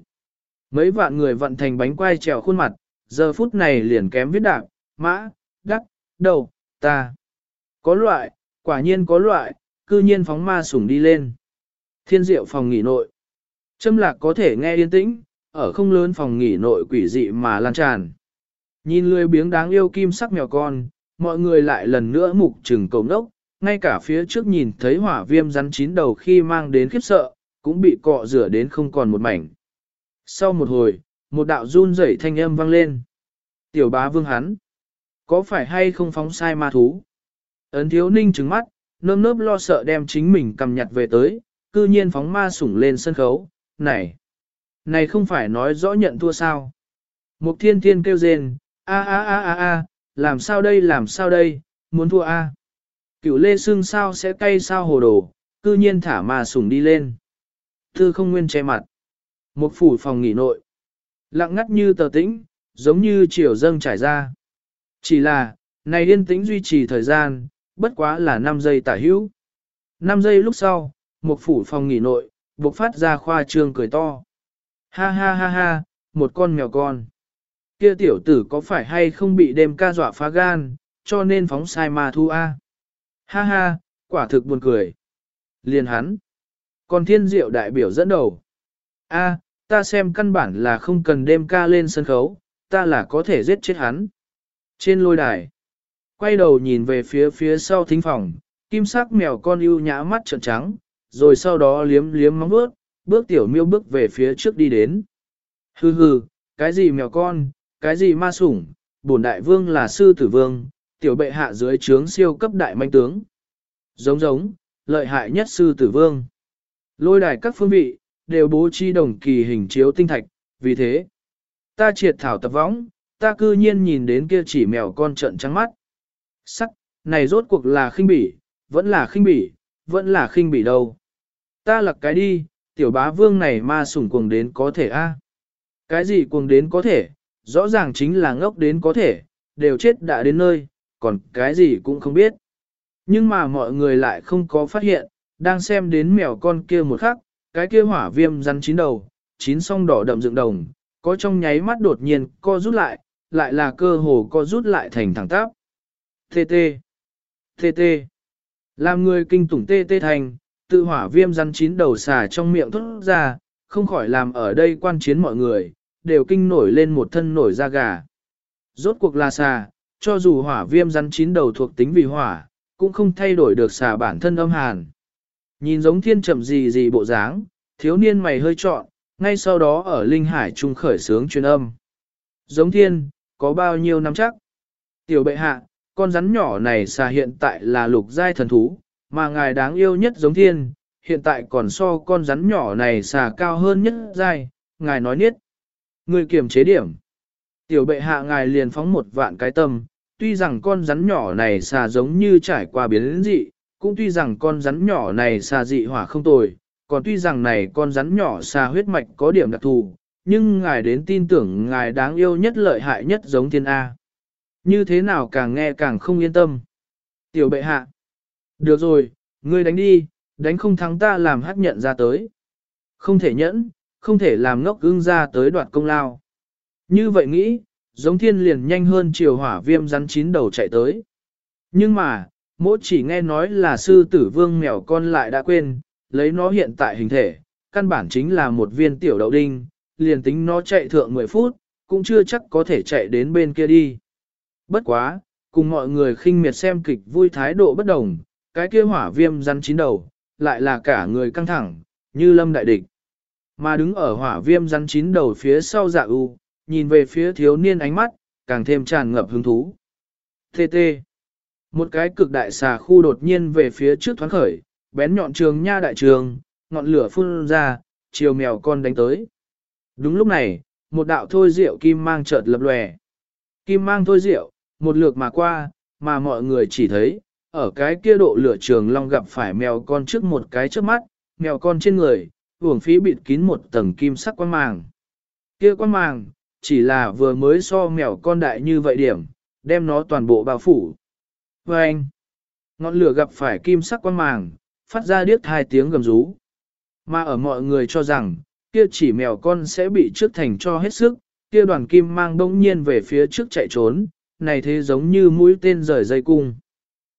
Mấy vạn người vận thành bánh quai trèo khuôn mặt, giờ phút này liền kém viết đạp, mã, đắc, đầu, ta. Có loại, quả nhiên có loại, cư nhiên phóng ma sủng đi lên. Thiên diệu phòng nghỉ nội. Châm lạc có thể nghe yên tĩnh, ở không lớn phòng nghỉ nội quỷ dị mà lan tràn. Nhìn lười biếng đáng yêu kim sắc mèo con, mọi người lại lần nữa mục trừng cầu nốc, ngay cả phía trước nhìn thấy hỏa viêm rắn chín đầu khi mang đến khiếp sợ, cũng bị cọ rửa đến không còn một mảnh. Sau một hồi, một đạo run rẩy thanh âm vang lên. Tiểu bá vương hắn, có phải hay không phóng sai ma thú? Ấn thiếu ninh trứng mắt, nơm nớp lo sợ đem chính mình cầm nhặt về tới, cư nhiên phóng ma sủng lên sân khấu, này, này không phải nói rõ nhận thua sao? Mục thiên thiên kêu rên, a a a a a, làm sao đây làm sao đây, muốn thua a. Cửu lê xương sao sẽ cay sao hồ đồ, cư nhiên thả mà sủng đi lên. Thư không nguyên che mặt. Một phủ phòng nghỉ nội. Lặng ngắt như tờ tĩnh, giống như chiều dâng trải ra. Chỉ là, này yên tĩnh duy trì thời gian, bất quá là 5 giây tả hữu. 5 giây lúc sau, một phủ phòng nghỉ nội, bộc phát ra khoa trương cười to. Ha ha ha ha, một con mèo con. Kia tiểu tử có phải hay không bị đêm ca dọa phá gan, cho nên phóng sai mà thu a? Ha ha, quả thực buồn cười. Liền hắn. Còn thiên diệu đại biểu dẫn đầu. A, ta xem căn bản là không cần đêm ca lên sân khấu, ta là có thể giết chết hắn. Trên lôi đài, quay đầu nhìn về phía phía sau thính phòng, kim sắc mèo con ưu nhã mắt trợn trắng, rồi sau đó liếm liếm móng bước, bước tiểu miêu bước về phía trước đi đến. Hừ hừ, cái gì mèo con, cái gì ma sủng, bổn đại vương là sư tử vương, tiểu bệ hạ dưới trướng siêu cấp đại manh tướng. Giống giống, lợi hại nhất sư tử vương. Lôi đài các phương vị, đều bố trí đồng kỳ hình chiếu tinh thạch, vì thế, ta triệt thảo tập võng, ta cư nhiên nhìn đến kia chỉ mèo con trận trắng mắt. Sắc, này rốt cuộc là khinh bỉ, vẫn là khinh bỉ, vẫn là khinh bỉ đâu. Ta lặc cái đi, tiểu bá vương này ma sủng cuồng đến có thể a Cái gì cuồng đến có thể, rõ ràng chính là ngốc đến có thể, đều chết đã đến nơi, còn cái gì cũng không biết. Nhưng mà mọi người lại không có phát hiện, đang xem đến mèo con kia một khắc, cái kia hỏa viêm rắn chín đầu, chín song đỏ đậm dựng đồng, có trong nháy mắt đột nhiên co rút lại, lại là cơ hồ co rút lại thành thẳng tắp. Tê tê, tê tê, làm người kinh tủng tê tê thành, tự hỏa viêm rắn chín đầu xà trong miệng thốt ra, không khỏi làm ở đây quan chiến mọi người, đều kinh nổi lên một thân nổi da gà. Rốt cuộc là xà, cho dù hỏa viêm rắn chín đầu thuộc tính vì hỏa, cũng không thay đổi được xà bản thân âm hàn. Nhìn giống thiên chậm gì gì bộ dáng, thiếu niên mày hơi trọn, ngay sau đó ở Linh Hải trung khởi sướng truyền âm. Giống thiên, có bao nhiêu năm chắc? Tiểu bệ hạ, con rắn nhỏ này xà hiện tại là lục giai thần thú, mà ngài đáng yêu nhất giống thiên, hiện tại còn so con rắn nhỏ này xà cao hơn nhất dài. ngài nói niết. Người kiểm chế điểm. Tiểu bệ hạ ngài liền phóng một vạn cái tâm, tuy rằng con rắn nhỏ này xà giống như trải qua biến dị, cũng tuy rằng con rắn nhỏ này xà dị hỏa không tồi, còn tuy rằng này con rắn nhỏ xà huyết mạch có điểm đặc thù, nhưng ngài đến tin tưởng ngài đáng yêu nhất lợi hại nhất giống thiên A. Như thế nào càng nghe càng không yên tâm. Tiểu bệ hạ. Được rồi, ngươi đánh đi, đánh không thắng ta làm hát nhận ra tới. Không thể nhẫn, không thể làm ngốc ưng ra tới đoạt công lao. Như vậy nghĩ, giống thiên liền nhanh hơn chiều hỏa viêm rắn chín đầu chạy tới. Nhưng mà, mỗi chỉ nghe nói là sư tử vương mèo con lại đã quên, lấy nó hiện tại hình thể, căn bản chính là một viên tiểu đậu đinh, liền tính nó chạy thượng 10 phút, cũng chưa chắc có thể chạy đến bên kia đi. Bất quá, cùng mọi người khinh miệt xem kịch vui thái độ bất đồng, cái kia hỏa viêm rắn chín đầu, lại là cả người căng thẳng, như lâm đại địch. Mà đứng ở hỏa viêm rắn chín đầu phía sau dạ u, nhìn về phía thiếu niên ánh mắt, càng thêm tràn ngập hứng thú. Tê tê. Một cái cực đại xà khu đột nhiên về phía trước thoáng khởi, bén nhọn trường nha đại trường, ngọn lửa phun ra, chiều mèo con đánh tới. Đúng lúc này, một đạo thôi rượu kim mang chợt lập lòe. Kim mang thôi rượu, một lượt mà qua, mà mọi người chỉ thấy, ở cái kia độ lửa trường long gặp phải mèo con trước một cái trước mắt, mèo con trên người, uổng phí bịt kín một tầng kim sắc quan màng. Kia quan màng, chỉ là vừa mới so mèo con đại như vậy điểm, đem nó toàn bộ bao phủ. Và anh, ngọn lửa gặp phải kim sắc quan màng, phát ra điếc hai tiếng gầm rú. Mà ở mọi người cho rằng, kia chỉ mèo con sẽ bị trước thành cho hết sức, kia đoàn kim mang đông nhiên về phía trước chạy trốn, này thế giống như mũi tên rời dây cung.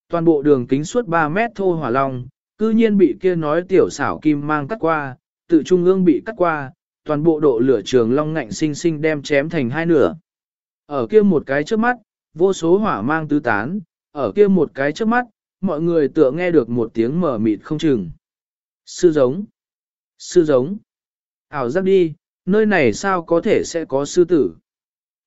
Toàn bộ đường kính suốt 3 mét thô hỏa long, cư nhiên bị kia nói tiểu xảo kim mang cắt qua, tự trung ương bị cắt qua, toàn bộ độ lửa trường long ngạnh sinh sinh đem chém thành hai nửa. Ở kia một cái trước mắt, vô số hỏa mang tứ tán, ở kia một cái trước mắt, mọi người tựa nghe được một tiếng mở mịt không chừng. Sư giống. Sư giống. Ảo giác đi, nơi này sao có thể sẽ có sư tử.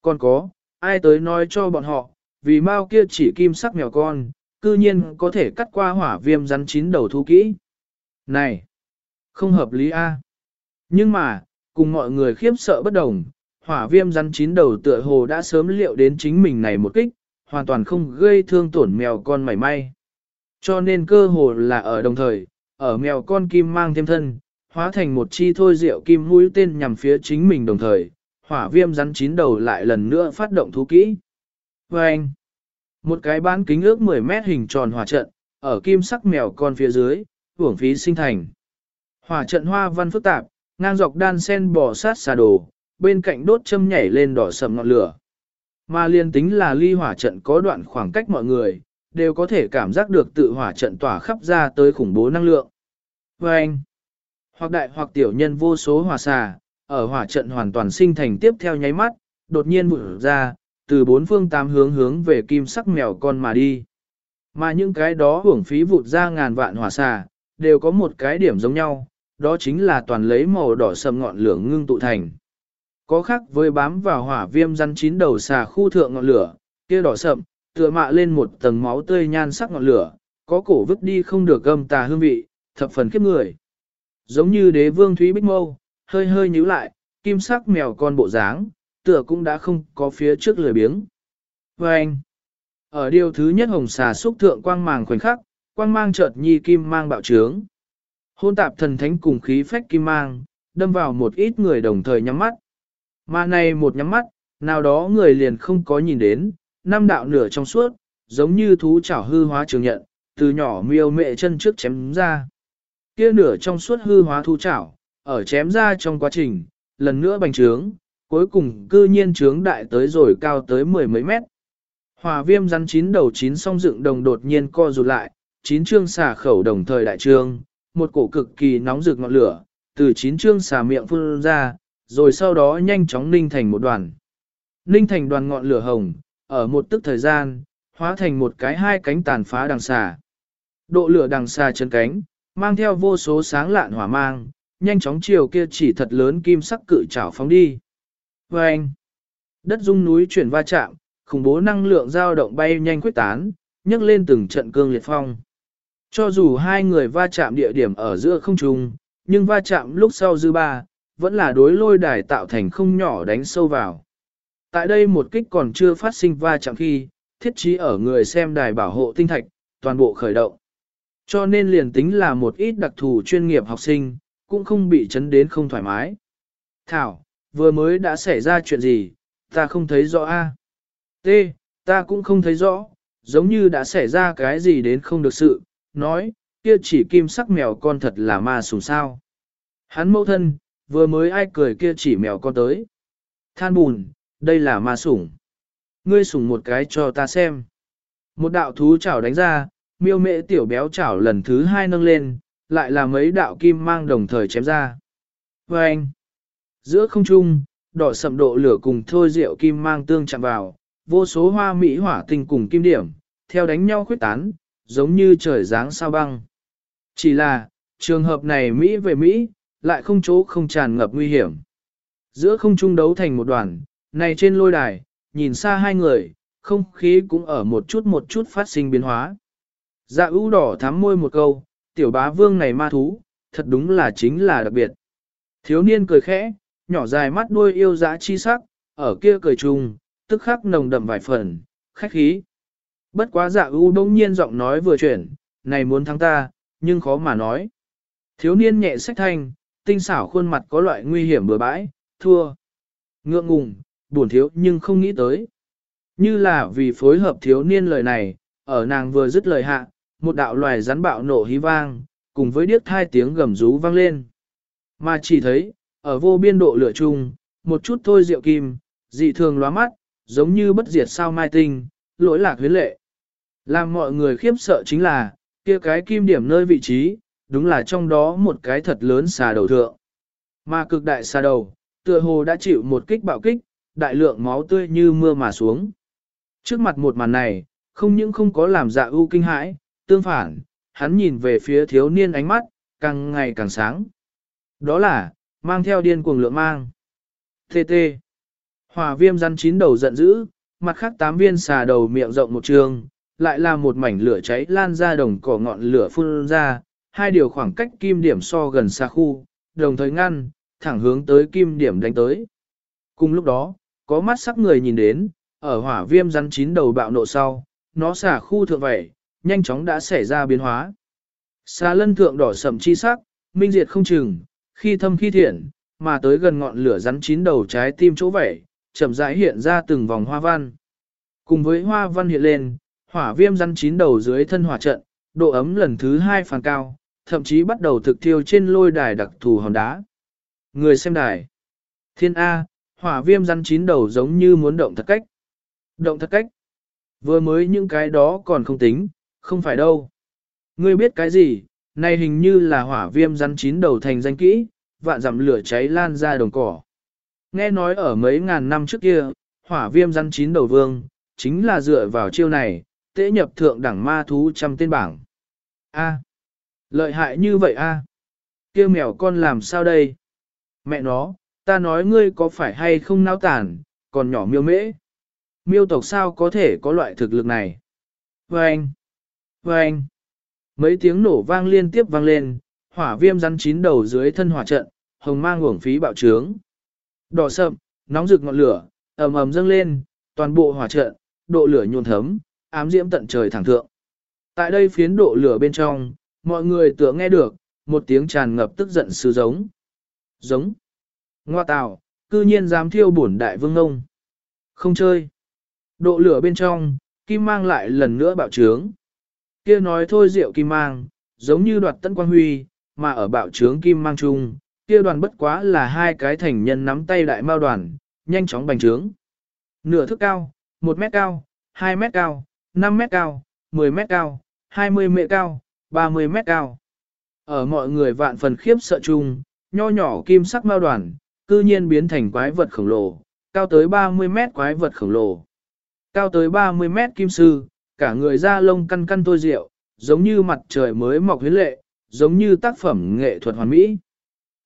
Còn có, ai tới nói cho bọn họ, vì mau kia chỉ kim sắc mèo con, cư nhiên có thể cắt qua hỏa viêm rắn chín đầu thu kỹ. Này, không hợp lý a. Nhưng mà, cùng mọi người khiếp sợ bất đồng, hỏa viêm rắn chín đầu tựa hồ đã sớm liệu đến chính mình này một kích, hoàn toàn không gây thương tổn mèo con mảy may. Cho nên cơ hồ là ở đồng thời, ở mèo con kim mang thêm thân, hóa thành một chi thôi rượu kim mũi tên nhằm phía chính mình đồng thời, hỏa viêm rắn chín đầu lại lần nữa phát động thú kỹ. Và anh, một cái bán kính ước 10 mét hình tròn hỏa trận, ở kim sắc mèo con phía dưới, hưởng phí sinh thành. Hỏa trận hoa văn phức tạp, ngang dọc đan sen bò sát xà đồ, bên cạnh đốt châm nhảy lên đỏ sầm ngọn lửa. Mà liên tính là ly hỏa trận có đoạn khoảng cách mọi người, đều có thể cảm giác được tự hỏa trận tỏa khắp ra tới khủng bố năng lượng. Và anh, hoặc đại hoặc tiểu nhân vô số hỏa xà, ở hỏa trận hoàn toàn sinh thành tiếp theo nháy mắt, đột nhiên vụt ra, từ bốn phương tám hướng hướng về kim sắc mèo con mà đi. Mà những cái đó hưởng phí vụt ra ngàn vạn hỏa xà, đều có một cái điểm giống nhau, đó chính là toàn lấy màu đỏ sầm ngọn lửa ngưng tụ thành. Có khác với bám vào hỏa viêm rắn chín đầu xà khu thượng ngọn lửa, kia đỏ sậm, tựa mạ lên một tầng máu tươi nhan sắc ngọn lửa, có cổ vứt đi không được gâm tà hương vị, thập phần khiếp người. Giống như đế vương Thúy Bích Mâu, hơi hơi nhíu lại, kim sắc mèo con bộ dáng, tựa cũng đã không có phía trước lười biếng. Và anh, ở điều thứ nhất hồng xà xúc thượng quang màng khoảnh khắc, quang mang chợt nhi kim mang bạo trướng. Hôn tạp thần thánh cùng khí phách kim mang, đâm vào một ít người đồng thời nhắm mắt. Mà này một nhắm mắt, nào đó người liền không có nhìn đến, năm đạo nửa trong suốt, giống như thú chảo hư hóa trường nhận, từ nhỏ miêu mẹ chân trước chém ra. Kia nửa trong suốt hư hóa thú chảo, ở chém ra trong quá trình, lần nữa bành trướng, cuối cùng cư nhiên trướng đại tới rồi cao tới mười mấy mét. Hòa viêm rắn chín đầu chín song dựng đồng đột nhiên co rụt lại, chín chương xả khẩu đồng thời đại trương, một cổ cực kỳ nóng rực ngọn lửa, từ chín chương xả miệng phun ra, rồi sau đó nhanh chóng ninh thành một đoàn. Ninh thành đoàn ngọn lửa hồng, ở một tức thời gian, hóa thành một cái hai cánh tàn phá đằng xà. Độ lửa đằng xà chân cánh, mang theo vô số sáng lạn hỏa mang, nhanh chóng chiều kia chỉ thật lớn kim sắc cự chảo phóng đi. Và anh, đất rung núi chuyển va chạm, khủng bố năng lượng dao động bay nhanh quyết tán, nhấc lên từng trận cương liệt phong. Cho dù hai người va chạm địa điểm ở giữa không trung, nhưng va chạm lúc sau dư ba, vẫn là đối lôi đài tạo thành không nhỏ đánh sâu vào. Tại đây một kích còn chưa phát sinh va chạm khi, thiết trí ở người xem đài bảo hộ tinh thạch, toàn bộ khởi động. Cho nên liền tính là một ít đặc thù chuyên nghiệp học sinh, cũng không bị chấn đến không thoải mái. Thảo, vừa mới đã xảy ra chuyện gì, ta không thấy rõ a. T, ta cũng không thấy rõ, giống như đã xảy ra cái gì đến không được sự, nói, kia chỉ kim sắc mèo con thật là ma sùng sao. Hắn mẫu thân, vừa mới ai cười kia chỉ mèo con tới. Than bùn, đây là ma sủng. Ngươi sủng một cái cho ta xem. Một đạo thú chảo đánh ra, miêu mệ tiểu béo chảo lần thứ hai nâng lên, lại là mấy đạo kim mang đồng thời chém ra. Và anh, giữa không trung, đỏ sầm độ lửa cùng thôi rượu kim mang tương chạm vào, vô số hoa mỹ hỏa tinh cùng kim điểm, theo đánh nhau khuyết tán, giống như trời dáng sao băng. Chỉ là, trường hợp này Mỹ về Mỹ, lại không chỗ không tràn ngập nguy hiểm. Giữa không trung đấu thành một đoàn, này trên lôi đài, nhìn xa hai người, không khí cũng ở một chút một chút phát sinh biến hóa. Dạ ưu đỏ thắm môi một câu, tiểu bá vương này ma thú, thật đúng là chính là đặc biệt. Thiếu niên cười khẽ, nhỏ dài mắt đuôi yêu dã chi sắc, ở kia cười trùng, tức khắc nồng đậm vài phần, khách khí. Bất quá dạ ưu đông nhiên giọng nói vừa chuyển, này muốn thắng ta, nhưng khó mà nói. Thiếu niên nhẹ sách thanh, tinh xảo khuôn mặt có loại nguy hiểm bừa bãi, thua. Ngượng ngùng, buồn thiếu nhưng không nghĩ tới. Như là vì phối hợp thiếu niên lời này, ở nàng vừa dứt lời hạ, một đạo loài rắn bạo nổ hí vang, cùng với điếc thai tiếng gầm rú vang lên. Mà chỉ thấy, ở vô biên độ lửa chung, một chút thôi rượu kim, dị thường lóa mắt, giống như bất diệt sao mai tinh, lỗi lạc huyến lệ. Làm mọi người khiếp sợ chính là, kia cái kim điểm nơi vị trí, đúng là trong đó một cái thật lớn xà đầu thượng. Mà cực đại xà đầu, tựa hồ đã chịu một kích bạo kích, đại lượng máu tươi như mưa mà xuống. Trước mặt một màn này, không những không có làm dạ ưu kinh hãi, tương phản, hắn nhìn về phía thiếu niên ánh mắt, càng ngày càng sáng. Đó là, mang theo điên cuồng lượng mang. TT. Hỏa viêm rắn chín đầu giận dữ, mặt khác tám viên xà đầu miệng rộng một trường, lại là một mảnh lửa cháy lan ra đồng cỏ ngọn lửa phun ra, hai điều khoảng cách kim điểm so gần xa khu, đồng thời ngăn, thẳng hướng tới kim điểm đánh tới. Cùng lúc đó, có mắt sắc người nhìn đến, ở hỏa viêm rắn chín đầu bạo nộ sau, nó xả khu thượng vậy, nhanh chóng đã xảy ra biến hóa. Xà lân thượng đỏ sầm chi sắc, minh diệt không chừng, khi thâm khi thiện, mà tới gần ngọn lửa rắn chín đầu trái tim chỗ vẩy chậm rãi hiện ra từng vòng hoa văn. Cùng với hoa văn hiện lên, hỏa viêm rắn chín đầu dưới thân hỏa trận, độ ấm lần thứ hai phàn cao, thậm chí bắt đầu thực thiêu trên lôi đài đặc thù hòn đá. Người xem đài. Thiên A, hỏa viêm rắn chín đầu giống như muốn động thật cách. Động thật cách. Vừa mới những cái đó còn không tính, không phải đâu. Ngươi biết cái gì, này hình như là hỏa viêm rắn chín đầu thành danh kỹ, vạn dặm lửa cháy lan ra đồng cỏ. Nghe nói ở mấy ngàn năm trước kia, hỏa viêm rắn chín đầu vương, chính là dựa vào chiêu này, tế nhập thượng đẳng ma thú trăm tên bảng. A. lợi hại như vậy a. À. Kêu mèo con làm sao đây? Mẹ nó, ta nói ngươi có phải hay không náo tàn, còn nhỏ miêu mễ. Miêu tộc sao có thể có loại thực lực này? Vâng! Vâng! Mấy tiếng nổ vang liên tiếp vang lên, hỏa viêm rắn chín đầu dưới thân hỏa trận, hồng mang uổng phí bạo trướng. Đỏ sậm, nóng rực ngọn lửa, ầm ầm dâng lên, toàn bộ hỏa trận, độ lửa nhuồn thấm, ám diễm tận trời thẳng thượng. Tại đây phiến độ lửa bên trong, mọi người tựa nghe được, một tiếng tràn ngập tức giận sư giống. Giống. Ngoa tào, cư nhiên dám thiêu bổn đại vương ông, Không chơi. Độ lửa bên trong, kim mang lại lần nữa bạo trướng. Kia nói thôi rượu kim mang, giống như đoạt tân quang huy, mà ở bạo trướng kim mang chung, kia đoàn bất quá là hai cái thành nhân nắm tay đại mao đoàn, nhanh chóng bành trướng. Nửa thước cao, 1 mét cao, 2 mét cao, 5 mét cao, 10 mét cao, 20 mét cao, 30 mét cao. Ở mọi người vạn phần khiếp sợ chung, nho nhỏ kim sắc mao đoàn, cư nhiên biến thành quái vật khổng lồ, cao tới 30 mét quái vật khổng lồ. Cao tới 30 mét kim sư, cả người da lông căn căn tôi rượu, giống như mặt trời mới mọc huyến lệ, giống như tác phẩm nghệ thuật hoàn mỹ.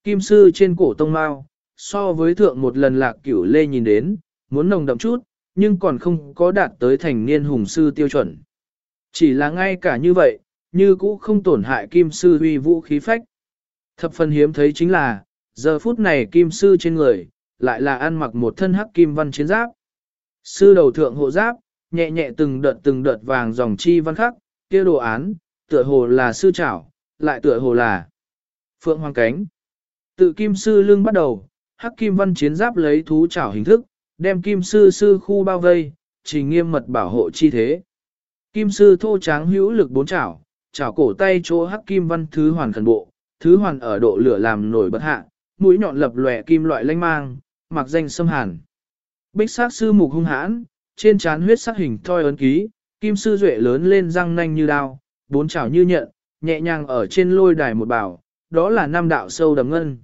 Kim sư trên cổ tông mao, so với thượng một lần lạc cửu lê nhìn đến, muốn nồng đậm chút, nhưng còn không có đạt tới thành niên hùng sư tiêu chuẩn. Chỉ là ngay cả như vậy, như cũ không tổn hại kim sư huy vũ khí phách. Thập phần hiếm thấy chính là, giờ phút này kim sư trên người, lại là ăn mặc một thân hắc kim văn chiến giáp. Sư đầu thượng hộ giáp, nhẹ nhẹ từng đợt từng đợt vàng dòng chi văn khắc, kia đồ án, tựa hồ là sư trảo, lại tựa hồ là phượng hoàng cánh. Tự kim sư lưng bắt đầu, hắc kim văn chiến giáp lấy thú trảo hình thức, đem kim sư sư khu bao vây, chỉ nghiêm mật bảo hộ chi thế. Kim sư thô tráng hữu lực bốn chảo, chảo cổ tay chỗ hắc kim văn thứ hoàn khẩn bộ, thứ hoàn ở độ lửa làm nổi bất hạ, mũi nhọn lập lòe kim loại lanh mang, mặc danh xâm hàn. Bích sát sư mục hung hãn, trên trán huyết sắc hình thoi ấn ký, kim sư duệ lớn lên răng nanh như đao, bốn chảo như nhận, nhẹ nhàng ở trên lôi đài một bảo, đó là Nam đạo sâu đầm ngân.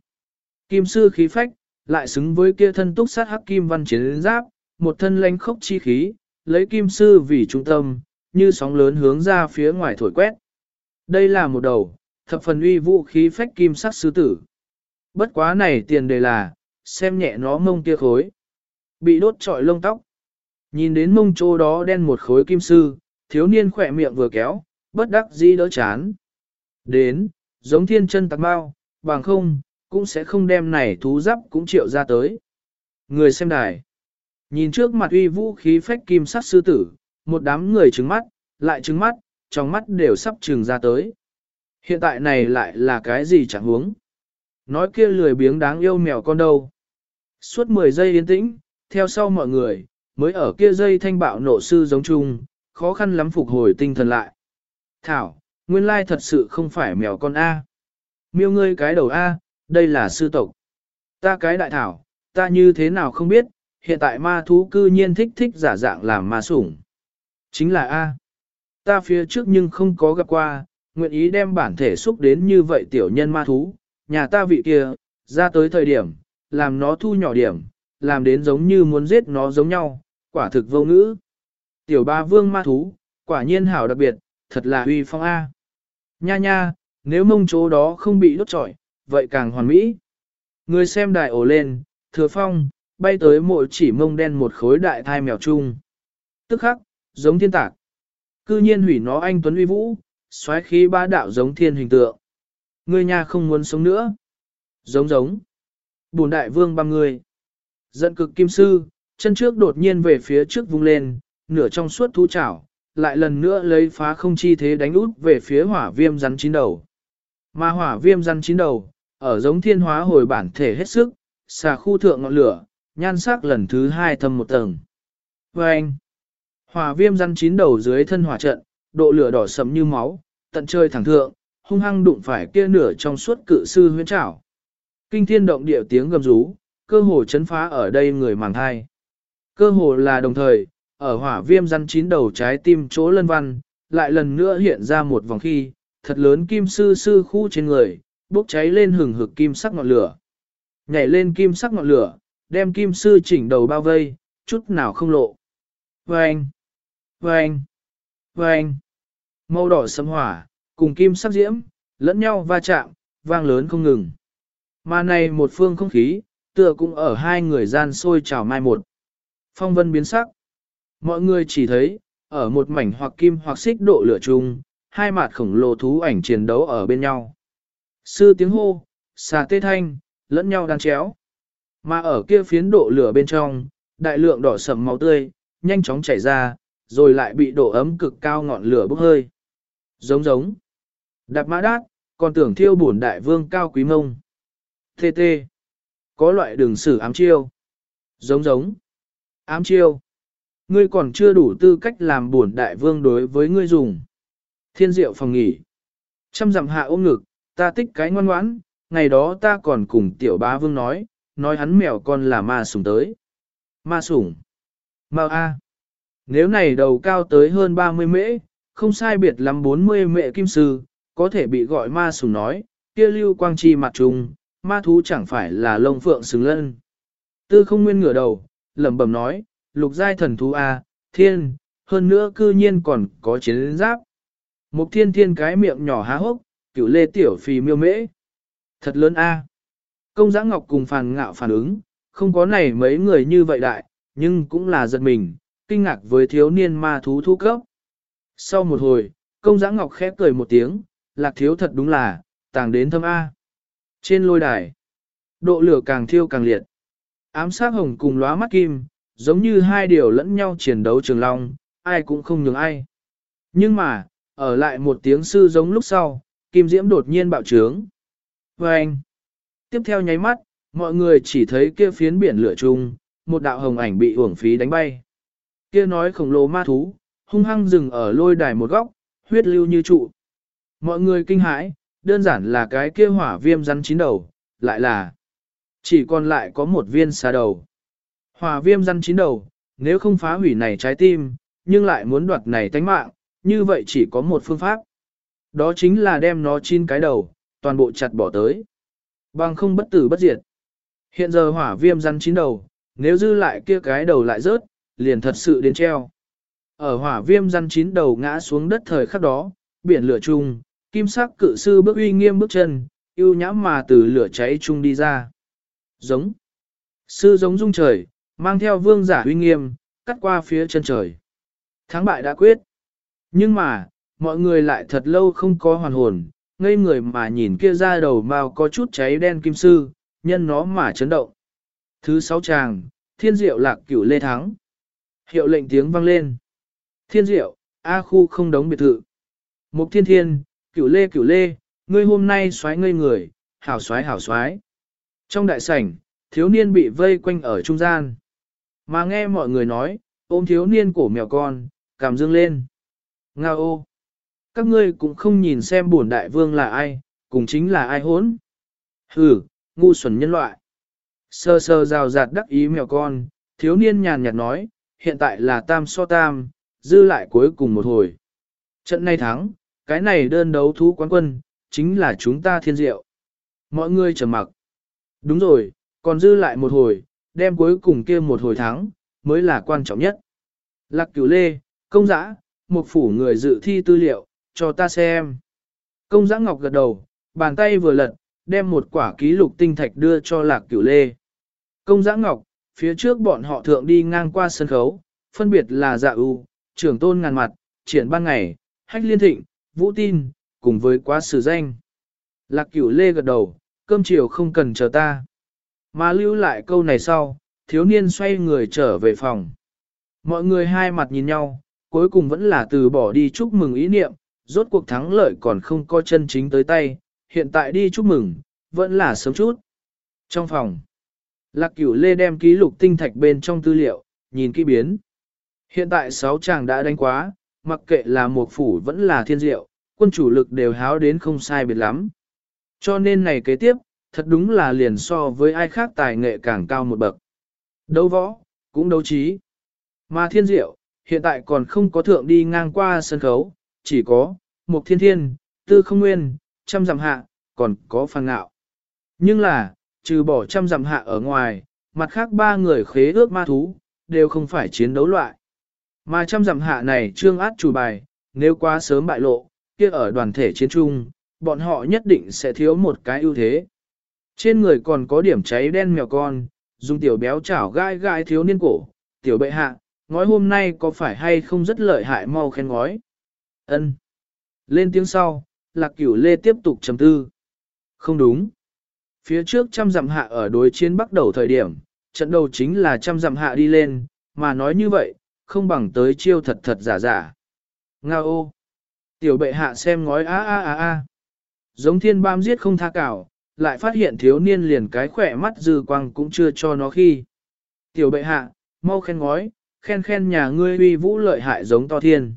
Kim sư khí phách, lại xứng với kia thân túc sát hắc kim văn chiến giáp, một thân lãnh khốc chi khí, lấy kim sư vì trung tâm, như sóng lớn hướng ra phía ngoài thổi quét. Đây là một đầu, thập phần uy vũ khí phách kim sắc sư tử. Bất quá này tiền đề là, xem nhẹ nó mông kia khối. Bị đốt trọi lông tóc. Nhìn đến mông chỗ đó đen một khối kim sư, thiếu niên khỏe miệng vừa kéo, bất đắc dĩ đỡ chán. Đến, giống thiên chân tạc bao, bằng không, cũng sẽ không đem này thú giáp cũng triệu ra tới. Người xem đài. Nhìn trước mặt uy vũ khí phách kim sắc sư tử, một đám người trứng mắt, lại trứng mắt, trong mắt đều sắp trừng ra tới. Hiện tại này lại là cái gì chẳng huống. Nói kia lười biếng đáng yêu mèo con đâu. Suốt 10 giây yên tĩnh, theo sau mọi người, mới ở kia dây thanh bạo nộ sư giống chung, khó khăn lắm phục hồi tinh thần lại. Thảo, nguyên lai thật sự không phải mèo con A. Miêu ngươi cái đầu A, đây là sư tộc. Ta cái đại thảo, ta như thế nào không biết, hiện tại ma thú cư nhiên thích thích giả dạng làm ma sủng. Chính là A. Ta phía trước nhưng không có gặp qua, nguyện ý đem bản thể xúc đến như vậy tiểu nhân ma thú, nhà ta vị kia, ra tới thời điểm, làm nó thu nhỏ điểm, làm đến giống như muốn giết nó giống nhau, quả thực vô ngữ. Tiểu ba vương ma thú, quả nhiên hảo đặc biệt, thật là uy phong A. Nha nha, nếu mông chỗ đó không bị đốt trọi, vậy càng hoàn mỹ. Người xem đại ổ lên, thừa phong, bay tới mỗi chỉ mông đen một khối đại thai mèo chung. Tức khắc, giống thiên tạc. Cư nhiên hủy nó anh Tuấn uy vũ, xoáy khí ba đạo giống thiên hình tượng. Người nhà không muốn sống nữa. Giống giống. Bùn đại vương băm người. Giận cực kim sư, chân trước đột nhiên về phía trước vung lên, nửa trong suốt thú chảo, lại lần nữa lấy phá không chi thế đánh út về phía hỏa viêm rắn chín đầu. Mà hỏa viêm rắn chín đầu, ở giống thiên hóa hồi bản thể hết sức, xà khu thượng ngọn lửa, nhan sắc lần thứ hai thâm một tầng. Và anh, hỏa viêm rắn chín đầu dưới thân hỏa trận, độ lửa đỏ sẫm như máu, tận chơi thẳng thượng, hung hăng đụng phải kia nửa trong suốt cự sư huyễn trảo. Kinh thiên động địa tiếng gầm rú, cơ hồ chấn phá ở đây người màng thai. Cơ hồ là đồng thời, ở hỏa viêm rắn chín đầu trái tim chỗ lân văn, lại lần nữa hiện ra một vòng khi, thật lớn kim sư sư khu trên người, bốc cháy lên hừng hực kim sắc ngọn lửa. Nhảy lên kim sắc ngọn lửa, đem kim sư chỉnh đầu bao vây, chút nào không lộ. Vâng! Vâng! Vâng! màu đỏ sấm hỏa, cùng kim sắc diễm, lẫn nhau va chạm, vang lớn không ngừng. Mà này một phương không khí, tựa cũng ở hai người gian sôi trào mai một. Phong vân biến sắc. Mọi người chỉ thấy, ở một mảnh hoặc kim hoặc xích độ lửa chung, hai mặt khổng lồ thú ảnh chiến đấu ở bên nhau. Sư tiếng hô, xà tê thanh, lẫn nhau đan chéo. Mà ở kia phiến độ lửa bên trong, đại lượng đỏ sầm máu tươi, nhanh chóng chảy ra, rồi lại bị độ ấm cực cao ngọn lửa bốc hơi. Giống giống. Đạp mã đát, còn tưởng thiêu bổn đại vương cao quý mông. Tê tê. Có loại đường sử ám chiêu. Giống giống. Ám chiêu. Ngươi còn chưa đủ tư cách làm bổn đại vương đối với ngươi dùng. Thiên diệu phòng nghỉ. Trăm dặm hạ ôm ngực, ta tích cái ngoan ngoãn, ngày đó ta còn cùng tiểu bá vương nói, nói hắn mèo con là ma sủng tới. Ma sủng. ma. A. Nếu này đầu cao tới hơn 30 mễ, không sai biệt lắm 40 mễ kim sư, có thể bị gọi ma sủng nói, kia lưu quang chi mặt trùng, ma thú chẳng phải là lông phượng xứng lân. Tư không nguyên ngửa đầu, lẩm bẩm nói, lục giai thần thú A, thiên, hơn nữa cư nhiên còn có chiến giáp. Mục thiên thiên cái miệng nhỏ há hốc, cửu lê tiểu phì miêu mễ. Thật lớn A. Công giã ngọc cùng phàn ngạo phản ứng, không có này mấy người như vậy đại, nhưng cũng là giật mình, kinh ngạc với thiếu niên ma thú thu cấp. Sau một hồi, công giã ngọc khép cười một tiếng, lạc thiếu thật đúng là, tàng đến thâm A. Trên lôi đài, độ lửa càng thiêu càng liệt. Ám sát hồng cùng lóa mắt kim, giống như hai điều lẫn nhau chiến đấu trường long, ai cũng không nhường ai. Nhưng mà, ở lại một tiếng sư giống lúc sau, kim diễm đột nhiên bạo trướng. Và anh, tiếp theo nháy mắt, mọi người chỉ thấy kia phiến biển lửa chung, một đạo hồng ảnh bị uổng phí đánh bay. Kia nói khổng lồ ma thú, hung hăng dừng ở lôi đài một góc, huyết lưu như trụ. Mọi người kinh hãi, đơn giản là cái kia hỏa viêm rắn chín đầu, lại là chỉ còn lại có một viên xà đầu. Hỏa viêm răn chín đầu, nếu không phá hủy này trái tim, nhưng lại muốn đoạt này tánh mạng, như vậy chỉ có một phương pháp. Đó chính là đem nó chín cái đầu, toàn bộ chặt bỏ tới. Bằng không bất tử bất diệt. Hiện giờ hỏa viêm rắn chín đầu, nếu dư lại kia cái đầu lại rớt, liền thật sự đến treo. Ở hỏa viêm rắn chín đầu ngã xuống đất thời khắc đó, biển lửa chung, kim sắc cự sư bước uy nghiêm bước chân, yêu nhãm mà từ lửa cháy chung đi ra. Giống. Sư giống rung trời, mang theo vương giả uy nghiêm, cắt qua phía chân trời. Thắng bại đã quyết. Nhưng mà, mọi người lại thật lâu không có hoàn hồn, ngây người mà nhìn kia ra đầu màu có chút cháy đen kim sư, nhân nó mà chấn động. Thứ sáu tràng, thiên diệu lạc cửu lê thắng. Hiệu lệnh tiếng vang lên. Thiên diệu, A khu không đóng biệt thự. Mục thiên thiên, cửu lê cửu lê, ngươi hôm nay xoáy ngây người, hảo xoáy hảo xoáy. Trong đại sảnh, thiếu niên bị vây quanh ở trung gian. Mà nghe mọi người nói, ôm thiếu niên cổ mèo con, cảm dương lên. Nga ô! Các ngươi cũng không nhìn xem bổn đại vương là ai, cùng chính là ai hốn. Hừ, ngu xuẩn nhân loại. Sơ sơ rào rạt đắc ý mèo con, thiếu niên nhàn nhạt nói, hiện tại là tam so tam, dư lại cuối cùng một hồi. Trận này thắng, cái này đơn đấu thú quán quân, chính là chúng ta thiên diệu. Mọi người trầm mặc. Đúng rồi, còn dư lại một hồi, đem cuối cùng kia một hồi thắng, mới là quan trọng nhất. Lạc cửu lê, công giã, một phủ người dự thi tư liệu, cho ta xem. Công giã ngọc gật đầu, bàn tay vừa lật, đem một quả ký lục tinh thạch đưa cho lạc cửu lê. Công giã ngọc, phía trước bọn họ thượng đi ngang qua sân khấu, phân biệt là dạ ưu, trưởng tôn ngàn mặt, triển ban ngày, hách liên thịnh, vũ tin, cùng với quá sử danh. Lạc cửu lê gật đầu, cơm chiều không cần chờ ta. Mà lưu lại câu này sau, thiếu niên xoay người trở về phòng. Mọi người hai mặt nhìn nhau, cuối cùng vẫn là từ bỏ đi chúc mừng ý niệm, rốt cuộc thắng lợi còn không có chân chính tới tay, hiện tại đi chúc mừng, vẫn là sớm chút. Trong phòng, Lạc Cửu Lê đem ký lục tinh thạch bên trong tư liệu, nhìn kỹ biến. Hiện tại sáu chàng đã đánh quá, mặc kệ là một phủ vẫn là thiên diệu, quân chủ lực đều háo đến không sai biệt lắm. Cho nên này kế tiếp, thật đúng là liền so với ai khác tài nghệ càng cao một bậc. Đấu võ, cũng đấu trí. Mà thiên diệu, hiện tại còn không có thượng đi ngang qua sân khấu, chỉ có, một thiên thiên, tư không nguyên, trăm dặm hạ, còn có phàn ngạo. Nhưng là, trừ bỏ trăm dặm hạ ở ngoài, mặt khác ba người khế ước ma thú, đều không phải chiến đấu loại. Mà trăm dặm hạ này trương át chủ bài, nếu quá sớm bại lộ, kia ở đoàn thể chiến trung, bọn họ nhất định sẽ thiếu một cái ưu thế. Trên người còn có điểm cháy đen mèo con, dùng tiểu béo chảo gai gai thiếu niên cổ, tiểu bệ hạ, ngói hôm nay có phải hay không rất lợi hại mau khen ngói. ân Lên tiếng sau, lạc cửu lê tiếp tục trầm tư. Không đúng. Phía trước trăm dặm hạ ở đối chiến bắt đầu thời điểm, trận đầu chính là trăm dặm hạ đi lên, mà nói như vậy, không bằng tới chiêu thật thật giả giả. Nga ô! Tiểu bệ hạ xem ngói a a a a. Giống thiên bam giết không tha cảo, lại phát hiện thiếu niên liền cái khỏe mắt dư quang cũng chưa cho nó khi. Tiểu bệ hạ, mau khen ngói, khen khen nhà ngươi uy vũ lợi hại giống to thiên.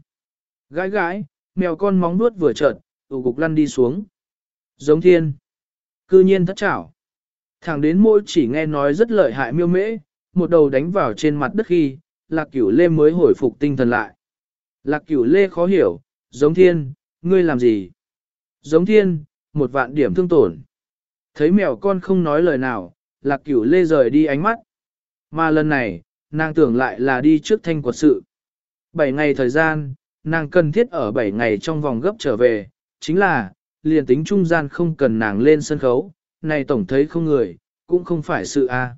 Gái gái, mèo con móng nuốt vừa chợt, tụ cục lăn đi xuống. Giống thiên. Cư nhiên thất chảo. Thẳng đến môi chỉ nghe nói rất lợi hại miêu mễ, một đầu đánh vào trên mặt đất khi, lạc cửu lê mới hồi phục tinh thần lại. Lạc cửu lê khó hiểu, giống thiên, ngươi làm gì? Giống thiên, một vạn điểm thương tổn. Thấy mèo con không nói lời nào, lạc cửu lê rời đi ánh mắt. Mà lần này, nàng tưởng lại là đi trước thanh quật sự. Bảy ngày thời gian, nàng cần thiết ở bảy ngày trong vòng gấp trở về, chính là, liền tính trung gian không cần nàng lên sân khấu, này tổng thấy không người, cũng không phải sự a.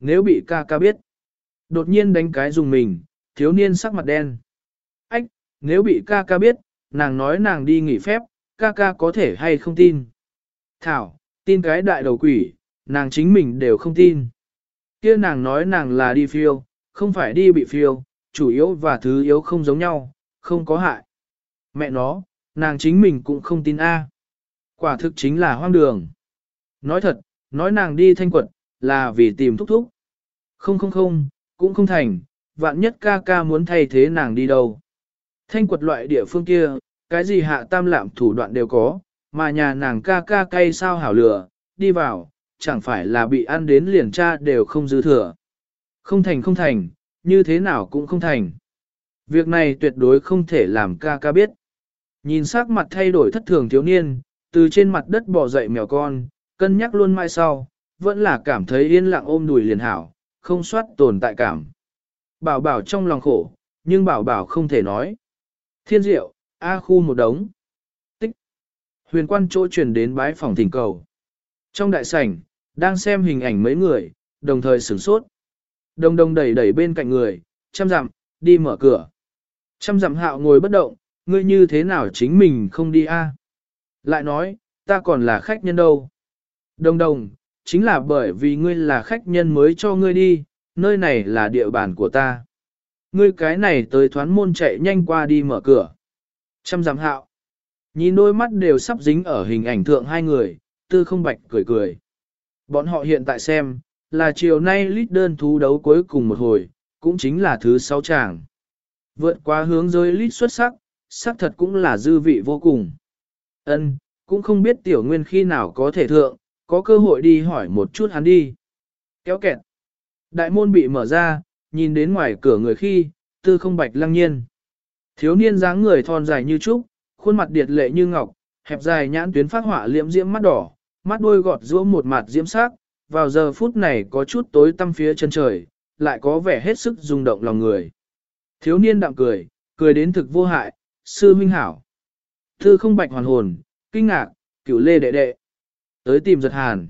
Nếu bị ca ca biết, đột nhiên đánh cái dùng mình, thiếu niên sắc mặt đen. Ách, nếu bị ca ca biết, nàng nói nàng đi nghỉ phép, ca ca có thể hay không tin. Thảo, tin cái đại đầu quỷ, nàng chính mình đều không tin. kia nàng nói nàng là đi phiêu, không phải đi bị phiêu, chủ yếu và thứ yếu không giống nhau, không có hại. Mẹ nó, nàng chính mình cũng không tin A. Quả thực chính là hoang đường. Nói thật, nói nàng đi thanh quật, là vì tìm thúc thúc. Không không không, cũng không thành, vạn nhất ca ca muốn thay thế nàng đi đâu. Thanh quật loại địa phương kia, cái gì hạ tam lạm thủ đoạn đều có, mà nhà nàng ca ca cay sao hảo lửa, đi vào, chẳng phải là bị ăn đến liền cha đều không dư thừa. Không thành không thành, như thế nào cũng không thành. Việc này tuyệt đối không thể làm ca ca biết. Nhìn sắc mặt thay đổi thất thường thiếu niên, từ trên mặt đất bò dậy mèo con, cân nhắc luôn mai sau, vẫn là cảm thấy yên lặng ôm đùi liền hảo, không soát tồn tại cảm. Bảo bảo trong lòng khổ, nhưng bảo bảo không thể nói. Thiên diệu, A khu một đống. Tích. Huyền quan chỗ chuyển đến bái phòng thỉnh cầu. Trong đại sảnh, đang xem hình ảnh mấy người, đồng thời sửng sốt. Đồng đồng đẩy đẩy bên cạnh người, chăm dặm, đi mở cửa. Chăm dặm hạo ngồi bất động, ngươi như thế nào chính mình không đi a? Lại nói, ta còn là khách nhân đâu. Đồng đồng, chính là bởi vì ngươi là khách nhân mới cho ngươi đi, nơi này là địa bàn của ta. Ngươi cái này tới thoán môn chạy nhanh qua đi mở cửa. Trăm giảm hạo. Nhìn đôi mắt đều sắp dính ở hình ảnh thượng hai người, tư không bạch cười cười. Bọn họ hiện tại xem, là chiều nay lít đơn thú đấu cuối cùng một hồi, cũng chính là thứ sáu chàng. Vượt qua hướng rơi lít xuất sắc, sắc thật cũng là dư vị vô cùng. Ân, cũng không biết tiểu nguyên khi nào có thể thượng, có cơ hội đi hỏi một chút hắn đi. Kéo kẹt. Đại môn bị mở ra, nhìn đến ngoài cửa người khi, tư không bạch lăng nhiên. Thiếu niên dáng người thon dài như trúc, khuôn mặt điệt lệ như ngọc, hẹp dài nhãn tuyến phát họa liễm diễm mắt đỏ, mắt đuôi gọt giữa một mặt diễm sắc, vào giờ phút này có chút tối tăm phía chân trời, lại có vẻ hết sức rung động lòng người. Thiếu niên đạm cười, cười đến thực vô hại, sư huynh hảo. Thư không bạch hoàn hồn, kinh ngạc, cửu lê đệ đệ. Tới tìm giật hàn.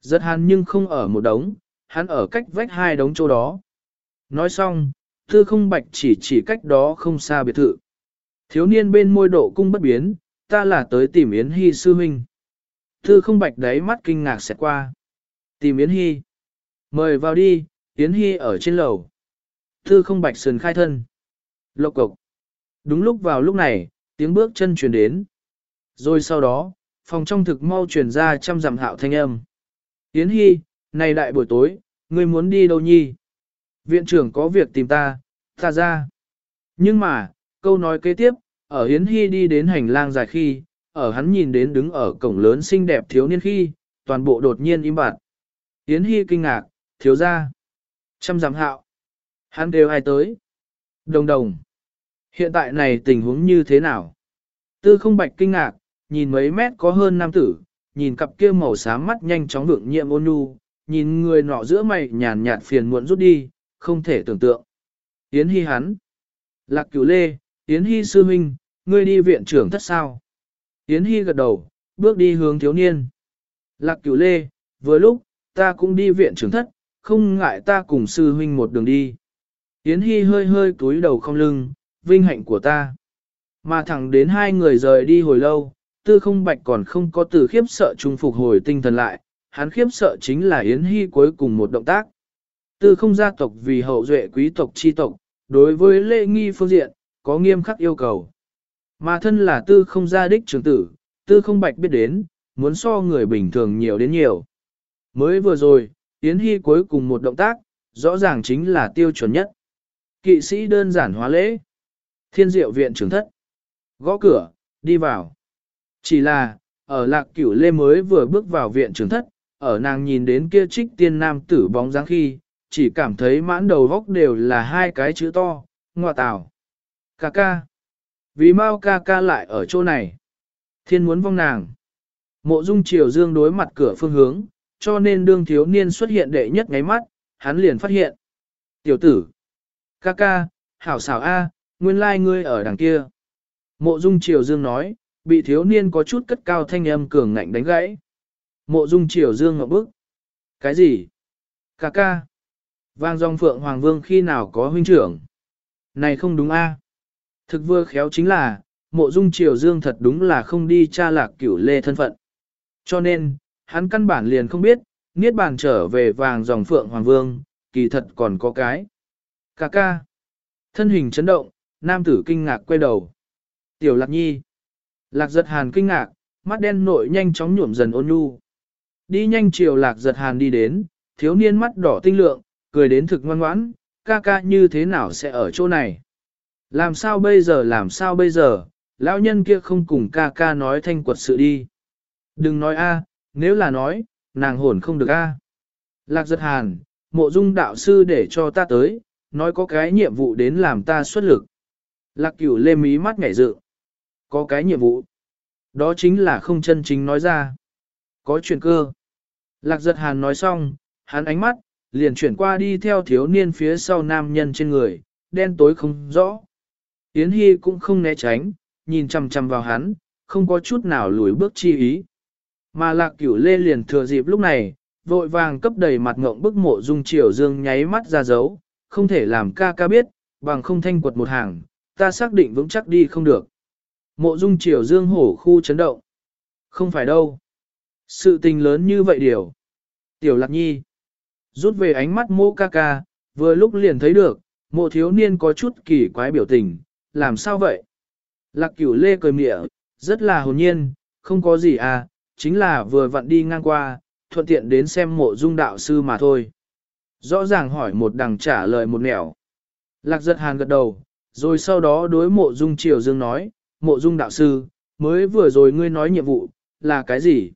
Giật hàn nhưng không ở một đống, hắn ở cách vách hai đống chỗ đó. Nói xong, thư không bạch chỉ chỉ cách đó không xa biệt thự. Thiếu niên bên môi độ cung bất biến, ta là tới tìm Yến Hy sư huynh. Thư không bạch đáy mắt kinh ngạc xẹt qua. Tìm Yến Hy. Mời vào đi, Yến Hy ở trên lầu. Thư không bạch sườn khai thân. Lộc cộc. Đúng lúc vào lúc này, tiếng bước chân truyền đến. Rồi sau đó, phòng trong thực mau truyền ra trăm dặm hạo thanh âm. Yến Hy, này đại buổi tối, ngươi muốn đi đâu nhi? Viện trưởng có việc tìm ta, ta ra. Nhưng mà, câu nói kế tiếp, ở Yến Hy đi đến hành lang dài khi, ở hắn nhìn đến đứng ở cổng lớn xinh đẹp thiếu niên khi, toàn bộ đột nhiên im bặt. Yến Hy kinh ngạc, thiếu ra. Trăm dặm hạo. Hắn đều ai tới? Đồng đồng. Hiện tại này tình huống như thế nào? Tư không bạch kinh ngạc, nhìn mấy mét có hơn nam tử, nhìn cặp kia màu xám mắt nhanh chóng vượng nhiệm ôn nhu, nhìn người nọ giữa mày nhàn nhạt phiền muộn rút đi, không thể tưởng tượng. Yến Hy hắn. Lạc cửu lê, Yến Hy sư huynh, ngươi đi viện trưởng thất sao? Yến Hy gật đầu, bước đi hướng thiếu niên. Lạc cửu lê, vừa lúc, ta cũng đi viện trưởng thất, không ngại ta cùng sư huynh một đường đi. Yến Hy hơi hơi cúi đầu không lưng, vinh hạnh của ta. Mà thẳng đến hai người rời đi hồi lâu, tư không bạch còn không có từ khiếp sợ trung phục hồi tinh thần lại, hắn khiếp sợ chính là Yến Hy cuối cùng một động tác. Tư không gia tộc vì hậu duệ quý tộc chi tộc, đối với lễ nghi phương diện, có nghiêm khắc yêu cầu. Mà thân là tư không gia đích trưởng tử, tư không bạch biết đến, muốn so người bình thường nhiều đến nhiều. Mới vừa rồi, Yến Hy cuối cùng một động tác, rõ ràng chính là tiêu chuẩn nhất. Kỵ sĩ đơn giản hóa lễ. Thiên diệu viện trưởng thất. Gõ cửa, đi vào. Chỉ là, ở lạc cửu lê mới vừa bước vào viện trưởng thất, ở nàng nhìn đến kia trích tiên nam tử bóng dáng khi, chỉ cảm thấy mãn đầu góc đều là hai cái chữ to, ngọa tào. Ca ca. Vì mau ca ca lại ở chỗ này. Thiên muốn vong nàng. Mộ dung triều dương đối mặt cửa phương hướng, cho nên đương thiếu niên xuất hiện đệ nhất ngáy mắt, hắn liền phát hiện. Tiểu tử. Ca ca, hảo xảo A, nguyên lai ngươi ở đằng kia. Mộ dung triều dương nói, bị thiếu niên có chút cất cao thanh âm cường ngạnh đánh gãy. Mộ dung triều dương ngậm bức. Cái gì? Ca ca. Vang dòng phượng hoàng vương khi nào có huynh trưởng? Này không đúng a? Thực vừa khéo chính là, mộ dung triều dương thật đúng là không đi tra lạc cửu lê thân phận. Cho nên, hắn căn bản liền không biết, niết bàn trở về vàng dòng phượng hoàng vương, kỳ thật còn có cái. Cà ca. Thân hình chấn động, nam tử kinh ngạc quay đầu. Tiểu lạc nhi. Lạc giật hàn kinh ngạc, mắt đen nội nhanh chóng nhuộm dần ôn nhu. Đi nhanh chiều lạc giật hàn đi đến, thiếu niên mắt đỏ tinh lượng, cười đến thực ngoan ngoãn, ca ca như thế nào sẽ ở chỗ này. Làm sao bây giờ làm sao bây giờ, lão nhân kia không cùng ca ca nói thanh quật sự đi. Đừng nói a, nếu là nói, nàng hồn không được a. Lạc giật hàn, mộ dung đạo sư để cho ta tới, nói có cái nhiệm vụ đến làm ta xuất lực. Lạc cửu lê mí mắt ngảy dự. Có cái nhiệm vụ. Đó chính là không chân chính nói ra. Có chuyện cơ. Lạc giật hàn nói xong, hắn ánh mắt, liền chuyển qua đi theo thiếu niên phía sau nam nhân trên người, đen tối không rõ. Yến Hy cũng không né tránh, nhìn chằm chằm vào hắn, không có chút nào lùi bước chi ý. Mà lạc cửu lê liền thừa dịp lúc này, vội vàng cấp đầy mặt ngộng bức mộ dung triều dương nháy mắt ra dấu, không thể làm ca ca biết, bằng không thanh quật một hàng, ta xác định vững chắc đi không được. Mộ dung triều dương hổ khu chấn động. Không phải đâu. Sự tình lớn như vậy điều. Tiểu lạc nhi. Rút về ánh mắt mộ ca ca, vừa lúc liền thấy được, mộ thiếu niên có chút kỳ quái biểu tình, làm sao vậy? Lạc cửu lê cười mịa, rất là hồn nhiên, không có gì à, chính là vừa vặn đi ngang qua, thuận tiện đến xem mộ dung đạo sư mà thôi. Rõ ràng hỏi một đằng trả lời một nẻo. Lạc giật hàn gật đầu, rồi sau đó đối mộ dung triều dương nói, mộ dung đạo sư, mới vừa rồi ngươi nói nhiệm vụ, là cái gì?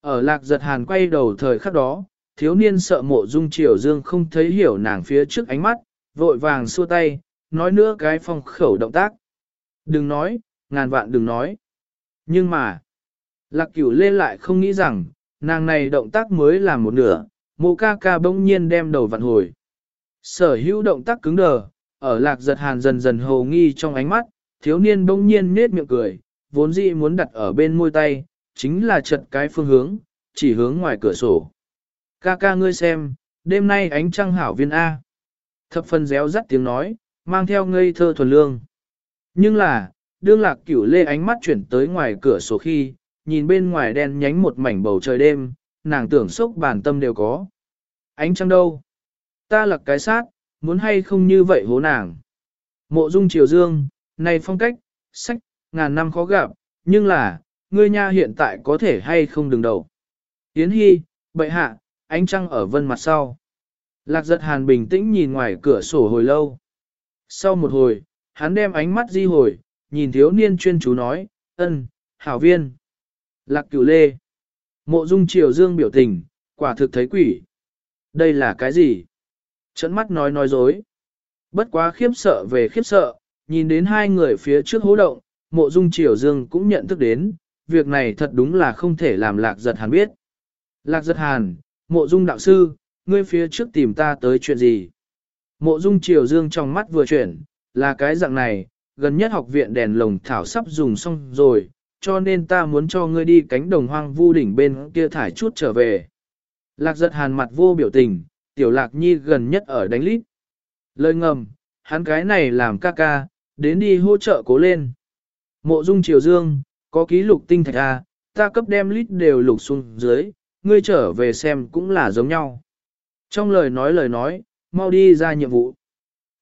Ở lạc giật hàn quay đầu thời khắc đó, thiếu niên sợ mộ dung triều dương không thấy hiểu nàng phía trước ánh mắt, vội vàng xua tay, nói nữa cái phong khẩu động tác. Đừng nói, ngàn vạn đừng nói. Nhưng mà, lạc cửu lê lại không nghĩ rằng, nàng này động tác mới là một nửa, mộ ca ca bỗng nhiên đem đầu vặn hồi. Sở hữu động tác cứng đờ, ở lạc giật hàn dần dần hồ nghi trong ánh mắt, thiếu niên bỗng nhiên nết miệng cười, vốn dĩ muốn đặt ở bên môi tay, chính là chật cái phương hướng, chỉ hướng ngoài cửa sổ. Ca ca ngươi xem, đêm nay ánh trăng hảo viên A. Thập phần réo rắt tiếng nói, mang theo ngây thơ thuần lương. Nhưng là, đương lạc cửu lê ánh mắt chuyển tới ngoài cửa sổ khi, nhìn bên ngoài đen nhánh một mảnh bầu trời đêm, nàng tưởng sốc bản tâm đều có. Ánh trăng đâu? Ta lặc cái sát, muốn hay không như vậy hố nàng. Mộ dung triều dương, này phong cách, sách, ngàn năm khó gặp, nhưng là, ngươi nha hiện tại có thể hay không đừng đầu. Yến Hy, bệ hạ, ánh trăng ở vân mặt sau. Lạc giật hàn bình tĩnh nhìn ngoài cửa sổ hồi lâu. Sau một hồi, hắn đem ánh mắt di hồi, nhìn thiếu niên chuyên chú nói, ân, hảo viên. Lạc cửu lê. Mộ dung triều dương biểu tình, quả thực thấy quỷ. Đây là cái gì? Trận mắt nói nói dối. Bất quá khiếp sợ về khiếp sợ, nhìn đến hai người phía trước hố động, mộ dung triều dương cũng nhận thức đến, việc này thật đúng là không thể làm lạc giật hàn biết. Lạc giật hàn, mộ dung đạo sư, ngươi phía trước tìm ta tới chuyện gì? Mộ dung triều dương trong mắt vừa chuyển, là cái dạng này, gần nhất học viện đèn lồng thảo sắp dùng xong rồi, cho nên ta muốn cho ngươi đi cánh đồng hoang vu đỉnh bên kia thải chút trở về. Lạc giật hàn mặt vô biểu tình, tiểu lạc nhi gần nhất ở đánh lít. Lời ngầm, hắn cái này làm ca ca, đến đi hỗ trợ cố lên. Mộ dung triều dương, có ký lục tinh thạch A, ta cấp đem lít đều lục xuống dưới, ngươi trở về xem cũng là giống nhau. Trong lời nói lời nói, mau đi ra nhiệm vụ.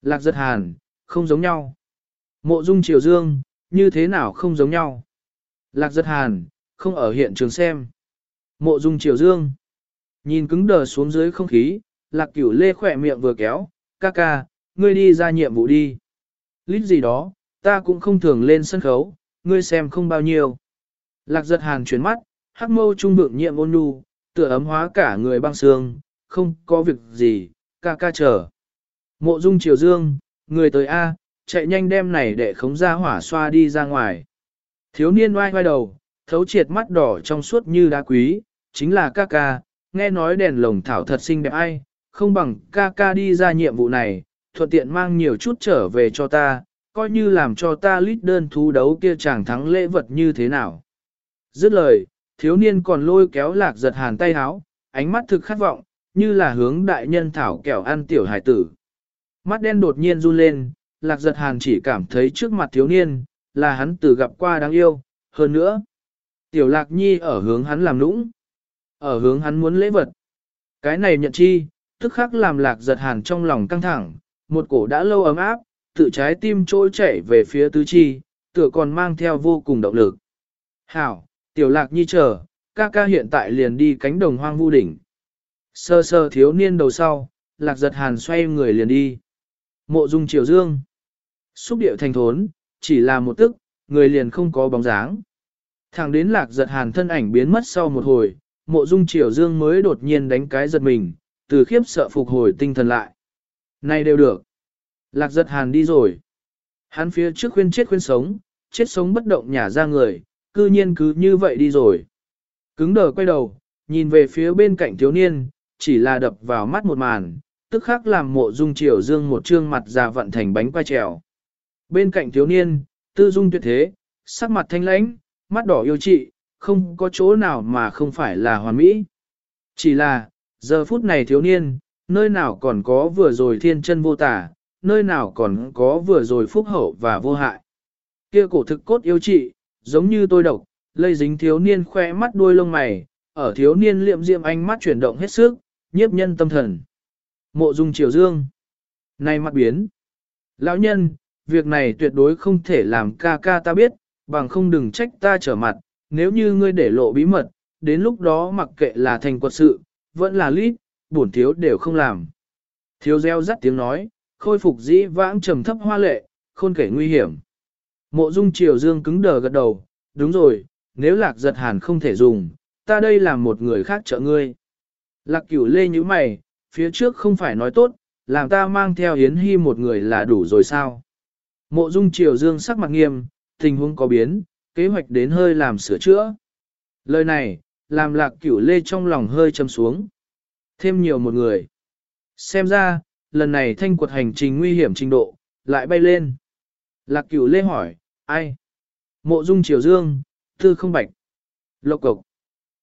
Lạc giật hàn, không giống nhau. Mộ dung triều dương, như thế nào không giống nhau. Lạc giật hàn, không ở hiện trường xem. Mộ dung triều dương. Nhìn cứng đờ xuống dưới không khí, lạc cửu lê khỏe miệng vừa kéo, ca ca, ngươi đi ra nhiệm vụ đi. Lít gì đó, ta cũng không thường lên sân khấu, ngươi xem không bao nhiêu. Lạc giật hàn chuyển mắt, hắc mâu trung vượng nhiệm ôn nhu, tựa ấm hóa cả người băng xương, không có việc gì, ca ca chờ. Mộ dung triều dương, người tới A, chạy nhanh đem này để khống ra hỏa xoa đi ra ngoài. Thiếu niên oai oai đầu, thấu triệt mắt đỏ trong suốt như đá quý, chính là ca ca, nghe nói đèn lồng thảo thật xinh đẹp ai, không bằng ca ca đi ra nhiệm vụ này, thuận tiện mang nhiều chút trở về cho ta, coi như làm cho ta lít đơn thú đấu kia chẳng thắng lễ vật như thế nào. Dứt lời, thiếu niên còn lôi kéo lạc giật hàn tay háo, ánh mắt thực khát vọng, như là hướng đại nhân thảo kẹo ăn tiểu hải tử. Mắt đen đột nhiên run lên, lạc giật hàn chỉ cảm thấy trước mặt thiếu niên, là hắn từ gặp qua đáng yêu, hơn nữa. Tiểu lạc nhi ở hướng hắn làm nũng, ở hướng hắn muốn lễ vật. Cái này nhận chi, tức khắc làm lạc giật hàn trong lòng căng thẳng, một cổ đã lâu ấm áp, tự trái tim trôi chảy về phía tứ chi, tựa còn mang theo vô cùng động lực. Hảo, tiểu lạc nhi chờ, ca ca hiện tại liền đi cánh đồng hoang vu đỉnh. Sơ sơ thiếu niên đầu sau, lạc giật hàn xoay người liền đi. Mộ dung triều dương. Xúc điệu thành thốn, chỉ là một tức, người liền không có bóng dáng. Thẳng đến lạc giật hàn thân ảnh biến mất sau một hồi, mộ dung triều dương mới đột nhiên đánh cái giật mình, từ khiếp sợ phục hồi tinh thần lại. Này đều được. Lạc giật hàn đi rồi. Hắn phía trước khuyên chết khuyên sống, chết sống bất động nhả ra người, cư nhiên cứ như vậy đi rồi. Cứng đờ quay đầu, nhìn về phía bên cạnh thiếu niên, chỉ là đập vào mắt một màn, tức khắc làm mộ dung triều dương một trương mặt già vận thành bánh quai trèo. Bên cạnh thiếu niên, tư dung tuyệt thế, sắc mặt thanh lãnh, mắt đỏ yêu trị, không có chỗ nào mà không phải là hoàn mỹ. Chỉ là, giờ phút này thiếu niên, nơi nào còn có vừa rồi thiên chân vô tả, nơi nào còn có vừa rồi phúc hậu và vô hại. Kia cổ thực cốt yêu trị, giống như tôi độc, lây dính thiếu niên khoe mắt đuôi lông mày, ở thiếu niên liệm diệm ánh mắt chuyển động hết sức, nhiếp nhân tâm thần. Mộ dung triều dương. Này mắt biến. Lão nhân, việc này tuyệt đối không thể làm ca ca ta biết, bằng không đừng trách ta trở mặt, nếu như ngươi để lộ bí mật, đến lúc đó mặc kệ là thành quật sự, vẫn là lít, bổn thiếu đều không làm. Thiếu gieo rắt tiếng nói, khôi phục dĩ vãng trầm thấp hoa lệ, khôn kể nguy hiểm. Mộ dung triều dương cứng đờ gật đầu, đúng rồi, nếu lạc giật hàn không thể dùng, ta đây là một người khác trợ ngươi. Lạc cửu lê như mày, phía trước không phải nói tốt, làm ta mang theo hiến hy một người là đủ rồi sao. Mộ dung triều dương sắc mặt nghiêm, tình huống có biến, kế hoạch đến hơi làm sửa chữa. Lời này, làm lạc cửu lê trong lòng hơi châm xuống. Thêm nhiều một người. Xem ra, lần này thanh quật hành trình nguy hiểm trình độ, lại bay lên. Lạc cửu lê hỏi, ai? Mộ dung triều dương, tư không bạch. Lộc cộc.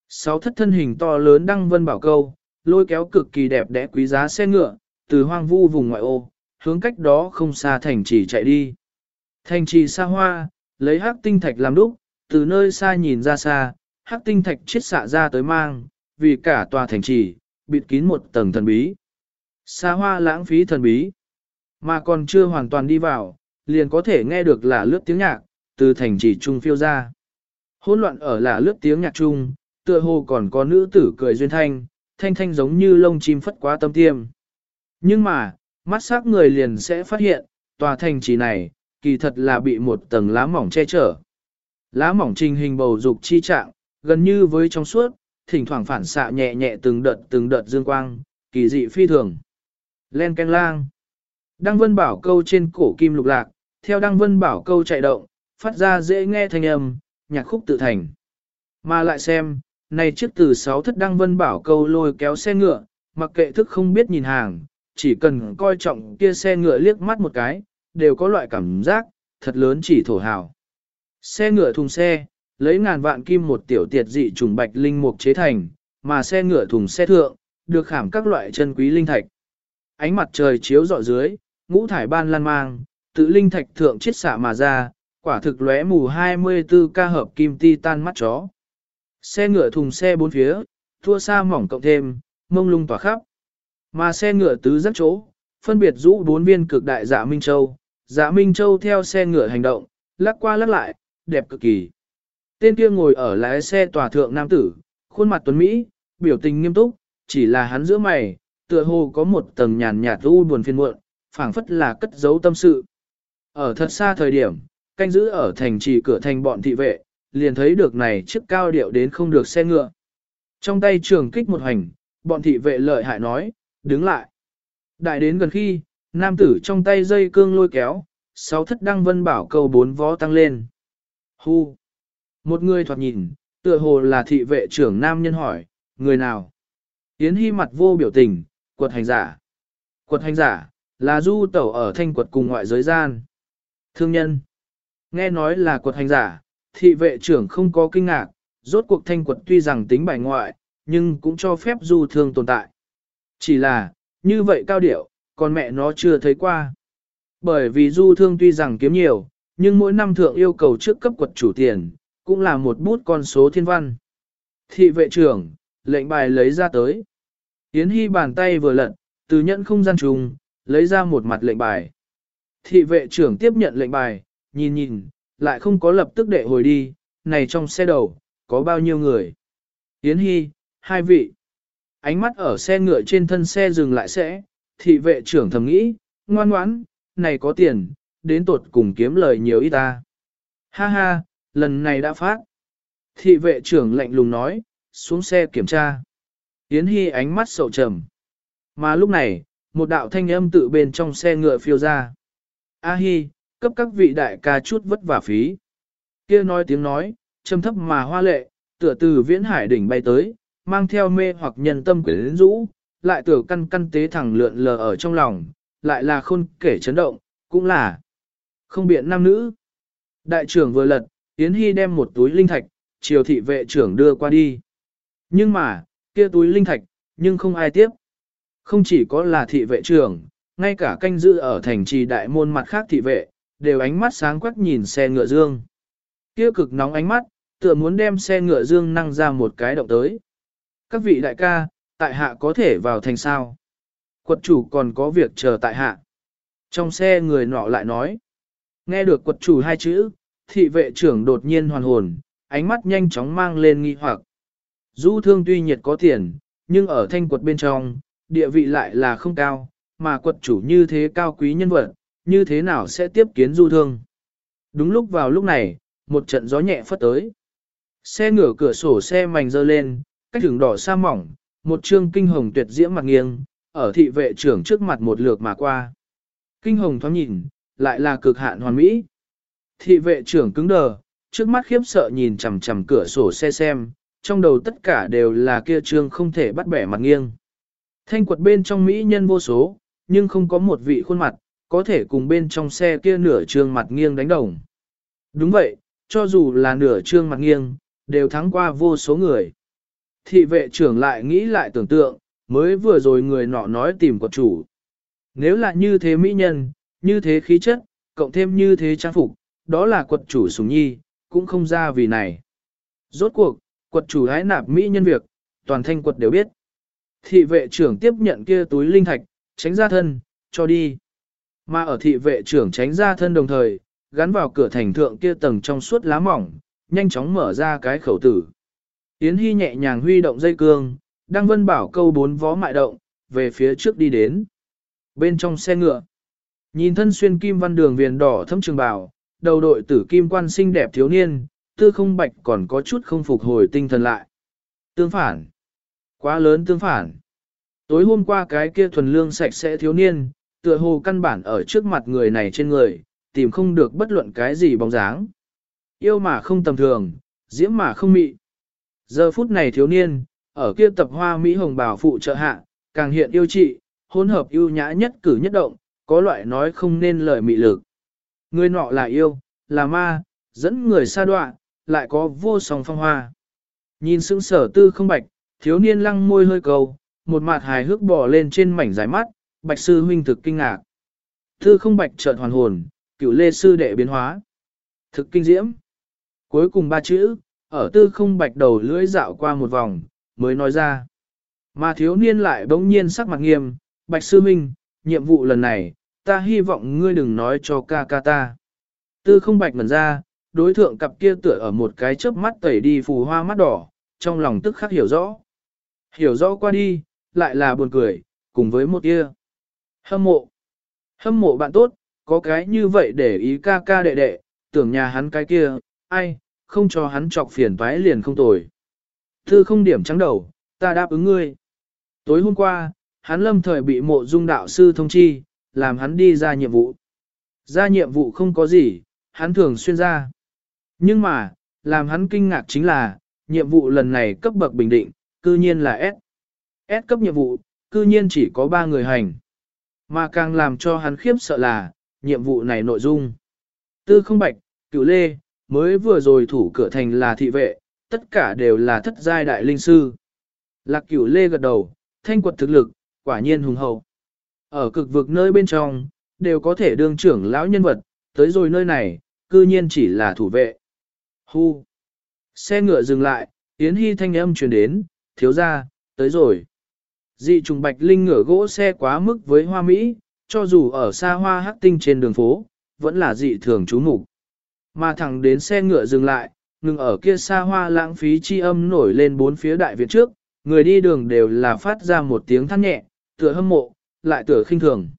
Sáu thất thân hình to lớn đăng vân bảo câu, lôi kéo cực kỳ đẹp đẽ quý giá xe ngựa, từ hoang vu vùng ngoại ô, hướng cách đó không xa thành trì chạy đi. Thành trì xa hoa, lấy hắc tinh thạch làm đúc, từ nơi xa nhìn ra xa, hắc tinh thạch chiết xạ ra tới mang, vì cả tòa thành trì, bịt kín một tầng thần bí. Xa hoa lãng phí thần bí, mà còn chưa hoàn toàn đi vào, liền có thể nghe được là lướt tiếng nhạc, từ thành trì trung phiêu ra. Hỗn loạn ở là lướt tiếng nhạc trung, tựa hồ còn có nữ tử cười duyên thanh, thanh thanh giống như lông chim phất quá tâm tiêm. Nhưng mà, mắt sắc người liền sẽ phát hiện, tòa thành trì này, kỳ thật là bị một tầng lá mỏng che chở. Lá mỏng trình hình bầu dục chi trạng, gần như với trong suốt, thỉnh thoảng phản xạ nhẹ nhẹ từng đợt từng đợt dương quang, kỳ dị phi thường. Len canh lang. Đăng vân bảo câu trên cổ kim lục lạc, theo đăng vân bảo câu chạy động, phát ra dễ nghe thanh âm, nhạc khúc tự thành. Mà lại xem, này chiếc từ sáu thất đăng vân bảo câu lôi kéo xe ngựa, mặc kệ thức không biết nhìn hàng, chỉ cần coi trọng kia xe ngựa liếc mắt một cái, đều có loại cảm giác, thật lớn chỉ thổ hào. Xe ngựa thùng xe, lấy ngàn vạn kim một tiểu tiệt dị trùng bạch linh mục chế thành, mà xe ngựa thùng xe thượng, được khảm các loại chân quý linh thạch. Ánh mặt trời chiếu rọi dưới, ngũ thải ban lan mang, tự linh thạch thượng chiết xạ mà ra, quả thực lóe mù 24 ca hợp kim ti tan mắt chó. Xe ngựa thùng xe bốn phía, thua xa mỏng cộng thêm, mông lung tỏa khắp. Mà xe ngựa tứ rất chỗ, phân biệt rũ bốn viên cực đại dạ Minh Châu. Dạ Minh Châu theo xe ngựa hành động, lắc qua lắc lại, đẹp cực kỳ. Tên kia ngồi ở lái xe tòa thượng nam tử, khuôn mặt tuấn Mỹ, biểu tình nghiêm túc, chỉ là hắn giữa mày, tựa hồ có một tầng nhàn nhạt u buồn phiền muộn, phảng phất là cất giấu tâm sự. Ở thật xa thời điểm, canh giữ ở thành trì cửa thành bọn thị vệ, liền thấy được này chiếc cao điệu đến không được xe ngựa. Trong tay trường kích một hành, bọn thị vệ lợi hại nói, đứng lại. Đại đến gần khi, nam tử trong tay dây cương lôi kéo, sáu thất đăng vân bảo cầu bốn vó tăng lên. Hu! Một người thoạt nhìn, tựa hồ là thị vệ trưởng nam nhân hỏi, người nào? Yến Hy mặt vô biểu tình, quật hành giả. Quật hành giả, là du tẩu ở thanh quật cùng ngoại giới gian. Thương nhân. Nghe nói là quật hành giả, thị vệ trưởng không có kinh ngạc, rốt cuộc thanh quật tuy rằng tính bài ngoại, nhưng cũng cho phép du thương tồn tại. Chỉ là, như vậy cao điệu, còn mẹ nó chưa thấy qua. Bởi vì du thương tuy rằng kiếm nhiều, nhưng mỗi năm thượng yêu cầu trước cấp quật chủ tiền, cũng là một bút con số thiên văn. Thị vệ trưởng, lệnh bài lấy ra tới. Yến Hy bàn tay vừa lận, từ nhận không gian trùng, lấy ra một mặt lệnh bài. Thị vệ trưởng tiếp nhận lệnh bài, nhìn nhìn, lại không có lập tức đệ hồi đi, này trong xe đầu, có bao nhiêu người. Yến Hy, hai vị. Ánh mắt ở xe ngựa trên thân xe dừng lại sẽ, thị vệ trưởng thầm nghĩ, ngoan ngoãn, này có tiền, đến tột cùng kiếm lời nhiều ít ta. Ha ha, lần này đã phát. Thị vệ trưởng lạnh lùng nói, xuống xe kiểm tra. Yến Hy ánh mắt sầu trầm. Mà lúc này, một đạo thanh âm tự bên trong xe ngựa phiêu ra. A Hi, cấp các vị đại ca chút vất vả phí. Kia nói tiếng nói, trầm thấp mà hoa lệ, tựa từ viễn hải đỉnh bay tới, mang theo mê hoặc nhân tâm quyến rũ, lại tựa căn căn tế thẳng lượn lờ ở trong lòng, lại là khôn kể chấn động, cũng là không biện nam nữ. Đại trưởng vừa lật, Yến Hy đem một túi linh thạch, triều thị vệ trưởng đưa qua đi. Nhưng mà, kia túi linh thạch, nhưng không ai tiếp. Không chỉ có là thị vệ trưởng, ngay cả canh giữ ở thành trì đại môn mặt khác thị vệ, đều ánh mắt sáng quắc nhìn xe ngựa dương. Kia cực nóng ánh mắt, tựa muốn đem xe ngựa dương năng ra một cái động tới. Các vị đại ca, tại hạ có thể vào thành sao? Quật chủ còn có việc chờ tại hạ. Trong xe người nọ lại nói. Nghe được quật chủ hai chữ, thị vệ trưởng đột nhiên hoàn hồn, ánh mắt nhanh chóng mang lên nghi hoặc. Du thương tuy nhiệt có tiền, nhưng ở thanh quật bên trong, địa vị lại là không cao, mà quật chủ như thế cao quý nhân vật, như thế nào sẽ tiếp kiến du thương. Đúng lúc vào lúc này, một trận gió nhẹ phất tới. Xe ngửa cửa sổ xe mảnh dơ lên, cách đường đỏ sa mỏng, một trương kinh hồng tuyệt diễm mặt nghiêng, ở thị vệ trưởng trước mặt một lượt mà qua. Kinh hồng thoáng nhìn, lại là cực hạn hoàn mỹ. Thị vệ trưởng cứng đờ, trước mắt khiếp sợ nhìn chằm chằm cửa sổ xe xem, trong đầu tất cả đều là kia trương không thể bắt bẻ mặt nghiêng. Thanh quật bên trong mỹ nhân vô số, nhưng không có một vị khuôn mặt, có thể cùng bên trong xe kia nửa trương mặt nghiêng đánh đồng. Đúng vậy, cho dù là nửa trương mặt nghiêng, đều thắng qua vô số người. Thị vệ trưởng lại nghĩ lại tưởng tượng, mới vừa rồi người nọ nói tìm quật chủ. Nếu là như thế mỹ nhân, như thế khí chất, cộng thêm như thế trang phục, đó là quật chủ sùng nhi, cũng không ra vì này. Rốt cuộc, quật chủ hái nạp mỹ nhân việc, toàn thanh quật đều biết. Thị vệ trưởng tiếp nhận kia túi linh thạch, tránh ra thân, cho đi. Mà ở thị vệ trưởng tránh ra thân đồng thời, gắn vào cửa thành thượng kia tầng trong suốt lá mỏng, nhanh chóng mở ra cái khẩu tử. Yến Hy nhẹ nhàng huy động dây cương, đang vân bảo câu bốn vó mại động, về phía trước đi đến. Bên trong xe ngựa, nhìn thân xuyên kim văn đường viền đỏ thâm trường bào, đầu đội tử kim quan xinh đẹp thiếu niên, tư không bạch còn có chút không phục hồi tinh thần lại. Tương phản, quá lớn tương phản. Tối hôm qua cái kia thuần lương sạch sẽ thiếu niên, tựa hồ căn bản ở trước mặt người này trên người, tìm không được bất luận cái gì bóng dáng. Yêu mà không tầm thường, diễm mà không mị. Giờ phút này thiếu niên, ở kia tập hoa Mỹ hồng bảo phụ trợ hạ, càng hiện yêu trị, hỗn hợp yêu nhã nhất cử nhất động, có loại nói không nên lời mị lực. Người nọ là yêu, là ma, dẫn người xa đoạn, lại có vô song phong hoa. Nhìn sững sở tư không bạch, thiếu niên lăng môi hơi cầu, một mặt hài hước bỏ lên trên mảnh dài mắt, bạch sư huynh thực kinh ngạc. Tư không bạch chợt hoàn hồn, cửu lê sư đệ biến hóa. Thực kinh diễm. Cuối cùng ba chữ, ở tư không bạch đầu lưỡi dạo qua một vòng, mới nói ra. Mà thiếu niên lại bỗng nhiên sắc mặt nghiêm, bạch sư huynh, nhiệm vụ lần này, ta hy vọng ngươi đừng nói cho ca ca ta. Tư không bạch ngẩn ra, đối thượng cặp kia tựa ở một cái chớp mắt tẩy đi phù hoa mắt đỏ, trong lòng tức khắc hiểu rõ. Hiểu rõ qua đi, lại là buồn cười, cùng với một kia. Hâm mộ. Hâm mộ bạn tốt, có cái như vậy để ý ca ca đệ đệ, tưởng nhà hắn cái kia, ai, không cho hắn chọc phiền toái liền không tồi. Thư không điểm trắng đầu, ta đáp ứng ngươi. Tối hôm qua, hắn lâm thời bị mộ dung đạo sư thông chi, làm hắn đi ra nhiệm vụ. Ra nhiệm vụ không có gì, hắn thường xuyên ra. Nhưng mà, làm hắn kinh ngạc chính là, nhiệm vụ lần này cấp bậc bình định, cư nhiên là S. S cấp nhiệm vụ, cư nhiên chỉ có 3 người hành. Mà càng làm cho hắn khiếp sợ là, nhiệm vụ này nội dung. Tư không bạch, cửu lê, mới vừa rồi thủ cửa thành là thị vệ, tất cả đều là thất giai đại linh sư. Lạc cửu lê gật đầu, thanh quật thực lực, quả nhiên hùng hậu. Ở cực vực nơi bên trong, đều có thể đương trưởng lão nhân vật, tới rồi nơi này, cư nhiên chỉ là thủ vệ. Hu! Xe ngựa dừng lại, Yến Hy thanh âm truyền đến, thiếu ra, tới rồi. Dị trùng bạch linh ngựa gỗ xe quá mức với hoa Mỹ, cho dù ở xa hoa hắc tinh trên đường phố, vẫn là dị thường chú mục Mà thẳng đến xe ngựa dừng lại, ngừng ở kia xa hoa lãng phí chi âm nổi lên bốn phía đại viện trước, người đi đường đều là phát ra một tiếng than nhẹ, tựa hâm mộ, lại tựa khinh thường.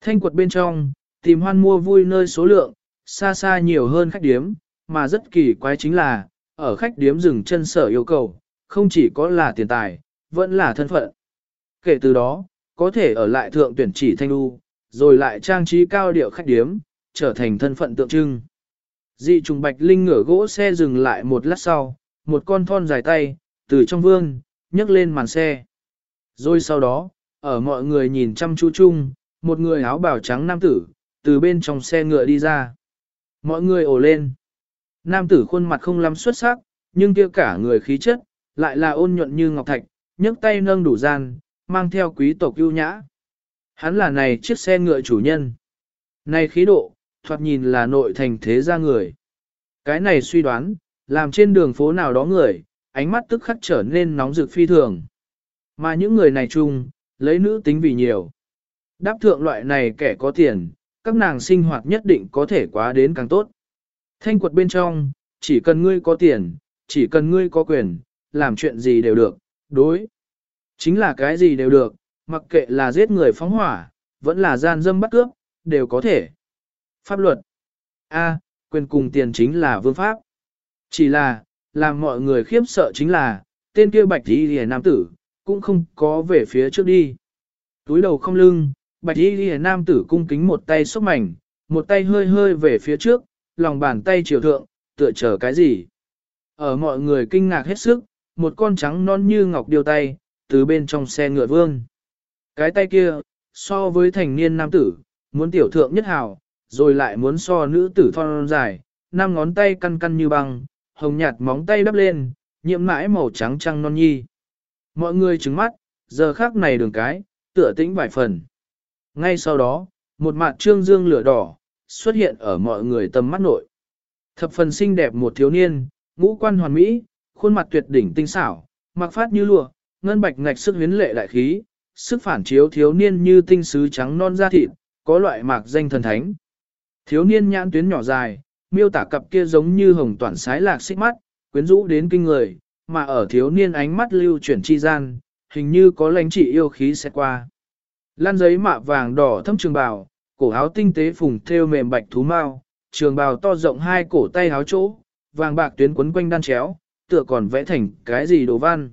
Thanh quật bên trong, tìm hoan mua vui nơi số lượng, xa xa nhiều hơn khách điếm, mà rất kỳ quái chính là, ở khách điếm dừng chân sở yêu cầu, không chỉ có là tiền tài, vẫn là thân phận. Kể từ đó, có thể ở lại thượng tuyển chỉ thanh đu, rồi lại trang trí cao điệu khách điếm, trở thành thân phận tượng trưng. Dị trùng bạch linh ngửa gỗ xe dừng lại một lát sau, một con thon dài tay, từ trong vương, nhấc lên màn xe. Rồi sau đó, ở mọi người nhìn chăm chú chung, một người áo bào trắng nam tử, từ bên trong xe ngựa đi ra. Mọi người ồ lên. Nam tử khuôn mặt không lắm xuất sắc, nhưng kia cả người khí chất, lại là ôn nhuận như ngọc thạch, nhấc tay nâng đủ gian, mang theo quý tộc ưu nhã. Hắn là này chiếc xe ngựa chủ nhân. Này khí độ, thoạt nhìn là nội thành thế gia người. Cái này suy đoán, làm trên đường phố nào đó người, ánh mắt tức khắc trở nên nóng rực phi thường. Mà những người này chung, lấy nữ tính vì nhiều. Đáp thượng loại này kẻ có tiền, các nàng sinh hoạt nhất định có thể quá đến càng tốt. Thanh quật bên trong, chỉ cần ngươi có tiền, chỉ cần ngươi có quyền, làm chuyện gì đều được, đối. Chính là cái gì đều được, mặc kệ là giết người phóng hỏa, vẫn là gian dâm bắt cướp, đều có thể. Pháp luật. A, quyền cùng tiền chính là vương pháp. Chỉ là, làm mọi người khiếp sợ chính là, tên kia bạch y lìa nam tử, cũng không có về phía trước đi. Túi đầu không lưng, bạch y lìa nam tử cung kính một tay xúc mảnh, một tay hơi hơi về phía trước, lòng bàn tay chiều thượng, tựa chờ cái gì. Ở mọi người kinh ngạc hết sức, một con trắng non như ngọc điều tay, từ bên trong xe ngựa vương. Cái tay kia, so với thành niên nam tử, muốn tiểu thượng nhất hào, rồi lại muốn so nữ tử thon dài, năm ngón tay căn căn như băng, hồng nhạt móng tay đắp lên, nhiễm mãi màu trắng trăng non nhi. Mọi người trứng mắt, giờ khác này đường cái, tựa tĩnh vài phần. Ngay sau đó, một mặt trương dương lửa đỏ, xuất hiện ở mọi người tầm mắt nội. Thập phần xinh đẹp một thiếu niên, ngũ quan hoàn mỹ, khuôn mặt tuyệt đỉnh tinh xảo, mặc phát như lụa, ngân bạch ngạch sức huyến lệ đại khí, sức phản chiếu thiếu niên như tinh sứ trắng non da thịt, có loại mạc danh thần thánh. Thiếu niên nhãn tuyến nhỏ dài, miêu tả cặp kia giống như hồng toàn sái lạc xích mắt, quyến rũ đến kinh người, mà ở thiếu niên ánh mắt lưu chuyển chi gian, hình như có lãnh trị yêu khí sẽ qua. Lan giấy mạ vàng đỏ thâm trường bào, cổ áo tinh tế phùng thêu mềm bạch thú mao, trường bào to rộng hai cổ tay áo chỗ, vàng bạc tuyến quấn quanh đan chéo, tựa còn vẽ thành cái gì đồ văn.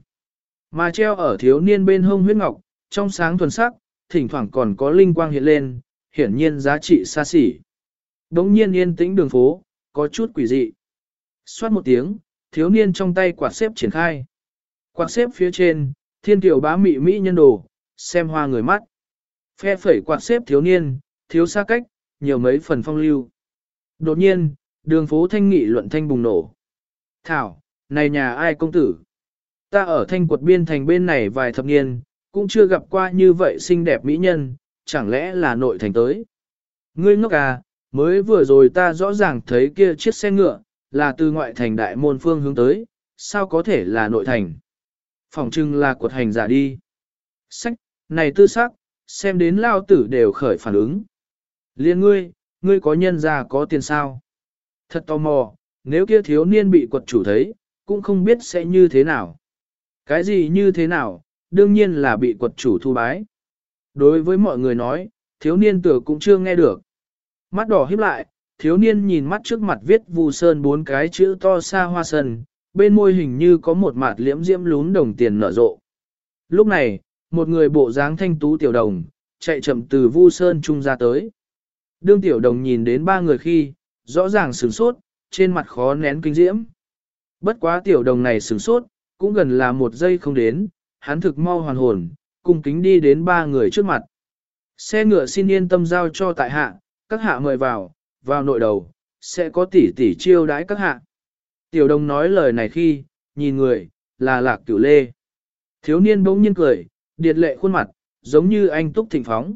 Mà treo ở thiếu niên bên hông huyết ngọc, trong sáng thuần sắc, thỉnh thoảng còn có linh quang hiện lên, hiển nhiên giá trị xa xỉ. Đống nhiên yên tĩnh đường phố, có chút quỷ dị. Xoát một tiếng, thiếu niên trong tay quạt xếp triển khai. Quạt xếp phía trên, thiên tiểu bá mị mỹ nhân đồ, xem hoa người mắt. Phe phẩy quạt xếp thiếu niên, thiếu xa cách, nhiều mấy phần phong lưu. Đột nhiên, đường phố thanh nghị luận thanh bùng nổ. Thảo, này nhà ai công tử? Ta ở thanh quật biên thành bên này vài thập niên, cũng chưa gặp qua như vậy xinh đẹp mỹ nhân, chẳng lẽ là nội thành tới? Ngươi ngốc à, mới vừa rồi ta rõ ràng thấy kia chiếc xe ngựa, là từ ngoại thành đại môn phương hướng tới, sao có thể là nội thành? Phòng trưng là quật hành giả đi. Sách, này tư sắc, xem đến lao tử đều khởi phản ứng. Liên ngươi, ngươi có nhân ra có tiền sao? Thật tò mò, nếu kia thiếu niên bị quật chủ thấy, cũng không biết sẽ như thế nào. Cái gì như thế nào, đương nhiên là bị quật chủ thu bái. Đối với mọi người nói, thiếu niên tử cũng chưa nghe được. Mắt đỏ híp lại, thiếu niên nhìn mắt trước mặt viết vu sơn bốn cái chữ to xa hoa sơn, bên môi hình như có một mặt liễm diễm lún đồng tiền nở rộ. Lúc này, một người bộ dáng thanh tú tiểu đồng, chạy chậm từ vu sơn trung ra tới. Đương tiểu đồng nhìn đến ba người khi, rõ ràng sửng sốt, trên mặt khó nén kinh diễm. Bất quá tiểu đồng này sửng sốt, cũng gần là một giây không đến, hắn thực mau hoàn hồn, cung kính đi đến ba người trước mặt. Xe ngựa xin yên tâm giao cho tại hạ, các hạ mời vào, vào nội đầu, sẽ có tỷ tỷ chiêu đãi các hạ. Tiểu đồng nói lời này khi, nhìn người, là lạc cửu lê. Thiếu niên bỗng nhiên cười, điệt lệ khuôn mặt, giống như anh túc thịnh phóng.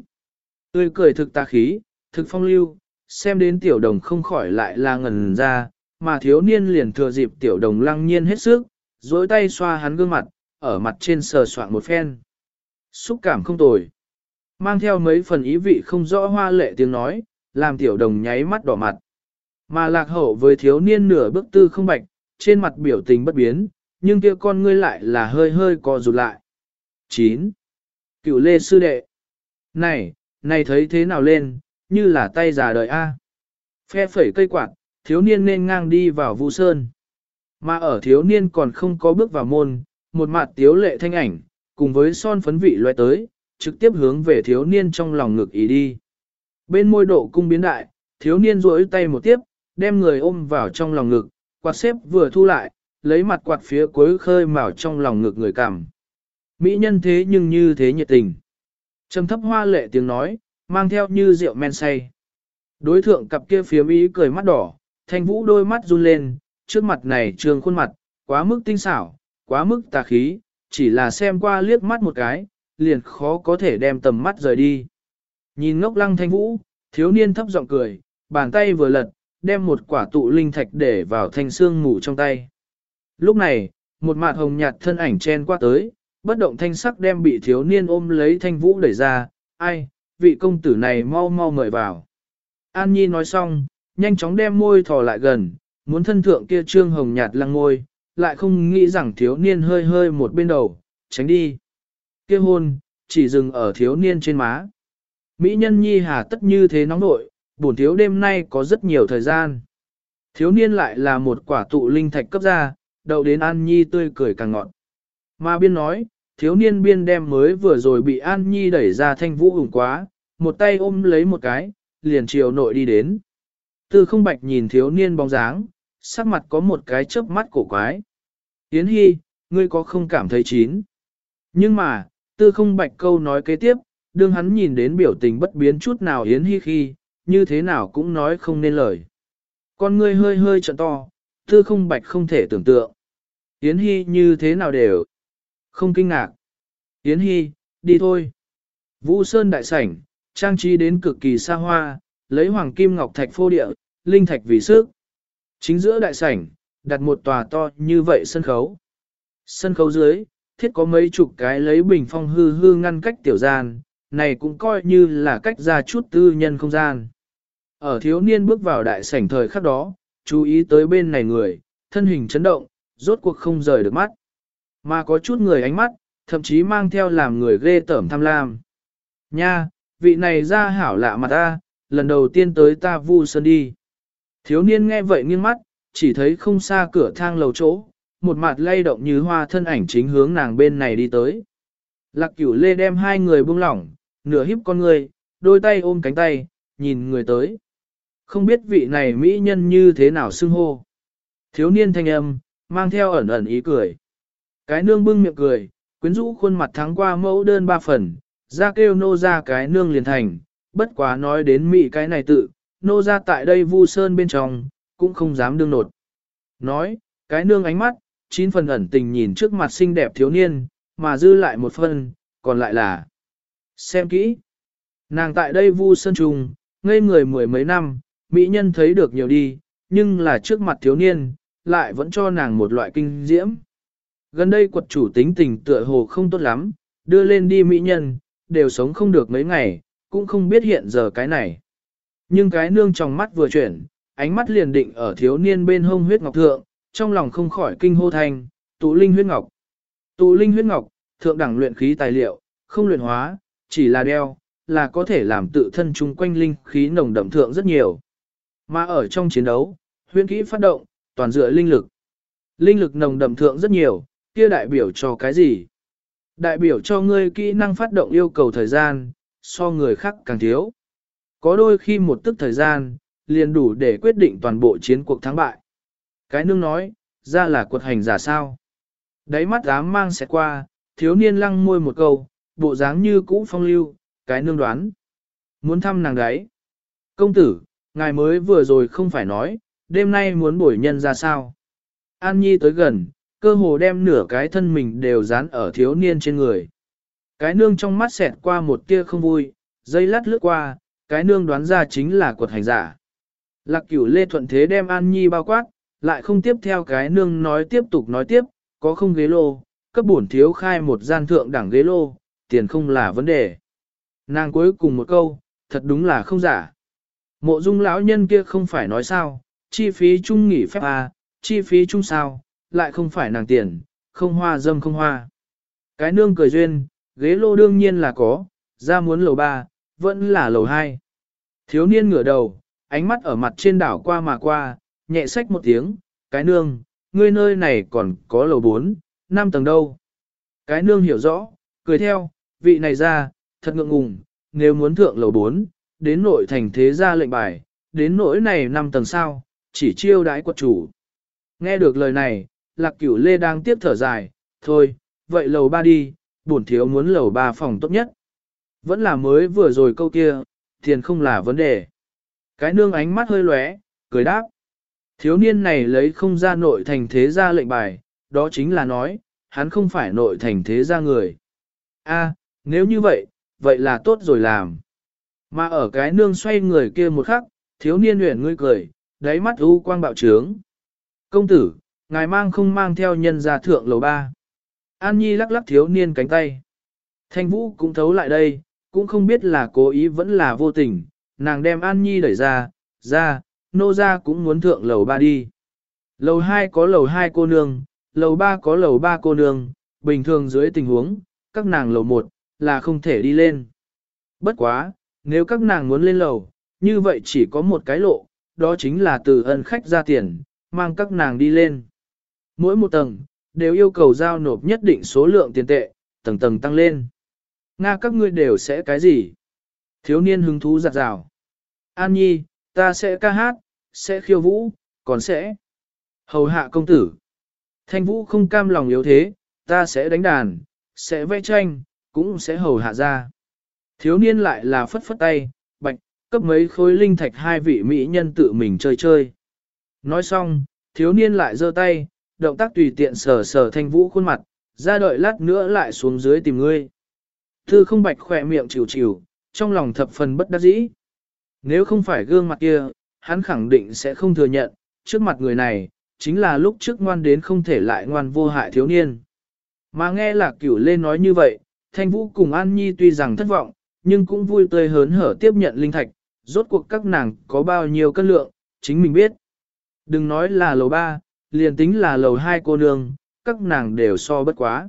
Tươi cười thực tà khí, thực phong lưu, xem đến tiểu đồng không khỏi lại là ngần ra, mà thiếu niên liền thừa dịp tiểu đồng lăng nhiên hết sức, dối tay xoa hắn gương mặt, ở mặt trên sờ soạn một phen. Xúc cảm không tồi. Mang theo mấy phần ý vị không rõ hoa lệ tiếng nói, làm tiểu đồng nháy mắt đỏ mặt. Mà lạc hậu với thiếu niên nửa bước tư không bạch, trên mặt biểu tình bất biến, nhưng kia con ngươi lại là hơi hơi co rụt lại. 9. Cựu lê sư đệ. Này, này thấy thế nào lên, như là tay già đời A. Phe phẩy cây quạt, thiếu niên nên ngang đi vào vu sơn. Mà ở thiếu niên còn không có bước vào môn, một mặt tiếu lệ thanh ảnh, cùng với son phấn vị loại tới, trực tiếp hướng về thiếu niên trong lòng ngực ý đi. Bên môi độ cung biến đại, thiếu niên duỗi tay một tiếp, đem người ôm vào trong lòng ngực, quạt xếp vừa thu lại, lấy mặt quạt phía cuối khơi mào trong lòng ngực người cảm. Mỹ nhân thế nhưng như thế nhiệt tình. Trầm thấp hoa lệ tiếng nói, mang theo như rượu men say. Đối thượng cặp kia phía Mỹ cười mắt đỏ, thanh vũ đôi mắt run lên, trước mặt này trường khuôn mặt, quá mức tinh xảo, quá mức tà khí, chỉ là xem qua liếc mắt một cái, liền khó có thể đem tầm mắt rời đi. Nhìn ngốc lăng thanh vũ, thiếu niên thấp giọng cười, bàn tay vừa lật, đem một quả tụ linh thạch để vào thanh xương ngủ trong tay. Lúc này, một mạt hồng nhạt thân ảnh chen qua tới, bất động thanh sắc đem bị thiếu niên ôm lấy thanh vũ đẩy ra, ai, vị công tử này mau mau mời vào. An Nhi nói xong, nhanh chóng đem môi thò lại gần, muốn thân thượng kia trương hồng nhạt lăng ngôi lại không nghĩ rằng thiếu niên hơi hơi một bên đầu, tránh đi. Kia hôn, chỉ dừng ở thiếu niên trên má. Mỹ nhân nhi hà tất như thế nóng nội, bổn thiếu đêm nay có rất nhiều thời gian. Thiếu niên lại là một quả tụ linh thạch cấp ra, đậu đến An Nhi tươi cười càng ngọt. Mà biên nói, thiếu niên biên đem mới vừa rồi bị An Nhi đẩy ra thanh vũ hùng quá, một tay ôm lấy một cái, liền chiều nội đi đến. Tư không bạch nhìn thiếu niên bóng dáng, sắc mặt có một cái chớp mắt cổ quái. Yến Hy, ngươi có không cảm thấy chín? Nhưng mà, tư không bạch câu nói kế tiếp, đương hắn nhìn đến biểu tình bất biến chút nào Yến Hy khi, như thế nào cũng nói không nên lời. Con ngươi hơi hơi trận to, tư không bạch không thể tưởng tượng. Yến Hy như thế nào đều. Không kinh ngạc. Yến Hy, đi thôi. Vũ Sơn đại sảnh, trang trí đến cực kỳ xa hoa, lấy hoàng kim ngọc thạch phô địa, linh thạch vì sức. Chính giữa đại sảnh, đặt một tòa to như vậy sân khấu. Sân khấu dưới, thiết có mấy chục cái lấy bình phong hư hư ngăn cách tiểu gian, này cũng coi như là cách ra chút tư nhân không gian. Ở thiếu niên bước vào đại sảnh thời khắc đó, chú ý tới bên này người, thân hình chấn động, rốt cuộc không rời được mắt. Mà có chút người ánh mắt, thậm chí mang theo làm người ghê tởm tham lam. Nha, vị này ra hảo lạ mặt ta, lần đầu tiên tới ta vu sơn đi. Thiếu niên nghe vậy nghiêng mắt, chỉ thấy không xa cửa thang lầu chỗ, một mặt lay động như hoa thân ảnh chính hướng nàng bên này đi tới. Lạc cửu lê đem hai người buông lỏng, nửa híp con người, đôi tay ôm cánh tay, nhìn người tới. Không biết vị này mỹ nhân như thế nào xưng hô. Thiếu niên thanh âm, mang theo ẩn ẩn ý cười. Cái nương bưng miệng cười, quyến rũ khuôn mặt thắng qua mẫu đơn ba phần, ra kêu nô ra cái nương liền thành, bất quá nói đến mỹ cái này tự, nô ra tại đây vu sơn bên trong, cũng không dám đương nột. Nói, cái nương ánh mắt, chín phần ẩn tình nhìn trước mặt xinh đẹp thiếu niên, mà dư lại một phần, còn lại là xem kỹ. Nàng tại đây vu sơn trùng, ngây người mười mấy năm, mỹ nhân thấy được nhiều đi, nhưng là trước mặt thiếu niên, lại vẫn cho nàng một loại kinh diễm. Gần đây quật chủ tính tình tựa hồ không tốt lắm, đưa lên đi mỹ nhân, đều sống không được mấy ngày, cũng không biết hiện giờ cái này. Nhưng cái nương trong mắt vừa chuyển, ánh mắt liền định ở thiếu niên bên hông huyết ngọc thượng, trong lòng không khỏi kinh hô thành, tụ linh huyết ngọc. Tụ linh huyết ngọc, thượng đẳng luyện khí tài liệu, không luyện hóa, chỉ là đeo, là có thể làm tự thân chung quanh linh khí nồng đậm thượng rất nhiều. Mà ở trong chiến đấu, huyễn kỹ phát động, toàn dựa linh lực. Linh lực nồng đậm thượng rất nhiều, kia đại biểu cho cái gì? Đại biểu cho ngươi kỹ năng phát động yêu cầu thời gian, so người khác càng thiếu. Có đôi khi một tức thời gian, liền đủ để quyết định toàn bộ chiến cuộc thắng bại. Cái nương nói, ra là quật hành giả sao. Đáy mắt dám mang sẽ qua, thiếu niên lăng môi một câu, bộ dáng như cũ phong lưu, cái nương đoán. Muốn thăm nàng đấy. Công tử, ngài mới vừa rồi không phải nói, đêm nay muốn bổi nhân ra sao. An Nhi tới gần, cơ hồ đem nửa cái thân mình đều dán ở thiếu niên trên người. Cái nương trong mắt xẹt qua một tia không vui, dây lát lướt qua, cái nương đoán ra chính là quật hành giả. Lạc cửu lê thuận thế đem An Nhi bao quát, lại không tiếp theo cái nương nói tiếp tục nói tiếp, có không ghế lô, cấp bổn thiếu khai một gian thượng đẳng ghế lô, tiền không là vấn đề. Nàng cuối cùng một câu, thật đúng là không giả. Mộ dung lão nhân kia không phải nói sao, chi phí chung nghỉ phép à, chi phí chung sao, lại không phải nàng tiền, không hoa dâm không hoa. Cái nương cười duyên, ghế lô đương nhiên là có, ra muốn lầu ba, vẫn là lầu hai. Thiếu niên ngửa đầu, ánh mắt ở mặt trên đảo qua mà qua, nhẹ sách một tiếng, cái nương, ngươi nơi này còn có lầu bốn, năm tầng đâu. Cái nương hiểu rõ, cười theo, vị này ra, thật ngượng ngùng, nếu muốn thượng lầu bốn, đến nội thành thế gia lệnh bài, đến nỗi này năm tầng sao, chỉ chiêu đái quật chủ. Nghe được lời này, lạc cửu lê đang tiếp thở dài, thôi, vậy lầu ba đi, bổn thiếu muốn lầu ba phòng tốt nhất. Vẫn là mới vừa rồi câu kia, tiền không là vấn đề. Cái nương ánh mắt hơi lóe, cười đáp. Thiếu niên này lấy không ra nội thành thế gia lệnh bài, đó chính là nói, hắn không phải nội thành thế gia người. A, nếu như vậy, vậy là tốt rồi làm. Mà ở cái nương xoay người kia một khắc, thiếu niên huyền ngươi cười, đáy mắt u quang bạo trướng. Công tử, ngài mang không mang theo nhân gia thượng lầu ba. An Nhi lắc lắc thiếu niên cánh tay. Thanh Vũ cũng thấu lại đây, cũng không biết là cố ý vẫn là vô tình, nàng đem An Nhi đẩy ra, ra, nô ra cũng muốn thượng lầu ba đi. Lầu hai có lầu hai cô nương, lầu ba có lầu ba cô nương, bình thường dưới tình huống, các nàng lầu một là không thể đi lên. Bất quá, nếu các nàng muốn lên lầu, như vậy chỉ có một cái lộ, đó chính là từ ân khách ra tiền, mang các nàng đi lên. Mỗi một tầng, đều yêu cầu giao nộp nhất định số lượng tiền tệ, tầng tầng tăng lên. Nga các ngươi đều sẽ cái gì? Thiếu niên hứng thú giặt rào. An nhi, ta sẽ ca hát, sẽ khiêu vũ, còn sẽ hầu hạ công tử. Thanh vũ không cam lòng yếu thế, ta sẽ đánh đàn, sẽ vẽ tranh, cũng sẽ hầu hạ ra. Thiếu niên lại là phất phất tay, bạch, cấp mấy khối linh thạch hai vị mỹ nhân tự mình chơi chơi. Nói xong, thiếu niên lại giơ tay, động tác tùy tiện sờ sờ thanh vũ khuôn mặt, ra đợi lát nữa lại xuống dưới tìm ngươi. Thư không bạch khỏe miệng chịu chịu, trong lòng thập phần bất đắc dĩ. Nếu không phải gương mặt kia, hắn khẳng định sẽ không thừa nhận, trước mặt người này, chính là lúc trước ngoan đến không thể lại ngoan vô hại thiếu niên. Mà nghe là cửu lên nói như vậy, thanh vũ cùng An Nhi tuy rằng thất vọng, nhưng cũng vui tươi hớn hở tiếp nhận linh thạch, rốt cuộc các nàng có bao nhiêu cân lượng, chính mình biết. Đừng nói là lầu ba, liền tính là lầu hai cô nương, các nàng đều so bất quá.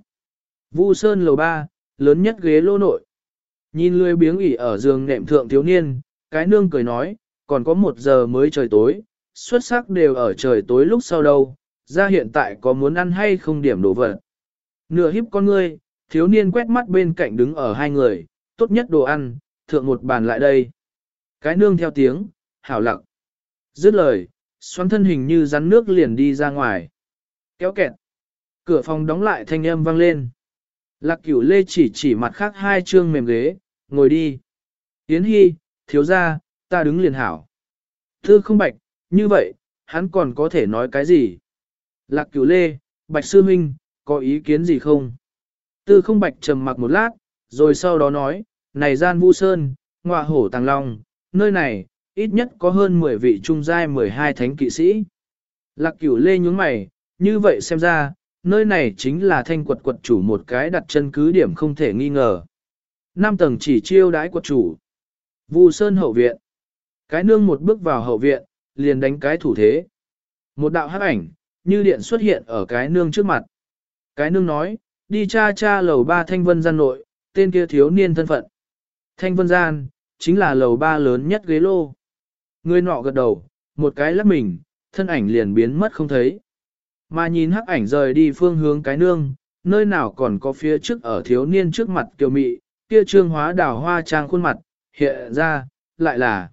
Vu Sơn lầu ba, lớn nhất ghế lô nội. Nhìn lười biếng ỉ ở giường nệm thượng thiếu niên, cái nương cười nói, còn có một giờ mới trời tối, xuất sắc đều ở trời tối lúc sau đâu, ra hiện tại có muốn ăn hay không điểm đồ vật. Nửa hiếp con ngươi, thiếu niên quét mắt bên cạnh đứng ở hai người, tốt nhất đồ ăn, thượng một bàn lại đây. Cái nương theo tiếng, hảo lặng. Dứt lời, xoắn thân hình như rắn nước liền đi ra ngoài. Kéo kẹt. Cửa phòng đóng lại thanh âm vang lên. Lạc cửu lê chỉ chỉ mặt khác hai chương mềm ghế, ngồi đi. Yến Hy, thiếu ra, ta đứng liền hảo. Tư không bạch, như vậy, hắn còn có thể nói cái gì? Lạc cửu lê, bạch sư minh, có ý kiến gì không? Tư không bạch trầm mặc một lát, rồi sau đó nói, này gian vu sơn, ngọa hổ tàng long, nơi này, ít nhất có hơn 10 vị trung giai 12 thánh kỵ sĩ. Lạc cửu lê nhúng mày, như vậy xem ra, nơi này chính là thanh quật quật chủ một cái đặt chân cứ điểm không thể nghi ngờ. Năm tầng chỉ chiêu đãi quật chủ. Vu sơn hậu viện. Cái nương một bước vào hậu viện, liền đánh cái thủ thế. Một đạo hắc ảnh, như điện xuất hiện ở cái nương trước mặt. Cái nương nói, đi cha cha lầu ba thanh vân gian nội, tên kia thiếu niên thân phận. Thanh vân gian, chính là lầu ba lớn nhất ghế lô. Người nọ gật đầu, một cái lắc mình, thân ảnh liền biến mất không thấy. Mà nhìn hắc ảnh rời đi phương hướng cái nương, nơi nào còn có phía trước ở thiếu niên trước mặt kiều mị, kia trương hóa đào hoa trang khuôn mặt, hiện ra, lại là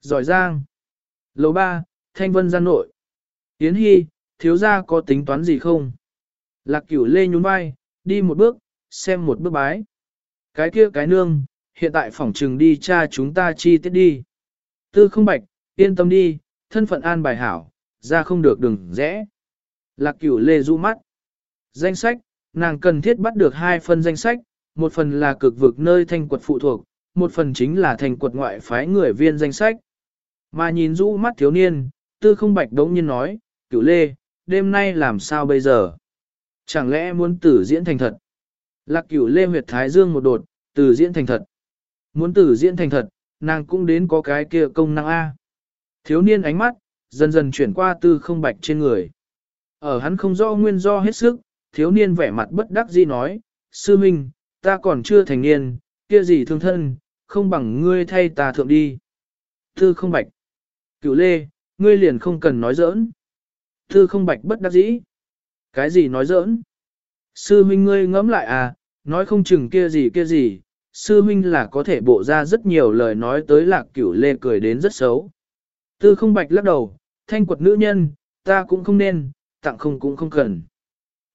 giỏi giang. Lầu ba, thanh vân gian nội. Yến Hy, thiếu gia có tính toán gì không? Lạc cửu lê nhún vai, đi một bước, xem một bước bái. Cái kia cái nương, hiện tại phỏng trừng đi cha chúng ta chi tiết đi. Tư không bạch, yên tâm đi, thân phận an bài hảo, ra không được đừng rẽ. Lạc cửu lê du mắt. Danh sách, nàng cần thiết bắt được hai phần danh sách, một phần là cực vực nơi thanh quật phụ thuộc, một phần chính là thành quật ngoại phái người viên danh sách. Mà nhìn rũ mắt thiếu niên, tư không bạch đống nhiên nói, cửu lê, đêm nay làm sao bây giờ? Chẳng lẽ muốn tử diễn thành thật? Lạc cửu lê huyệt thái dương một đột, tử diễn thành thật. Muốn tử diễn thành thật, nàng cũng đến có cái kia công năng A. Thiếu niên ánh mắt, dần dần chuyển qua tư không bạch trên người. Ở hắn không do nguyên do hết sức, thiếu niên vẻ mặt bất đắc dĩ nói, sư minh, ta còn chưa thành niên, kia gì thương thân, không bằng ngươi thay ta thượng đi. Tư không bạch. Cửu lê, ngươi liền không cần nói giỡn. Tư không bạch bất đắc dĩ. Cái gì nói giỡn? Sư huynh ngươi ngẫm lại à, nói không chừng kia gì kia gì, sư huynh là có thể bộ ra rất nhiều lời nói tới lạc cửu lê cười đến rất xấu. Tư không bạch lắc đầu, thanh quật nữ nhân, ta cũng không nên, tặng không cũng không cần.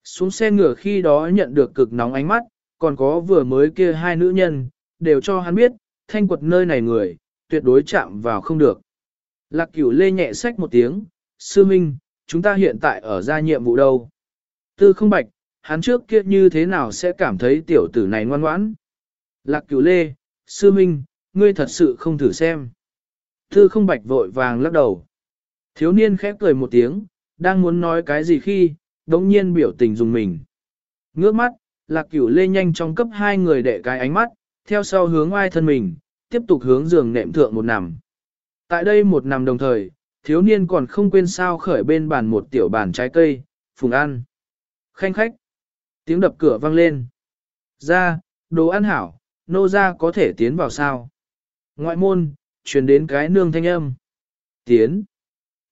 Xuống xe ngựa khi đó nhận được cực nóng ánh mắt, còn có vừa mới kia hai nữ nhân, đều cho hắn biết, thanh quật nơi này người, tuyệt đối chạm vào không được. Lạc cửu lê nhẹ sách một tiếng, sư minh, chúng ta hiện tại ở ra nhiệm vụ đâu. Tư không bạch, hắn trước kia như thế nào sẽ cảm thấy tiểu tử này ngoan ngoãn. Lạc cửu lê, sư minh, ngươi thật sự không thử xem. Tư không bạch vội vàng lắc đầu. Thiếu niên khép cười một tiếng, đang muốn nói cái gì khi, đống nhiên biểu tình dùng mình. Ngước mắt, lạc cửu lê nhanh trong cấp hai người đệ cái ánh mắt, theo sau hướng ai thân mình, tiếp tục hướng giường nệm thượng một nằm. Tại đây một nằm đồng thời, thiếu niên còn không quên sao khởi bên bàn một tiểu bàn trái cây, phùng ăn. Khanh khách. Tiếng đập cửa vang lên. Ra, đồ ăn hảo, nô ra có thể tiến vào sao. Ngoại môn, truyền đến cái nương thanh âm. Tiến.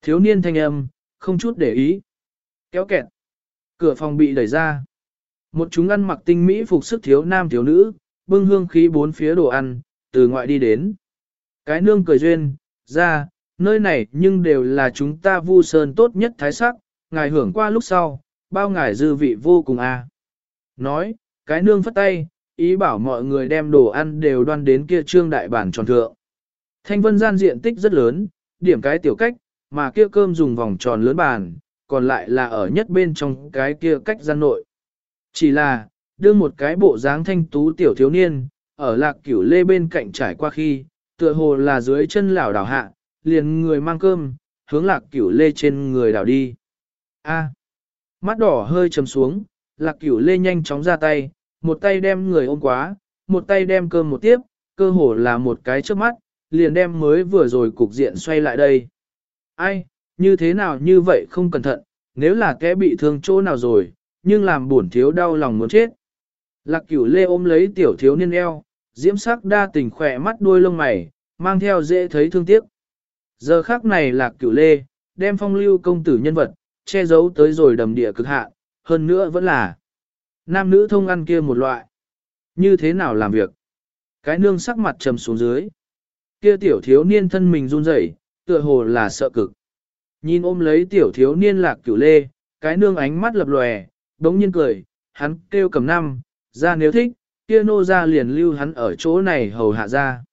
Thiếu niên thanh âm, không chút để ý. Kéo kẹt. Cửa phòng bị đẩy ra. Một chúng ăn mặc tinh mỹ phục sức thiếu nam thiếu nữ, bưng hương khí bốn phía đồ ăn, từ ngoại đi đến. Cái nương cười duyên, ra, nơi này nhưng đều là chúng ta vu sơn tốt nhất thái sắc, ngài hưởng qua lúc sau, bao ngài dư vị vô cùng a. À. Nói, cái nương phất tay, ý bảo mọi người đem đồ ăn đều đoan đến kia trương đại bản tròn thượng. Thanh vân gian diện tích rất lớn, điểm cái tiểu cách, mà kia cơm dùng vòng tròn lớn bàn, còn lại là ở nhất bên trong cái kia cách gian nội. Chỉ là, đưa một cái bộ dáng thanh tú tiểu thiếu niên, ở lạc cửu lê bên cạnh trải qua khi, tựa hồ là dưới chân lảo đảo hạ, liền người mang cơm, hướng lạc cửu lê trên người đảo đi. A. mắt đỏ hơi chấm xuống, lạc cửu lê nhanh chóng ra tay, một tay đem người ôm quá, một tay đem cơm một tiếp, cơ hồ là một cái trước mắt, liền đem mới vừa rồi cục diện xoay lại đây. Ai, như thế nào như vậy không cẩn thận, nếu là kẻ bị thương chỗ nào rồi, nhưng làm buồn thiếu đau lòng muốn chết. Lạc cửu lê ôm lấy tiểu thiếu niên eo, diễm sắc đa tình khỏe mắt đuôi lông mày, mang theo dễ thấy thương tiếc. Giờ khác này lạc cửu lê, đem phong lưu công tử nhân vật, che giấu tới rồi đầm địa cực hạ, hơn nữa vẫn là nam nữ thông ăn kia một loại. Như thế nào làm việc? Cái nương sắc mặt trầm xuống dưới. Kia tiểu thiếu niên thân mình run rẩy, tựa hồ là sợ cực. Nhìn ôm lấy tiểu thiếu niên lạc cửu lê, cái nương ánh mắt lập lòe, đống nhiên cười, hắn kêu cầm năm, ra nếu thích, kia nô ra liền lưu hắn ở chỗ này hầu hạ ra.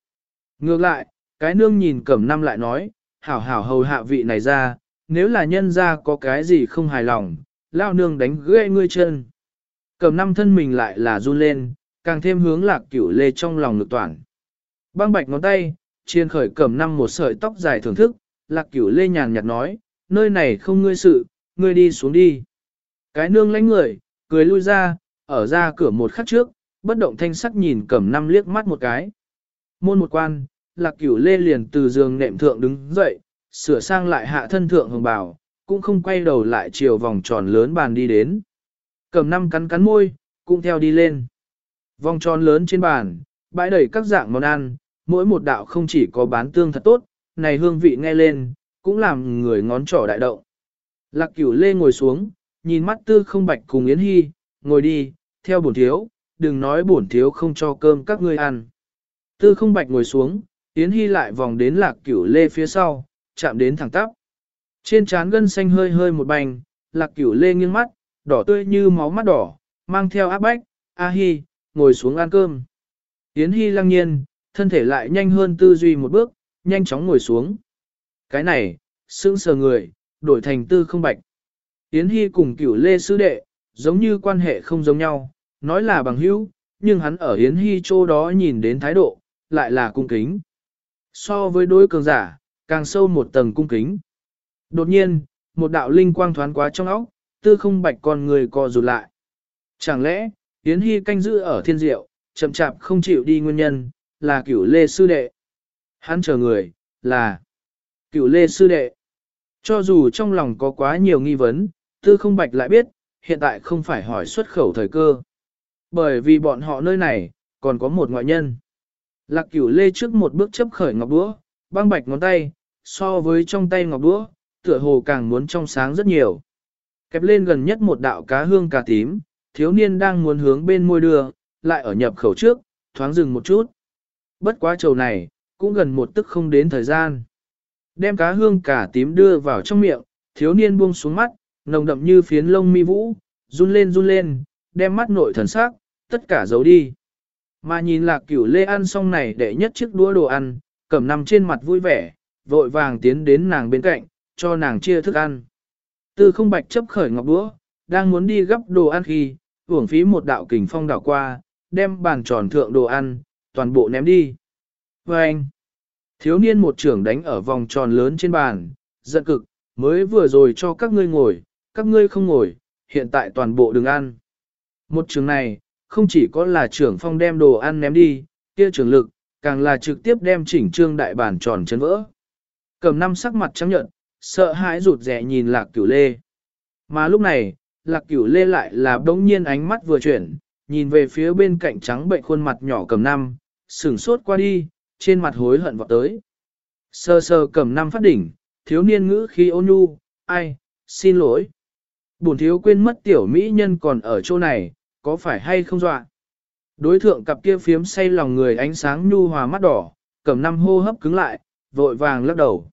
Ngược lại, cái nương nhìn cẩm năm lại nói, hảo hảo hầu hạ vị này ra, nếu là nhân ra có cái gì không hài lòng, lao nương đánh gãy ngươi chân. Cầm năm thân mình lại là run lên, càng thêm hướng lạc cửu lê trong lòng lực toàn. Băng bạch ngón tay, chiên khởi cầm năm một sợi tóc dài thưởng thức, lạc cửu lê nhàn nhạt nói, nơi này không ngươi sự, ngươi đi xuống đi. Cái nương lánh người, cười lui ra, ở ra cửa một khắc trước, bất động thanh sắc nhìn cẩm năm liếc mắt một cái. Môn một quan, lạc cửu lê liền từ giường nệm thượng đứng dậy, sửa sang lại hạ thân thượng hồng bào, cũng không quay đầu lại chiều vòng tròn lớn bàn đi đến. Cẩm năm cắn cắn môi, cũng theo đi lên. Vòng tròn lớn trên bàn, bãi đầy các dạng món ăn, mỗi một đạo không chỉ có bán tương thật tốt, này hương vị nghe lên, cũng làm người ngón trỏ đại động. Lạc cửu lê ngồi xuống, nhìn mắt tư không bạch cùng Yến Hy, ngồi đi, theo bổn thiếu, đừng nói bổn thiếu không cho cơm các ngươi ăn. Tư không bạch ngồi xuống, Yến Hy lại vòng đến lạc cửu lê phía sau, chạm đến thẳng tắp. Trên trán gân xanh hơi hơi một bành, lạc cửu lê nghiêng mắt, đỏ tươi như máu mắt đỏ, mang theo áp bách, A Hi, ngồi xuống ăn cơm. Yến Hy lăng nhiên, thân thể lại nhanh hơn tư duy một bước, nhanh chóng ngồi xuống. Cái này, sững sờ người, đổi thành tư không bạch. Yến Hy cùng cửu lê sư đệ, giống như quan hệ không giống nhau, nói là bằng hữu, nhưng hắn ở Yến Hy chỗ đó nhìn đến thái độ, lại là cung kính. So với đối cường giả, càng sâu một tầng cung kính. Đột nhiên, một đạo linh quang thoáng quá trong óc, tư không bạch con người co rụt lại. Chẳng lẽ, Yến Hy canh giữ ở thiên diệu, chậm chạp không chịu đi nguyên nhân, là cửu lê sư đệ. Hắn chờ người, là cửu lê sư đệ. Cho dù trong lòng có quá nhiều nghi vấn, tư không bạch lại biết, hiện tại không phải hỏi xuất khẩu thời cơ. Bởi vì bọn họ nơi này, còn có một ngoại nhân. Lạc cửu lê trước một bước chấp khởi ngọc đũa, băng bạch ngón tay, so với trong tay ngọc đũa, tựa hồ càng muốn trong sáng rất nhiều. Kẹp lên gần nhất một đạo cá hương cà tím, thiếu niên đang muốn hướng bên môi đưa, lại ở nhập khẩu trước, thoáng dừng một chút. Bất quá trầu này, cũng gần một tức không đến thời gian. Đem cá hương cà tím đưa vào trong miệng, thiếu niên buông xuống mắt, nồng đậm như phiến lông mi vũ, run lên run lên, đem mắt nội thần sắc, tất cả giấu đi. Mà nhìn lạc cửu lê ăn xong này để nhất chiếc đũa đồ ăn, cầm nằm trên mặt vui vẻ, vội vàng tiến đến nàng bên cạnh, cho nàng chia thức ăn. Tư không bạch chấp khởi ngọc đũa, đang muốn đi gấp đồ ăn khi, uổng phí một đạo kình phong đảo qua, đem bàn tròn thượng đồ ăn, toàn bộ ném đi. Và anh, thiếu niên một trưởng đánh ở vòng tròn lớn trên bàn, giận cực, mới vừa rồi cho các ngươi ngồi, các ngươi không ngồi, hiện tại toàn bộ đừng ăn. Một trường này, không chỉ có là trưởng phong đem đồ ăn ném đi, kia trưởng lực, càng là trực tiếp đem chỉnh trương đại bản tròn chấn vỡ. Cầm năm sắc mặt trắng nhận, sợ hãi rụt rẻ nhìn lạc cửu lê. Mà lúc này, lạc cửu lê lại là đống nhiên ánh mắt vừa chuyển, nhìn về phía bên cạnh trắng bệnh khuôn mặt nhỏ cầm năm, sửng sốt qua đi, trên mặt hối hận vọt tới. Sơ sơ cầm năm phát đỉnh, thiếu niên ngữ khi ôn nhu, ai, xin lỗi. Bổn thiếu quên mất tiểu mỹ nhân còn ở chỗ này, có phải hay không dọa? Đối thượng cặp kia phiếm say lòng người ánh sáng nhu hòa mắt đỏ, cầm năm hô hấp cứng lại, vội vàng lắc đầu.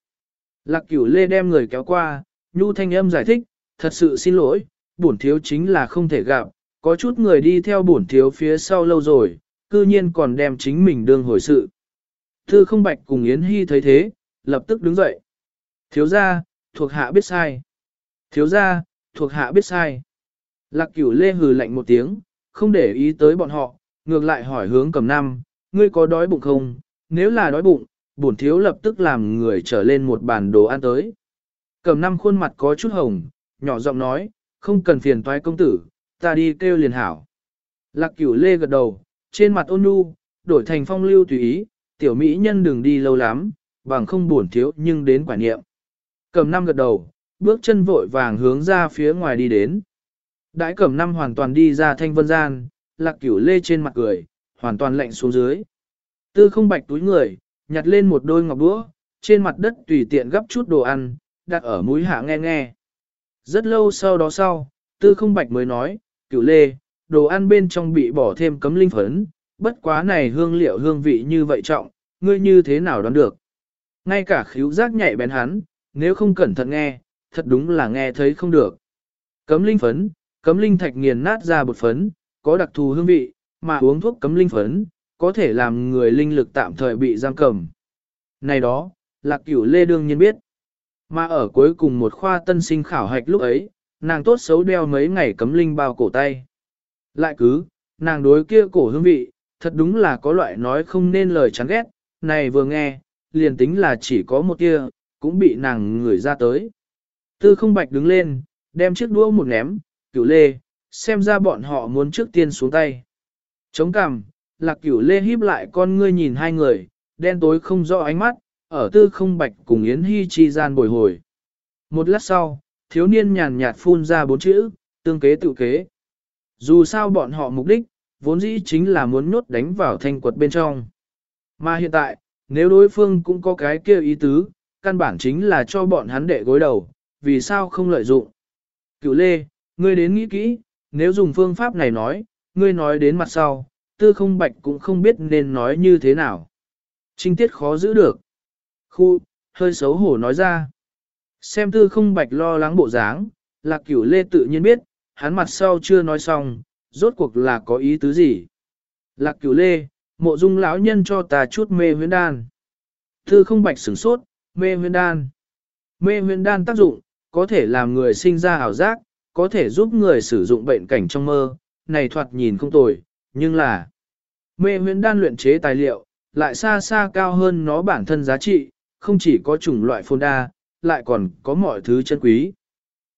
Lạc cửu lê đem người kéo qua, nhu thanh âm giải thích, thật sự xin lỗi, bổn thiếu chính là không thể gặp, có chút người đi theo bổn thiếu phía sau lâu rồi, cư nhiên còn đem chính mình đương hồi sự. Thư không bạch cùng Yến Hy thấy thế, lập tức đứng dậy. Thiếu gia, thuộc hạ biết sai. Thiếu gia, thuộc hạ biết sai. Lạc cửu lê hừ lạnh một tiếng, không để ý tới bọn họ, ngược lại hỏi hướng cầm năm, ngươi có đói bụng không? Nếu là đói bụng, bổn thiếu lập tức làm người trở lên một bàn đồ ăn tới. Cầm năm khuôn mặt có chút hồng, nhỏ giọng nói, không cần phiền toái công tử, ta đi kêu liền hảo. Lạc cửu lê gật đầu, trên mặt ôn nhu, đổi thành phong lưu tùy ý, tiểu mỹ nhân đừng đi lâu lắm, bằng không buồn thiếu nhưng đến quả niệm. Cầm năm gật đầu, bước chân vội vàng hướng ra phía ngoài đi đến. Đãi cầm năm hoàn toàn đi ra thanh vân gian, lạc cửu lê trên mặt cười, hoàn toàn lạnh xuống dưới. Tư không bạch túi người, nhặt lên một đôi ngọc đũa, trên mặt đất tùy tiện gấp chút đồ ăn, đặt ở mũi hạ nghe nghe. Rất lâu sau đó sau, tư không bạch mới nói, cửu lê, đồ ăn bên trong bị bỏ thêm cấm linh phấn, bất quá này hương liệu hương vị như vậy trọng, ngươi như thế nào đoán được. Ngay cả khíu giác nhạy bén hắn, nếu không cẩn thận nghe, thật đúng là nghe thấy không được. Cấm linh phấn, cấm linh thạch nghiền nát ra bột phấn, có đặc thù hương vị, mà uống thuốc cấm linh phấn, có thể làm người linh lực tạm thời bị giam cầm. Này đó, lạc cửu lê đương nhiên biết. Mà ở cuối cùng một khoa tân sinh khảo hạch lúc ấy, nàng tốt xấu đeo mấy ngày cấm linh bao cổ tay. Lại cứ, nàng đối kia cổ hương vị, thật đúng là có loại nói không nên lời chán ghét, này vừa nghe, liền tính là chỉ có một tia, cũng bị nàng ngửi ra tới. Tư không bạch đứng lên, đem chiếc đũa một ném, cửu lê, xem ra bọn họ muốn trước tiên xuống tay. Chống cằm, lạc cửu lê híp lại con ngươi nhìn hai người, đen tối không rõ ánh mắt, ở tư không bạch cùng Yến Hy chi gian bồi hồi. Một lát sau, thiếu niên nhàn nhạt phun ra bốn chữ, tương kế tự kế. Dù sao bọn họ mục đích, vốn dĩ chính là muốn nhốt đánh vào thanh quật bên trong. Mà hiện tại, nếu đối phương cũng có cái kia ý tứ, căn bản chính là cho bọn hắn đệ gối đầu, vì sao không lợi dụng. Cựu Lê, ngươi đến nghĩ kỹ, nếu dùng phương pháp này nói, ngươi nói đến mặt sau, tư không bạch cũng không biết nên nói như thế nào. Trinh tiết khó giữ được. Khu, hơi xấu hổ nói ra. Xem tư không bạch lo lắng bộ dáng, lạc cửu lê tự nhiên biết, hắn mặt sau chưa nói xong, rốt cuộc là có ý tứ gì. Lạc cửu lê, mộ dung lão nhân cho ta chút mê huyễn đan. thư không bạch sửng sốt, mê huyễn đan. Mê huyễn đan tác dụng, có thể làm người sinh ra ảo giác, có thể giúp người sử dụng bệnh cảnh trong mơ, này thoạt nhìn không tồi, nhưng là mê huyễn đan luyện chế tài liệu, lại xa xa cao hơn nó bản thân giá trị, không chỉ có chủng loại phôn đa, lại còn có mọi thứ chân quý.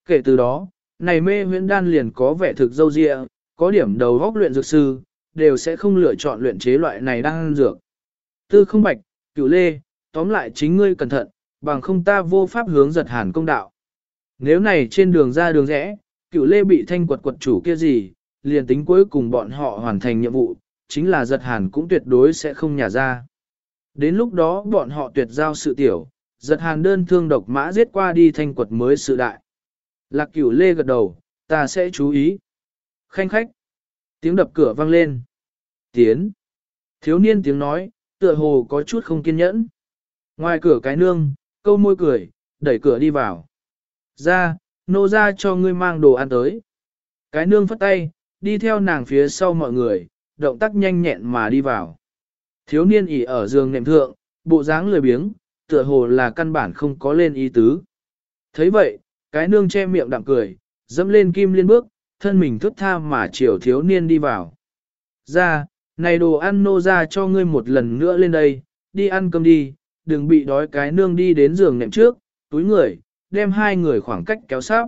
Kể từ đó, này mê huyễn đan liền có vẻ thực dâu dịa, có điểm đầu góc luyện dược sư, đều sẽ không lựa chọn luyện chế loại này đan dược. Tư không bạch, cửu lê, tóm lại chính ngươi cẩn thận, bằng không ta vô pháp hướng giật hàn công đạo. Nếu này trên đường ra đường rẽ, cửu lê bị thanh quật quật chủ kia gì, liền tính cuối cùng bọn họ hoàn thành nhiệm vụ, chính là giật hàn cũng tuyệt đối sẽ không nhả ra. Đến lúc đó bọn họ tuyệt giao sự tiểu, giật hàn đơn thương độc mã giết qua đi thanh quật mới sự đại. Lạc cửu lê gật đầu, ta sẽ chú ý. Khanh khách. Tiếng đập cửa vang lên. Tiến. Thiếu niên tiếng nói, tựa hồ có chút không kiên nhẫn. Ngoài cửa cái nương, câu môi cười, đẩy cửa đi vào. Ra, nô ra cho ngươi mang đồ ăn tới. Cái nương phất tay, đi theo nàng phía sau mọi người, động tác nhanh nhẹn mà đi vào. Thiếu niên ỉ ở giường nệm thượng, bộ dáng lười biếng, tựa hồ là căn bản không có lên ý tứ. thấy vậy, cái nương che miệng đạm cười, dẫm lên kim liên bước, thân mình thức tha mà chiều thiếu niên đi vào. Ra, này đồ ăn nô ra cho ngươi một lần nữa lên đây, đi ăn cơm đi, đừng bị đói cái nương đi đến giường nệm trước, túi người, đem hai người khoảng cách kéo sát.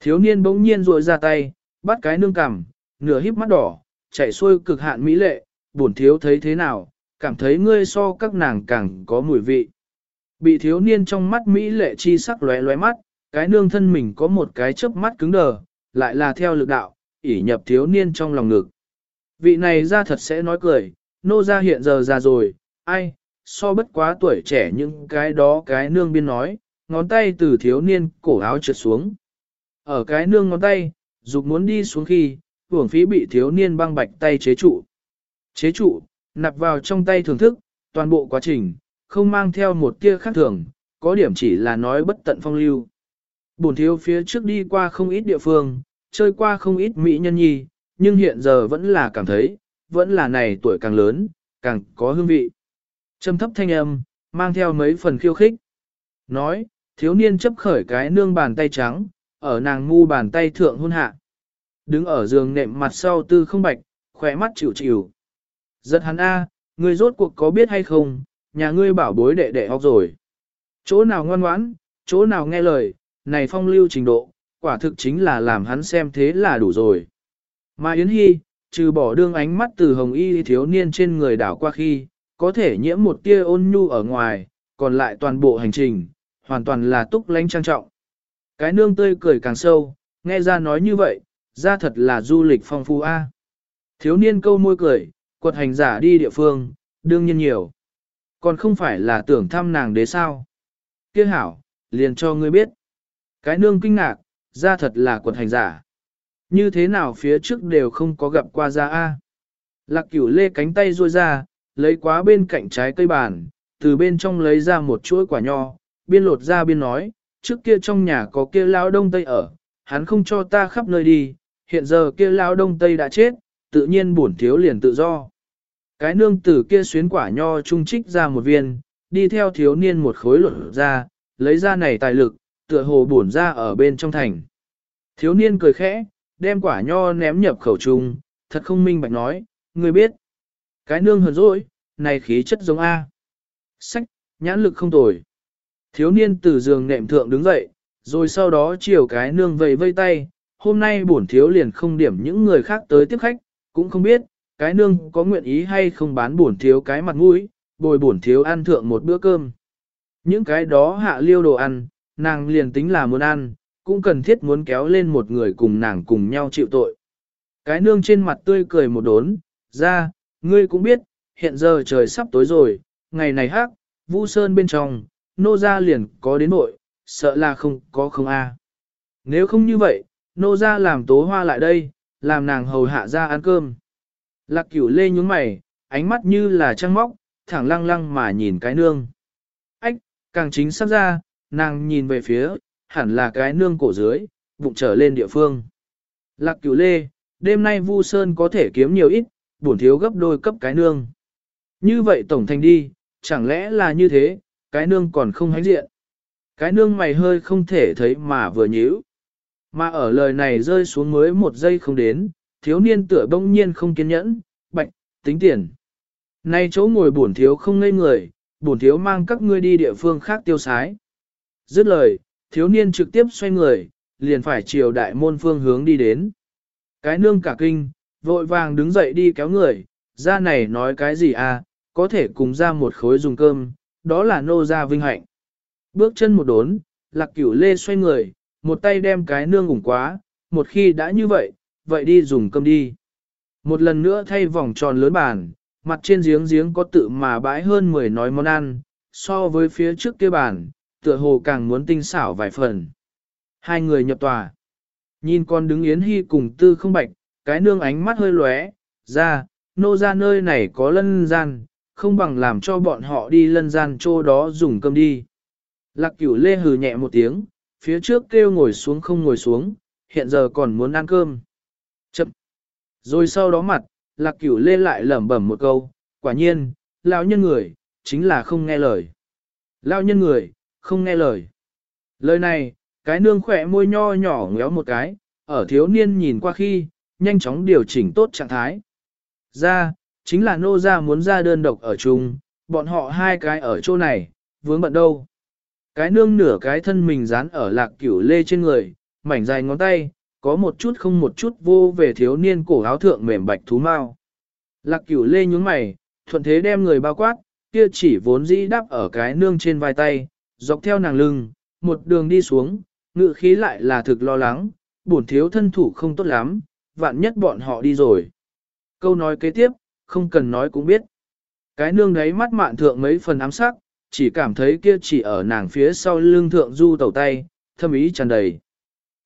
Thiếu niên bỗng nhiên rội ra tay, bắt cái nương cằm, nửa híp mắt đỏ, chảy xuôi cực hạn mỹ lệ, buồn thiếu thấy thế nào, cảm thấy ngươi so các nàng càng có mùi vị. Bị thiếu niên trong mắt mỹ lệ chi sắc lóe lóe mắt, cái nương thân mình có một cái chớp mắt cứng đờ, lại là theo lực đạo, ỉ nhập thiếu niên trong lòng ngực. Vị này ra thật sẽ nói cười, nô ra hiện giờ già rồi, ai, so bất quá tuổi trẻ những cái đó cái nương biên nói, ngón tay từ thiếu niên cổ áo trượt xuống. Ở cái nương ngón tay, dục muốn đi xuống khi, hưởng phí bị thiếu niên băng bạch tay chế trụ. Chế trụ, nạp vào trong tay thưởng thức, toàn bộ quá trình, không mang theo một tia khác thường, có điểm chỉ là nói bất tận phong lưu. Bổn thiếu phía trước đi qua không ít địa phương, chơi qua không ít mỹ nhân nhi, nhưng hiện giờ vẫn là cảm thấy, vẫn là này tuổi càng lớn, càng có hương vị. Trầm thấp thanh âm, mang theo mấy phần khiêu khích. Nói, thiếu niên chấp khởi cái nương bàn tay trắng, ở nàng ngu bàn tay thượng hôn hạ. Đứng ở giường nệm mặt sau tư không bạch, khỏe mắt chịu chịu. Giật hắn A, ngươi rốt cuộc có biết hay không, nhà ngươi bảo bối đệ đệ học rồi. Chỗ nào ngoan ngoãn, chỗ nào nghe lời, này phong lưu trình độ, quả thực chính là làm hắn xem thế là đủ rồi. Mà Yến Hy, trừ bỏ đương ánh mắt từ hồng y thiếu niên trên người đảo qua khi, có thể nhiễm một tia ôn nhu ở ngoài, còn lại toàn bộ hành trình, hoàn toàn là túc lánh trang trọng. Cái nương tươi cười càng sâu, nghe ra nói như vậy, ra thật là du lịch phong phú a. Thiếu niên câu môi cười, quật hành giả đi địa phương, đương nhiên nhiều. Còn không phải là tưởng thăm nàng đế sao. Kia hảo, liền cho ngươi biết. Cái nương kinh ngạc, ra thật là quật hành giả. Như thế nào phía trước đều không có gặp qua ra A. Lạc cửu lê cánh tay ruôi ra, lấy quá bên cạnh trái cây bàn, từ bên trong lấy ra một chuỗi quả nho, biên lột ra biên nói, trước kia trong nhà có kia lão đông tây ở, hắn không cho ta khắp nơi đi, hiện giờ kia lão đông tây đã chết, tự nhiên bổn thiếu liền tự do. Cái nương tử kia xuyến quả nho trung trích ra một viên, đi theo thiếu niên một khối lột ra, lấy ra này tài lực, tựa hồ bổn ra ở bên trong thành. Thiếu niên cười khẽ, đem quả nho ném nhập khẩu trung, thật không minh bạch nói, người biết. Cái nương hờn dỗi, này khí chất giống A. Sách, nhãn lực không tồi. Thiếu niên từ giường nệm thượng đứng dậy, rồi sau đó chiều cái nương vầy vây tay, hôm nay bổn thiếu liền không điểm những người khác tới tiếp khách, cũng không biết, cái nương có nguyện ý hay không bán bổn thiếu cái mặt mũi, bồi bổn thiếu ăn thượng một bữa cơm. Những cái đó hạ liêu đồ ăn, nàng liền tính là muốn ăn, cũng cần thiết muốn kéo lên một người cùng nàng cùng nhau chịu tội. Cái nương trên mặt tươi cười một đốn, ra, ngươi cũng biết, hiện giờ trời sắp tối rồi, ngày này hát, Vu Sơn bên trong, nô gia liền có đến nội, sợ là không có không a. Nếu không như vậy, nô gia làm tố hoa lại đây, làm nàng hầu hạ ra ăn cơm. Lạc cửu lê nhúng mày, ánh mắt như là trăng móc, thẳng lăng lăng mà nhìn cái nương. Ách, càng chính sắp ra, nàng nhìn về phía, hẳn là cái nương cổ dưới, bụng trở lên địa phương. Lạc cửu lê, đêm nay Vu Sơn có thể kiếm nhiều ít, bổn thiếu gấp đôi cấp cái nương. Như vậy tổng thành đi, chẳng lẽ là như thế, cái nương còn không hánh diện. Cái nương mày hơi không thể thấy mà vừa nhíu. Mà ở lời này rơi xuống mới một giây không đến, thiếu niên tựa bỗng nhiên không kiên nhẫn, bạch, tính tiền. Nay chỗ ngồi bổn thiếu không ngây người, bổn thiếu mang các ngươi đi địa phương khác tiêu sái. Dứt lời, thiếu niên trực tiếp xoay người, liền phải chiều đại môn phương hướng đi đến. Cái nương cả kinh, vội vàng đứng dậy đi kéo người, ra này nói cái gì à, có thể cùng ra một khối dùng cơm, đó là nô gia vinh hạnh. Bước chân một đốn, lạc cửu lê xoay người, một tay đem cái nương ủng quá, một khi đã như vậy, vậy đi dùng cơm đi. Một lần nữa thay vòng tròn lớn bàn, mặt trên giếng giếng có tự mà bãi hơn 10 nói món ăn, so với phía trước kia bàn, tựa hồ càng muốn tinh xảo vài phần. Hai người nhập tòa. Nhìn con đứng Yến Hy cùng tư không bạch, cái nương ánh mắt hơi lóe, ra, nô ra nơi này có lân gian, không bằng làm cho bọn họ đi lân gian chỗ đó dùng cơm đi. Lạc cửu lê hừ nhẹ một tiếng, phía trước kêu ngồi xuống không ngồi xuống, hiện giờ còn muốn ăn cơm. Chậm. Rồi sau đó mặt, lạc cửu lê lại lẩm bẩm một câu, quả nhiên, lão nhân người, chính là không nghe lời. Lão nhân người, không nghe lời. Lời này, cái nương khỏe môi nho nhỏ ngéo một cái, ở thiếu niên nhìn qua khi, nhanh chóng điều chỉnh tốt trạng thái. Ra, chính là nô ra muốn ra đơn độc ở chung, bọn họ hai cái ở chỗ này, vướng bận đâu. Cái nương nửa cái thân mình dán ở lạc cửu lê trên người, mảnh dài ngón tay, có một chút không một chút vô về thiếu niên cổ áo thượng mềm bạch thú mau. Lạc cửu lê nhúng mày, thuận thế đem người bao quát, kia chỉ vốn dĩ đắp ở cái nương trên vai tay, dọc theo nàng lưng, một đường đi xuống, ngự khí lại là thực lo lắng, bổn thiếu thân thủ không tốt lắm, vạn nhất bọn họ đi rồi. Câu nói kế tiếp, không cần nói cũng biết. Cái nương đấy mắt mạn thượng mấy phần ám sắc, chỉ cảm thấy kia chỉ ở nàng phía sau lưng thượng du tẩu tay, thâm ý tràn đầy.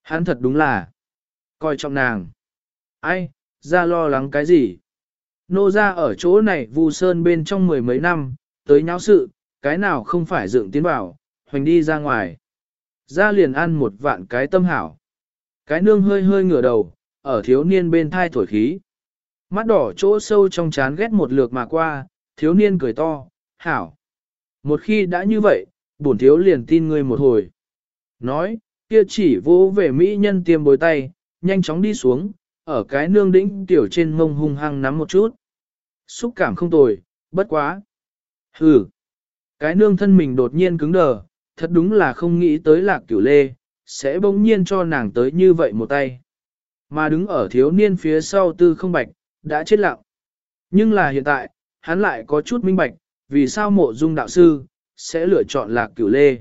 Hắn thật đúng là, coi trọng nàng. Ai, ra lo lắng cái gì? Nô ra ở chỗ này vu sơn bên trong mười mấy năm, tới nháo sự, cái nào không phải dựng tiến bảo, hoành đi ra ngoài. Ra liền ăn một vạn cái tâm hảo. Cái nương hơi hơi ngửa đầu, ở thiếu niên bên thai thổi khí. Mắt đỏ chỗ sâu trong chán ghét một lượt mà qua, thiếu niên cười to, hảo. Một khi đã như vậy, bổn thiếu liền tin ngươi một hồi. Nói, kia chỉ vô về mỹ nhân tiêm bối tay, nhanh chóng đi xuống, ở cái nương đĩnh tiểu trên mông hung hăng nắm một chút. Xúc cảm không tồi, bất quá. Hừ. Cái nương thân mình đột nhiên cứng đờ, thật đúng là không nghĩ tới lạc cửu lê, sẽ bỗng nhiên cho nàng tới như vậy một tay. Mà đứng ở thiếu niên phía sau tư không bạch, đã chết lặng. Nhưng là hiện tại, hắn lại có chút minh bạch, vì sao mộ dung đạo sư, sẽ lựa chọn lạc cửu lê.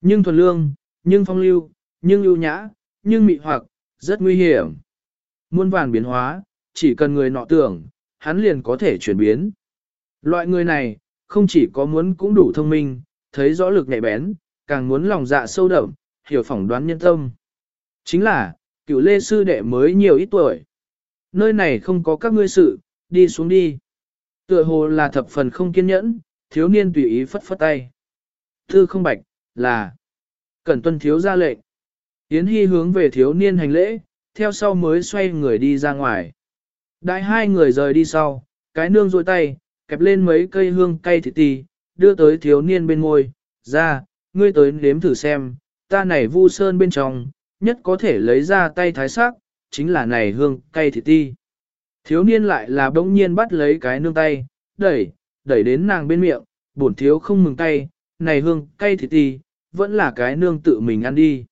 Nhưng thuần lương, nhưng phong lưu, nhưng ưu nhã, nhưng mị hoặc, rất nguy hiểm. Muôn vàn biến hóa, chỉ cần người nọ tưởng, hắn liền có thể chuyển biến. Loại người này, không chỉ có muốn cũng đủ thông minh, thấy rõ lực nhạy bén, càng muốn lòng dạ sâu đậm, hiểu phỏng đoán nhân tâm. Chính là, cựu lê sư đệ mới nhiều ít tuổi. Nơi này không có các ngươi sự, đi xuống đi. Tựa hồ là thập phần không kiên nhẫn, thiếu niên tùy ý phất phất tay. Thư không bạch, là Cẩn tuân thiếu ra lệnh. Yến Hy hướng về thiếu niên hành lễ, theo sau mới xoay người đi ra ngoài. Đại hai người rời đi sau, cái nương rôi tay, kẹp lên mấy cây hương cay thịt ti, đưa tới thiếu niên bên môi, ra, ngươi tới nếm thử xem, ta này vu sơn bên trong, nhất có thể lấy ra tay thái sắc, chính là này hương cay thịt ti. Thiếu niên lại là bỗng nhiên bắt lấy cái nương tay, đẩy, đẩy đến nàng bên miệng, bổn thiếu không mừng tay, này hương cay thịt ti, vẫn là cái nương tự mình ăn đi.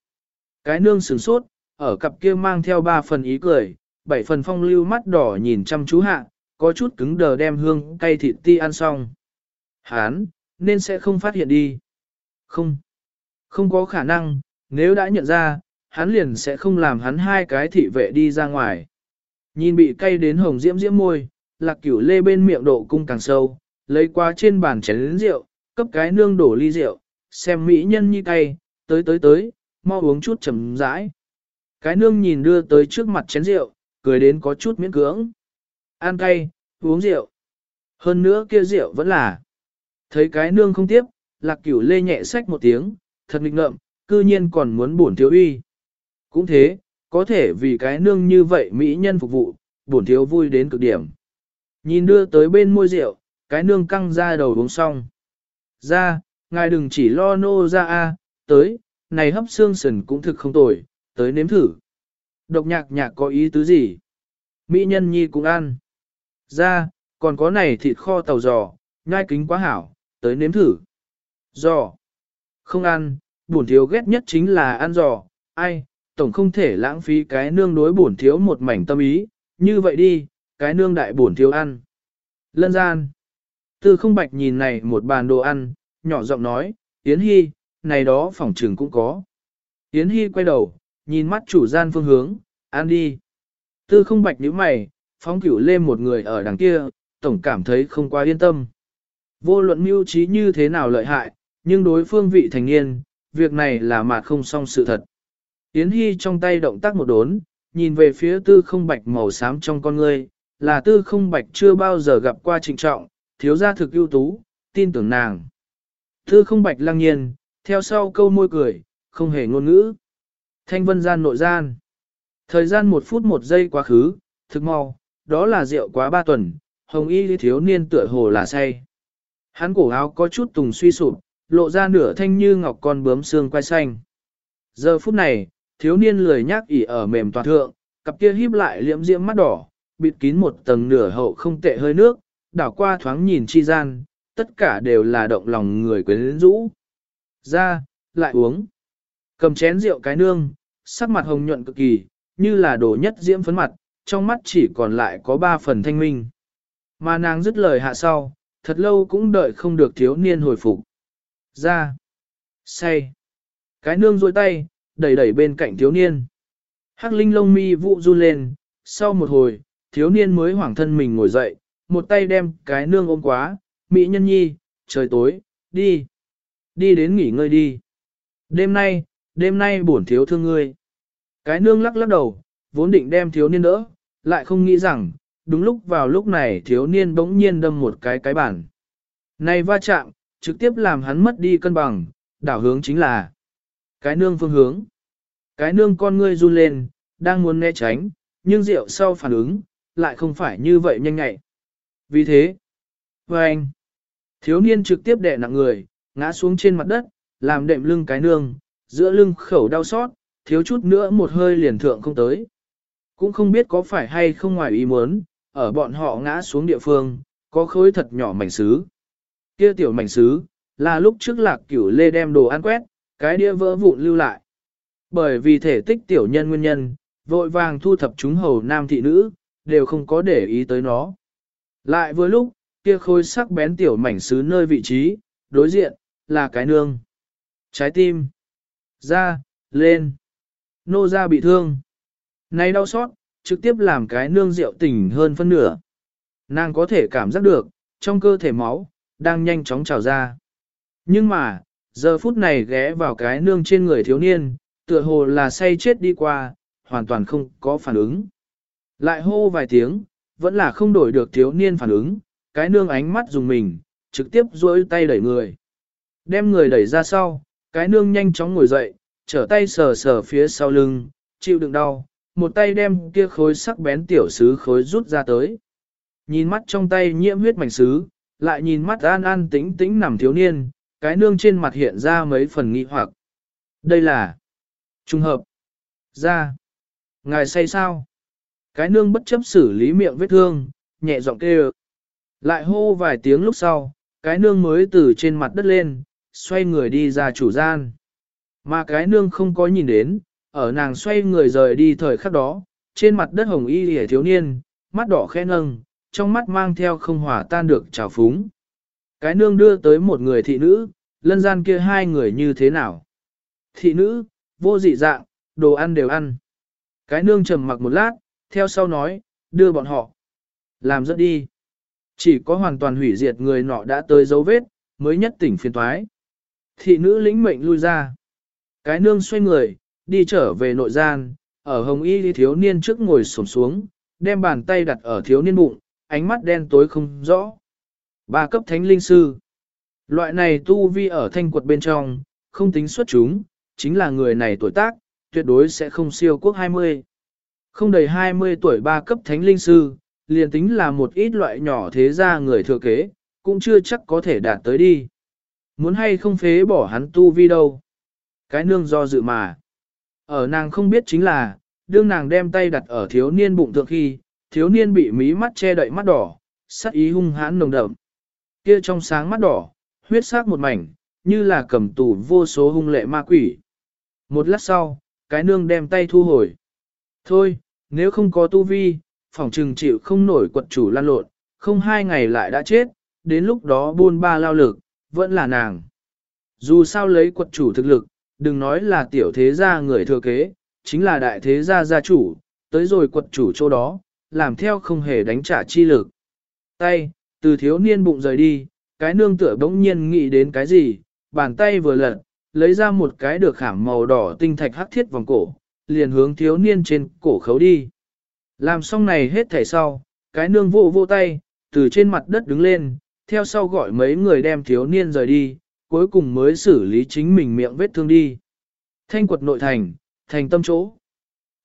Cái nương sửng sốt, ở cặp kia mang theo ba phần ý cười, bảy phần phong lưu mắt đỏ nhìn chăm chú hạ, có chút cứng đờ đem hương cay thịt ti ăn xong. Hán, nên sẽ không phát hiện đi. Không, không có khả năng, nếu đã nhận ra, hắn liền sẽ không làm hắn hai cái thị vệ đi ra ngoài. Nhìn bị cay đến hồng diễm diễm môi, lạc cửu lê bên miệng độ cung càng sâu, lấy qua trên bàn chén lĩnh rượu, cấp cái nương đổ ly rượu, xem mỹ nhân như cay, tới tới tới, mau uống chút chầm rãi. Cái nương nhìn đưa tới trước mặt chén rượu, cười đến có chút miễn cưỡng. Ăn cay, uống rượu. Hơn nữa kia rượu vẫn là. Thấy cái nương không tiếp, lạc cửu lê nhẹ sách một tiếng, thật nghịch ngợm, cư nhiên còn muốn bổn thiếu uy. Cũng thế, có thể vì cái nương như vậy mỹ nhân phục vụ, bổn thiếu vui đến cực điểm. Nhìn đưa tới bên môi rượu, cái nương căng ra đầu uống xong. Ra, ngài đừng chỉ lo nô ra a, tới, này hấp xương sần cũng thực không tồi, tới nếm thử. Độc nhạc nhạc có ý tứ gì? Mỹ nhân nhi cũng ăn. Ra, còn có này thịt kho tàu giò, nhai kính quá hảo, tới nếm thử. Giò. Không ăn, bổn thiếu ghét nhất chính là ăn giò, ai, tổng không thể lãng phí cái nương đối bổn thiếu một mảnh tâm ý, như vậy đi, cái nương đại bổn thiếu ăn. Lân gian. Tư không bạch nhìn này một bàn đồ ăn, nhỏ giọng nói, Yến Hy, này đó phòng trường cũng có. Yến Hy quay đầu, nhìn mắt chủ gian phương hướng, ăn đi. Tư không bạch nhíu mày, phóng cửu lên một người ở đằng kia, tổng cảm thấy không quá yên tâm. Vô luận mưu trí như thế nào lợi hại, nhưng đối phương vị thành niên, việc này là mà không xong sự thật. Yến Hy trong tay động tác một đốn, nhìn về phía tư không bạch màu xám trong con ngươi, là tư không bạch chưa bao giờ gặp qua trịnh trọng, thiếu gia thực ưu tú, tin tưởng nàng. Tư không bạch lăng nhiên, theo sau câu môi cười, không hề ngôn ngữ. Thanh vân gian nội gian. Thời gian một phút một giây quá khứ, thực mau, đó là rượu quá ba tuần, hồng y thiếu niên tựa hồ là say. Hắn cổ áo có chút tùng suy sụp, lộ ra nửa thanh như ngọc con bướm xương quai xanh. Giờ phút này, thiếu niên lười nhác ỉ ở mềm toàn thượng, cặp kia híp lại liễm diễm mắt đỏ, bịt kín một tầng nửa hậu không tệ hơi nước, đảo qua thoáng nhìn chi gian, tất cả đều là động lòng người quyến rũ. Ra, lại uống. Cầm chén rượu cái nương, sắc mặt hồng nhuận cực kỳ, như là đổ nhất diễm phấn mặt, trong mắt chỉ còn lại có ba phần thanh minh. Mà nàng dứt lời hạ sau, thật lâu cũng đợi không được thiếu niên hồi phục. Ra. Say. Cái nương rôi tay, đẩy đẩy bên cạnh thiếu niên. Hắc linh lông mi vụ run lên, sau một hồi, thiếu niên mới hoảng thân mình ngồi dậy, một tay đem cái nương ôm quá, mỹ nhân nhi, trời tối, đi. Đi đến nghỉ ngơi đi. Đêm nay, đêm nay bổn thiếu thương ngươi. Cái nương lắc lắc đầu, vốn định đem thiếu niên đỡ, lại không nghĩ rằng, đúng lúc vào lúc này thiếu niên bỗng nhiên đâm một cái cái bản. Này va chạm, trực tiếp làm hắn mất đi cân bằng, đảo hướng chính là cái nương phương hướng. Cái nương con ngươi run lên, đang muốn né tránh, nhưng rượu sau phản ứng, lại không phải như vậy nhanh nhạy. Vì thế, và anh, thiếu niên trực tiếp đè nặng người, ngã xuống trên mặt đất, làm đệm lưng cái nương, giữa lưng khẩu đau xót, thiếu chút nữa một hơi liền thượng không tới. Cũng không biết có phải hay không ngoài ý muốn, ở bọn họ ngã xuống địa phương, có khối thật nhỏ mảnh sứ. Kia tiểu mảnh sứ, là lúc trước lạc cửu lê đem đồ ăn quét, cái đĩa vỡ vụn lưu lại. Bởi vì thể tích tiểu nhân nguyên nhân, vội vàng thu thập chúng hầu nam thị nữ, đều không có để ý tới nó. Lại vừa lúc, kia khối sắc bén tiểu mảnh sứ nơi vị trí, đối diện, là cái nương. Trái tim. Ra, lên. Nô ra bị thương. Này đau xót, trực tiếp làm cái nương rượu tỉnh hơn phân nửa. Nàng có thể cảm giác được, trong cơ thể máu, đang nhanh chóng trào ra. Nhưng mà, giờ phút này ghé vào cái nương trên người thiếu niên, tựa hồ là say chết đi qua, hoàn toàn không có phản ứng. Lại hô vài tiếng, vẫn là không đổi được thiếu niên phản ứng, cái nương ánh mắt dùng mình, trực tiếp duỗi tay đẩy người. Đem người đẩy ra sau, cái nương nhanh chóng ngồi dậy, trở tay sờ sờ phía sau lưng, chịu đựng đau, một tay đem kia khối sắc bén tiểu sứ khối rút ra tới. Nhìn mắt trong tay nhiễm huyết mảnh sứ, lại nhìn mắt an an tĩnh tĩnh nằm thiếu niên, cái nương trên mặt hiện ra mấy phần nghi hoặc. Đây là trùng hợp. Ra. Ngài say sao? Cái nương bất chấp xử lý miệng vết thương, nhẹ giọng kêu. Lại hô vài tiếng lúc sau, cái nương mới từ trên mặt đất lên, xoay người đi ra chủ gian. Mà cái nương không có nhìn đến, ở nàng xoay người rời đi thời khắc đó, trên mặt đất hồng y lìa thiếu niên, mắt đỏ khẽ nâng, trong mắt mang theo không hòa tan được trào phúng. Cái nương đưa tới một người thị nữ, lân gian kia hai người như thế nào? Thị nữ, vô dị dạng, đồ ăn đều ăn. Cái nương trầm mặc một lát, theo sau nói, đưa bọn họ. Làm dẫn đi. Chỉ có hoàn toàn hủy diệt người nọ đã tới dấu vết, mới nhất tỉnh phiền toái. Thị nữ lĩnh mệnh lui ra. Cái nương xoay người, đi trở về nội gian, ở hồng y thiếu niên trước ngồi xổm xuống, đem bàn tay đặt ở thiếu niên bụng, ánh mắt đen tối không rõ. Ba cấp thánh linh sư. Loại này tu vi ở thanh quật bên trong, không tính xuất chúng, chính là người này tuổi tác, tuyệt đối sẽ không siêu quốc 20. Không đầy 20 tuổi ba cấp thánh linh sư, liền tính là một ít loại nhỏ thế gia người thừa kế, cũng chưa chắc có thể đạt tới đi. Muốn hay không phế bỏ hắn tu vi đâu. Cái nương do dự mà. Ở nàng không biết chính là, đương nàng đem tay đặt ở thiếu niên bụng thượng khi, thiếu niên bị mí mắt che đậy mắt đỏ, sắc ý hung hãn nồng đậm. Kia trong sáng mắt đỏ, huyết sắc một mảnh, như là cầm tù vô số hung lệ ma quỷ. Một lát sau, cái nương đem tay thu hồi. Thôi, nếu không có tu vi, phòng trừng chịu không nổi quật chủ lan lộn, không hai ngày lại đã chết, đến lúc đó buôn ba lao lực, vẫn là nàng. Dù sao lấy quật chủ thực lực, đừng nói là tiểu thế gia người thừa kế, chính là đại thế gia gia chủ, tới rồi quật chủ chỗ đó, làm theo không hề đánh trả chi lực. Tay, từ thiếu niên bụng rời đi, cái nương tựa bỗng nhiên nghĩ đến cái gì, bàn tay vừa lật, lấy ra một cái được khảm màu đỏ tinh thạch hắc thiết vòng cổ, liền hướng thiếu niên trên cổ khấu đi. Làm xong này hết thảy sau, cái nương vô vô tay, từ trên mặt đất đứng lên, theo sau gọi mấy người đem thiếu niên rời đi, cuối cùng mới xử lý chính mình miệng vết thương đi. Thanh quật nội thành, thành tâm chỗ.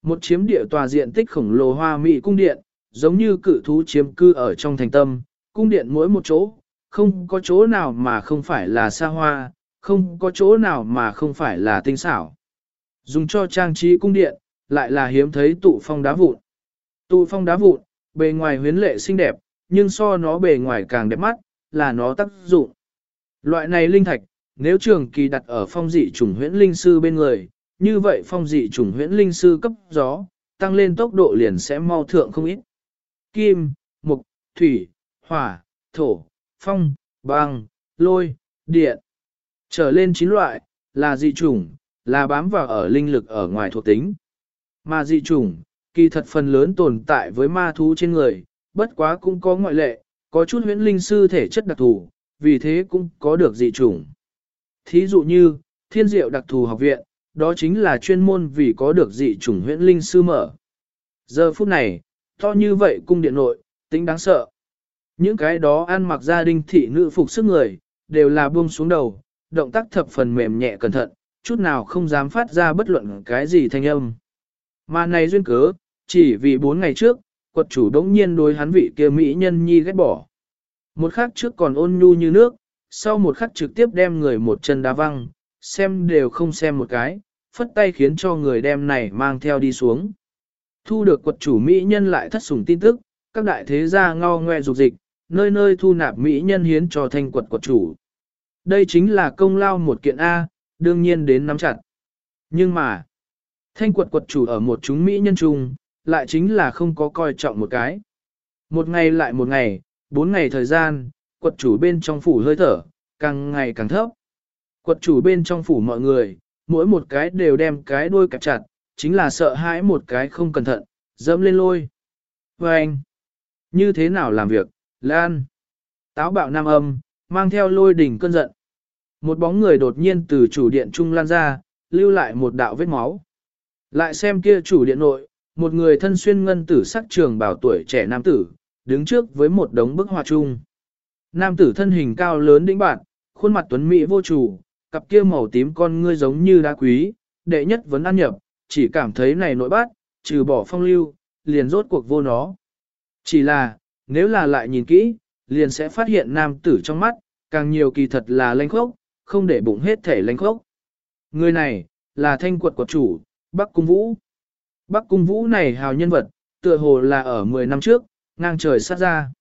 Một chiếm địa tòa diện tích khổng lồ hoa mỹ cung điện, giống như cự thú chiếm cư ở trong thành tâm, cung điện mỗi một chỗ, không có chỗ nào mà không phải là xa hoa, không có chỗ nào mà không phải là tinh xảo. Dùng cho trang trí cung điện, lại là hiếm thấy tụ phong đá vụn. Tụ phong đá vụn, bề ngoài huyến lệ xinh đẹp, nhưng so nó bề ngoài càng đẹp mắt, là nó tác dụng. Loại này linh thạch, nếu trường kỳ đặt ở phong dị trùng huyễn linh sư bên người, như vậy phong dị trùng huyễn linh sư cấp gió, tăng lên tốc độ liền sẽ mau thượng không ít. Kim, mục, thủy, hỏa, thổ, phong, băng, lôi, điện. Trở lên chín loại, là dị trùng, là bám vào ở linh lực ở ngoài thuộc tính. Mà dị trùng, kỳ thật phần lớn tồn tại với ma thú trên người, bất quá cũng có ngoại lệ, có chút huyễn linh sư thể chất đặc thù, vì thế cũng có được dị trùng. Thí dụ như, thiên diệu đặc thù học viện, đó chính là chuyên môn vì có được dị chủng huyễn linh sư mở. Giờ phút này, to như vậy cung điện nội, tính đáng sợ. Những cái đó ăn mặc gia đình thị nữ phục sức người, đều là buông xuống đầu, động tác thập phần mềm nhẹ cẩn thận, chút nào không dám phát ra bất luận cái gì thanh âm. Mà này duyên cớ, chỉ vì bốn ngày trước, quật chủ đống nhiên đối hắn vị kia mỹ nhân nhi ghét bỏ. Một khắc trước còn ôn nhu như nước, sau một khắc trực tiếp đem người một chân đá văng, xem đều không xem một cái, phất tay khiến cho người đem này mang theo đi xuống. Thu được quật chủ Mỹ nhân lại thất sủng tin tức, các đại thế gia ngao ngoe dục dịch, nơi nơi thu nạp Mỹ nhân hiến cho thanh quật quật chủ. Đây chính là công lao một kiện A, đương nhiên đến nắm chặt. Nhưng mà, thanh quật quật chủ ở một chúng Mỹ nhân chung, lại chính là không có coi trọng một cái. Một ngày lại một ngày, bốn ngày thời gian, quật chủ bên trong phủ hơi thở, càng ngày càng thấp. Quật chủ bên trong phủ mọi người, mỗi một cái đều đem cái đuôi cặp chặt, chính là sợ hãi một cái không cẩn thận, dẫm lên lôi. Và anh, như thế nào làm việc, Lan? Táo bạo nam âm, mang theo lôi đỉnh cơn giận. Một bóng người đột nhiên từ chủ điện trung lan ra, lưu lại một đạo vết máu. Lại xem kia chủ điện nội, một người thân xuyên ngân tử sắc trường bảo tuổi trẻ nam tử, đứng trước với một đống bức họa chung. Nam tử thân hình cao lớn đĩnh bạn, khuôn mặt tuấn mỹ vô chủ, cặp kia màu tím con ngươi giống như đá quý, đệ nhất vẫn ăn nhập, chỉ cảm thấy này nội bát, trừ bỏ phong lưu, liền rốt cuộc vô nó. Chỉ là, nếu là lại nhìn kỹ, liền sẽ phát hiện nam tử trong mắt, càng nhiều kỳ thật là lanh khốc, không để bụng hết thể lanh khốc. Người này, là thanh quật quật chủ, Bắc Cung Vũ. Bắc Cung Vũ này hào nhân vật, tựa hồ là ở 10 năm trước, ngang trời sát ra.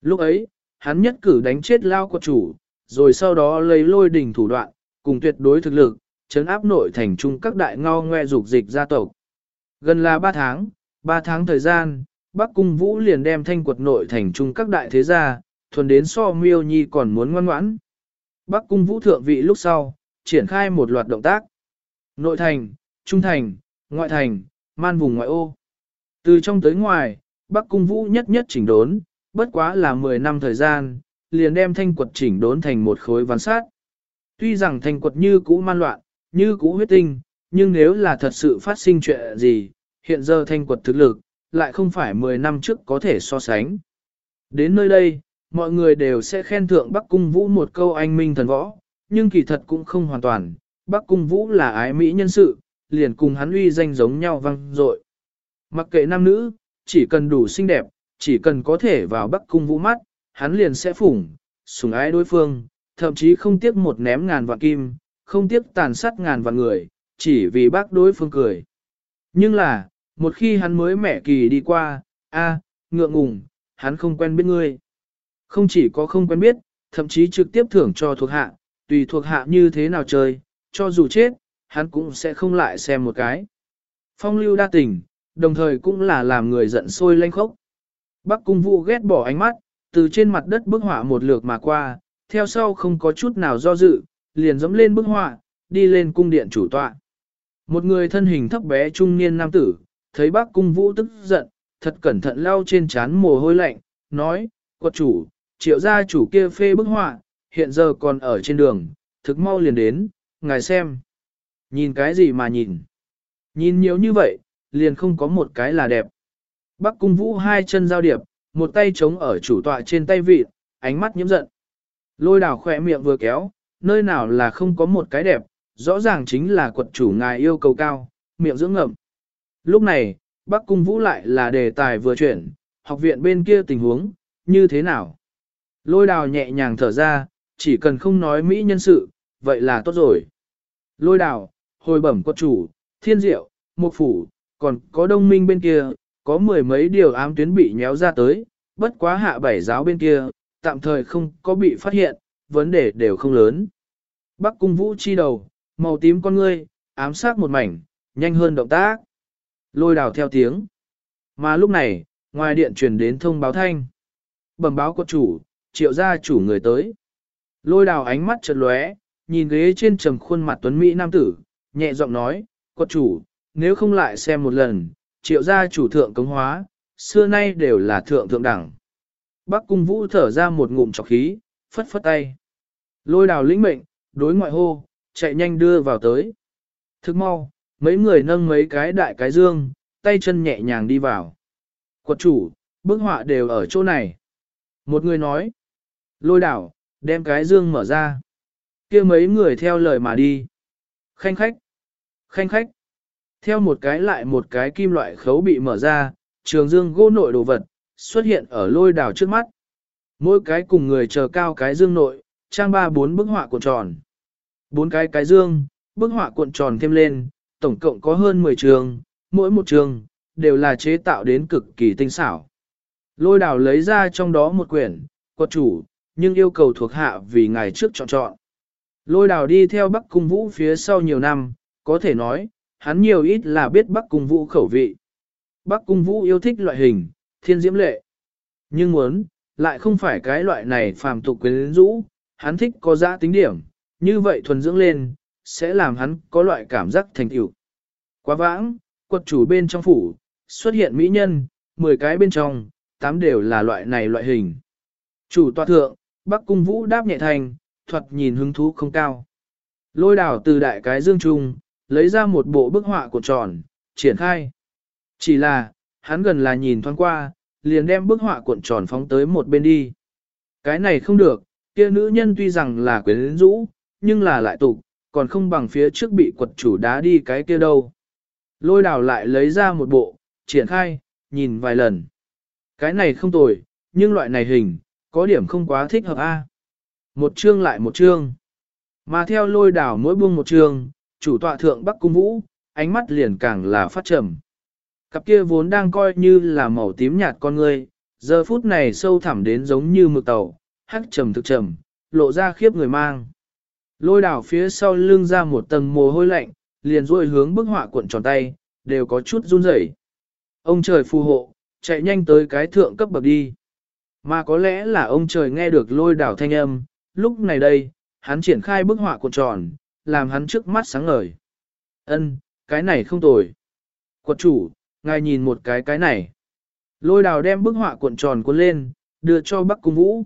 Lúc ấy, hắn nhất cử đánh chết lao quật chủ, rồi sau đó lấy lôi đỉnh thủ đoạn, cùng tuyệt đối thực lực, chấn áp nội thành trung các đại ngao ngoe dục dịch gia tộc. Gần là 3 tháng, 3 tháng thời gian, Bắc Cung Vũ liền đem thanh quật nội thành trung các đại thế gia, thuần đến so miêu nhi còn muốn ngoan ngoãn. Bắc Cung Vũ thượng vị lúc sau, triển khai một loạt động tác. Nội thành, trung thành, ngoại thành, man vùng ngoại ô. Từ trong tới ngoài, Bắc Cung Vũ nhất nhất chỉnh đốn, bất quá là 10 năm thời gian, liền đem thanh quật chỉnh đốn thành một khối ván sát. Tuy rằng thanh quật như cũ man loạn, như cũ huyết tinh, nhưng nếu là thật sự phát sinh chuyện gì, hiện giờ thanh quật thực lực, lại không phải 10 năm trước có thể so sánh. Đến nơi đây, mọi người đều sẽ khen thượng Bắc Cung Vũ một câu anh minh thần võ, nhưng kỳ thật cũng không hoàn toàn. Bắc Cung Vũ là ái mỹ nhân sự, liền cùng hắn uy danh giống nhau văng dội. Mặc kệ nam nữ, chỉ cần đủ xinh đẹp, chỉ cần có thể vào Bắc Cung Vũ mắt, hắn liền sẽ phủng, sủng ái đối phương, thậm chí không tiếc một ném ngàn vạn kim, không tiếc tàn sát ngàn vạn người, chỉ vì bác đối phương cười. Nhưng là, một khi hắn mới mẻ kỳ đi qua, a ngượng ngùng, hắn không quen biết ngươi. Không chỉ có không quen biết, thậm chí trực tiếp thưởng cho thuộc hạ, tùy thuộc hạ như thế nào chơi, cho dù chết, hắn cũng sẽ không lại xem một cái. Phong lưu đa tình, đồng thời cũng là làm người giận sôi lanh khốc. Bắc cung vũ ghét bỏ ánh mắt, từ trên mặt đất bức họa một lượt mà qua, theo sau không có chút nào do dự, liền dẫm lên bức họa, đi lên cung điện chủ tọa. Một người thân hình thấp bé trung niên nam tử, thấy bác cung vũ tức giận, thật cẩn thận lau trên trán mồ hôi lạnh, nói, quật chủ, triệu gia chủ kia phê bức họa, hiện giờ còn ở trên đường, thực mau liền đến, ngài xem. Nhìn cái gì mà nhìn? Nhìn nhiều như vậy, liền không có một cái là đẹp. Bắc cung vũ hai chân giao điệp, một tay chống ở chủ tọa trên tay vịt, ánh mắt nhiễm giận. Lôi đảo khỏe miệng vừa kéo, nơi nào là không có một cái đẹp, rõ ràng chính là quật chủ ngài yêu cầu cao, miệng dưỡng ngậm. Lúc này, Bắc Cung Vũ lại là đề tài vừa chuyển, học viện bên kia tình huống, như thế nào? Lôi đào nhẹ nhàng thở ra, chỉ cần không nói Mỹ nhân sự, vậy là tốt rồi. Lôi đào, hồi bẩm quật chủ, thiên diệu, mục phủ, còn có đông minh bên kia, có mười mấy điều ám tuyến bị nhéo ra tới, bất quá hạ bảy giáo bên kia, tạm thời không có bị phát hiện, vấn đề đều không lớn. Bắc cung vũ chi đầu, màu tím con ngươi, ám sát một mảnh, nhanh hơn động tác. Lôi đào theo tiếng. Mà lúc này, ngoài điện truyền đến thông báo thanh. Bẩm báo của chủ, triệu gia chủ người tới. Lôi đào ánh mắt chợt lóe, nhìn ghế trên trầm khuôn mặt tuấn Mỹ nam tử, nhẹ giọng nói, quật chủ, nếu không lại xem một lần, triệu gia chủ thượng cống hóa, xưa nay đều là thượng thượng đẳng. Bắc cung vũ thở ra một ngụm trọc khí, phất phất tay. Lôi đào lĩnh mệnh, đối ngoại hô, chạy nhanh đưa vào tới. Thức mau, mấy người nâng mấy cái đại cái dương, tay chân nhẹ nhàng đi vào. Quật chủ, bức họa đều ở chỗ này. Một người nói, lôi đảo, đem cái dương mở ra. kia mấy người theo lời mà đi. Khanh khách, khanh khách. Theo một cái lại một cái kim loại khấu bị mở ra, trường dương gỗ nội đồ vật, xuất hiện ở lôi đảo trước mắt. Mỗi cái cùng người chờ cao cái dương nội, trang ba bốn bức họa cuộn tròn. Bốn cái cái dương, bức họa cuộn tròn thêm lên, tổng cộng có hơn 10 trường, mỗi một trường, đều là chế tạo đến cực kỳ tinh xảo. Lôi đào lấy ra trong đó một quyển, quật chủ, nhưng yêu cầu thuộc hạ vì ngày trước chọn chọn. Lôi đào đi theo Bắc Cung Vũ phía sau nhiều năm, có thể nói, hắn nhiều ít là biết Bắc Cung Vũ khẩu vị. Bắc Cung Vũ yêu thích loại hình, thiên diễm lệ. Nhưng muốn, lại không phải cái loại này phàm tục quyến rũ, hắn thích có giá tính điểm, như vậy thuần dưỡng lên, sẽ làm hắn có loại cảm giác thành tựu. Quá vãng, quật chủ bên trong phủ, xuất hiện mỹ nhân, 10 cái bên trong, 8 đều là loại này loại hình. Chủ tòa thượng, Bắc Cung Vũ đáp nhẹ thành, thuật nhìn hứng thú không cao. Lôi đảo từ đại cái dương trung, lấy ra một bộ bức họa của tròn, triển khai. Chỉ là, hắn gần là nhìn thoáng qua, liền đem bức họa cuộn tròn phóng tới một bên đi. Cái này không được, kia nữ nhân tuy rằng là quyến rũ, nhưng là lại tục, còn không bằng phía trước bị quật chủ đá đi cái kia đâu. Lôi đào lại lấy ra một bộ, triển khai, nhìn vài lần. Cái này không tồi, nhưng loại này hình, có điểm không quá thích hợp a. Một chương lại một chương. Mà theo lôi đảo mỗi buông một chương, chủ tọa thượng Bắc Cung Vũ, ánh mắt liền càng là phát trầm. Cặp kia vốn đang coi như là màu tím nhạt con người, giờ phút này sâu thẳm đến giống như mực tàu, hắc trầm thực trầm, lộ ra khiếp người mang. Lôi đảo phía sau lưng ra một tầng mồ hôi lạnh, liền duỗi hướng bức họa cuộn tròn tay, đều có chút run rẩy. Ông trời phù hộ, chạy nhanh tới cái thượng cấp bậc đi. Mà có lẽ là ông trời nghe được lôi đảo thanh âm, lúc này đây, hắn triển khai bức họa cuộn tròn, làm hắn trước mắt sáng ngời. Ân, cái này không tồi. Quật chủ, ngài nhìn một cái cái này. Lôi đào đem bức họa cuộn tròn cuốn lên, đưa cho Bắc Cung Vũ.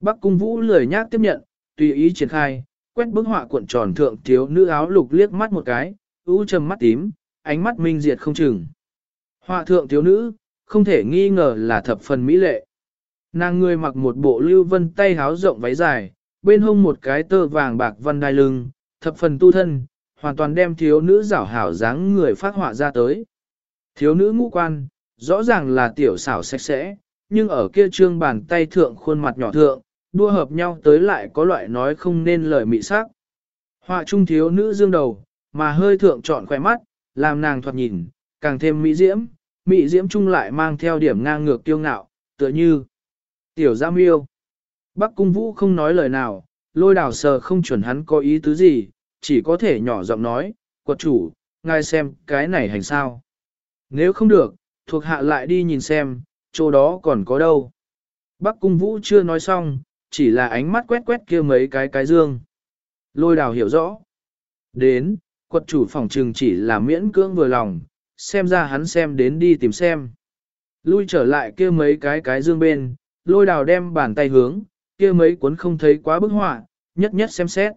Bắc Cung Vũ lười nhác tiếp nhận, tùy ý triển khai, quét bức họa cuộn tròn thượng thiếu nữ áo lục liếc mắt một cái, u trầm mắt tím, ánh mắt minh diệt không chừng. Họa thượng thiếu nữ, không thể nghi ngờ là thập phần mỹ lệ. Nàng người mặc một bộ lưu vân tay háo rộng váy dài, bên hông một cái tơ vàng bạc văn đai lưng, thập phần tu thân, hoàn toàn đem thiếu nữ rảo hảo dáng người phát họa ra tới. Thiếu nữ ngũ quan, rõ ràng là tiểu xảo sạch sẽ, nhưng ở kia trương bàn tay thượng khuôn mặt nhỏ thượng, đua hợp nhau tới lại có loại nói không nên lời mị sắc. Họa trung thiếu nữ dương đầu, mà hơi thượng trọn khỏe mắt, làm nàng thoạt nhìn, càng thêm mỹ diễm, mỹ diễm trung lại mang theo điểm ngang ngược tiêu ngạo, tựa như tiểu giam yêu. Bắc cung vũ không nói lời nào, lôi đào sờ không chuẩn hắn có ý tứ gì, chỉ có thể nhỏ giọng nói, quật chủ, ngài xem cái này hành sao. Nếu không được, thuộc hạ lại đi nhìn xem, chỗ đó còn có đâu. Bắc cung vũ chưa nói xong, chỉ là ánh mắt quét quét kia mấy cái cái dương. Lôi đào hiểu rõ. Đến, quật chủ phòng trừng chỉ là miễn cưỡng vừa lòng, xem ra hắn xem đến đi tìm xem. Lui trở lại kia mấy cái cái dương bên, lôi đào đem bàn tay hướng, kia mấy cuốn không thấy quá bức họa, nhất nhất xem xét.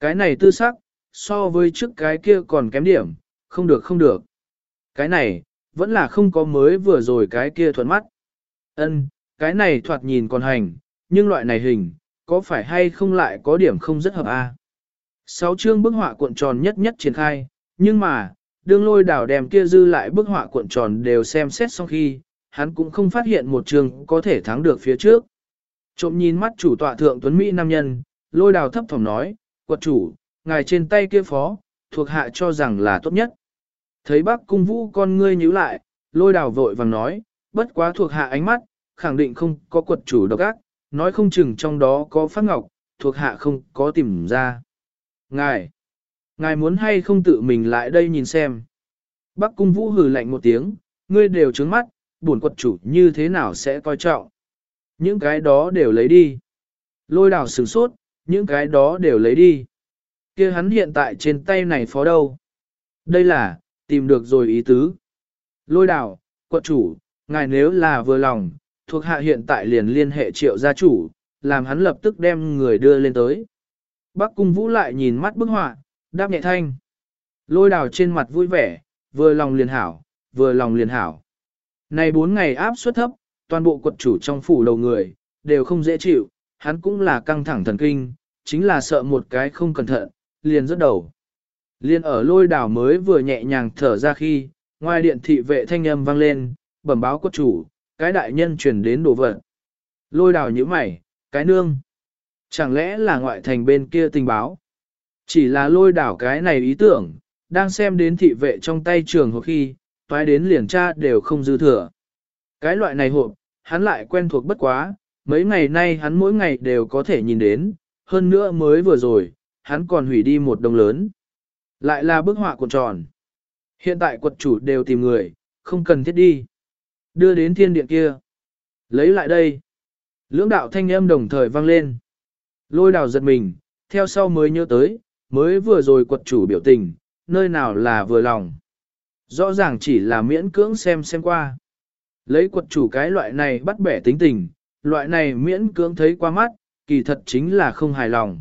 Cái này tư sắc, so với trước cái kia còn kém điểm, không được không được. Cái này, vẫn là không có mới vừa rồi cái kia thuận mắt. Ân, cái này thoạt nhìn còn hành, nhưng loại này hình, có phải hay không lại có điểm không rất hợp a? À? Sáu chương bức họa cuộn tròn nhất nhất triển khai, nhưng mà, đương lôi đảo đem kia dư lại bức họa cuộn tròn đều xem xét xong khi, hắn cũng không phát hiện một chương có thể thắng được phía trước. Trộm nhìn mắt chủ tọa thượng tuấn Mỹ nam nhân, lôi đào thấp thỏm nói, quật chủ, ngài trên tay kia phó, thuộc hạ cho rằng là tốt nhất. Thấy bác cung vũ con ngươi nhíu lại, lôi đào vội vàng nói, bất quá thuộc hạ ánh mắt, khẳng định không có quật chủ độc ác, nói không chừng trong đó có phát ngọc, thuộc hạ không có tìm ra. Ngài, ngài muốn hay không tự mình lại đây nhìn xem. Bác cung vũ hừ lạnh một tiếng, ngươi đều trướng mắt, buồn quật chủ như thế nào sẽ coi trọng. Những cái đó đều lấy đi. Lôi đào sửng sốt, những cái đó đều lấy đi. kia hắn hiện tại trên tay này phó đâu. Đây là, tìm được rồi ý tứ. Lôi đảo quận chủ, ngài nếu là vừa lòng, thuộc hạ hiện tại liền liên hệ triệu gia chủ, làm hắn lập tức đem người đưa lên tới. Bác cung vũ lại nhìn mắt bức họa, đáp nhẹ thanh. Lôi đào trên mặt vui vẻ, vừa lòng liền hảo, vừa lòng liền hảo. Này bốn ngày áp suất thấp, toàn bộ quật chủ trong phủ đầu người, đều không dễ chịu, hắn cũng là căng thẳng thần kinh, chính là sợ một cái không cẩn thận, liền rớt đầu. Liên ở lôi đảo mới vừa nhẹ nhàng thở ra khi, ngoài điện thị vệ thanh âm vang lên, bẩm báo quốc chủ, cái đại nhân truyền đến đồ vật. Lôi đảo như mày, cái nương. Chẳng lẽ là ngoại thành bên kia tình báo? Chỉ là lôi đảo cái này ý tưởng, đang xem đến thị vệ trong tay trường hồi khi, toái đến liền tra đều không dư thừa. Cái loại này hộp, hắn lại quen thuộc bất quá, mấy ngày nay hắn mỗi ngày đều có thể nhìn đến, hơn nữa mới vừa rồi, hắn còn hủy đi một đồng lớn. Lại là bức họa cuộn tròn. Hiện tại quật chủ đều tìm người, không cần thiết đi. Đưa đến thiên điện kia. Lấy lại đây. Lưỡng đạo thanh âm đồng thời vang lên. Lôi đào giật mình, theo sau mới nhớ tới, mới vừa rồi quật chủ biểu tình, nơi nào là vừa lòng. Rõ ràng chỉ là miễn cưỡng xem xem qua. Lấy quật chủ cái loại này bắt bẻ tính tình, loại này miễn cưỡng thấy qua mắt, kỳ thật chính là không hài lòng.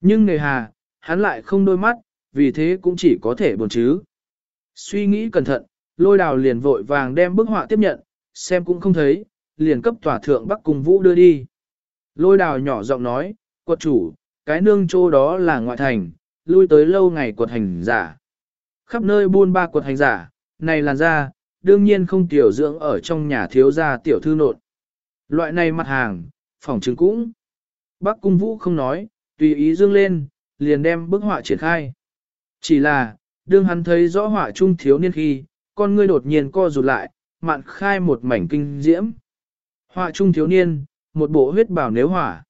Nhưng nề hà, hắn lại không đôi mắt, vì thế cũng chỉ có thể buồn chứ. Suy nghĩ cẩn thận, lôi đào liền vội vàng đem bức họa tiếp nhận, xem cũng không thấy, liền cấp tòa thượng Bắc cùng Vũ đưa đi. Lôi đào nhỏ giọng nói, quật chủ, cái nương chỗ đó là ngoại thành, lui tới lâu ngày quật hành giả. Khắp nơi buôn ba quật hành giả, này làn ra, đương nhiên không tiểu dưỡng ở trong nhà thiếu gia tiểu thư nột. Loại này mặt hàng, phòng chứng cũng. Bác cung vũ không nói, tùy ý dương lên, liền đem bức họa triển khai. Chỉ là, đương hắn thấy rõ họa trung thiếu niên khi, con ngươi đột nhiên co rụt lại, mạn khai một mảnh kinh diễm. Họa trung thiếu niên, một bộ huyết bảo nếu hỏa.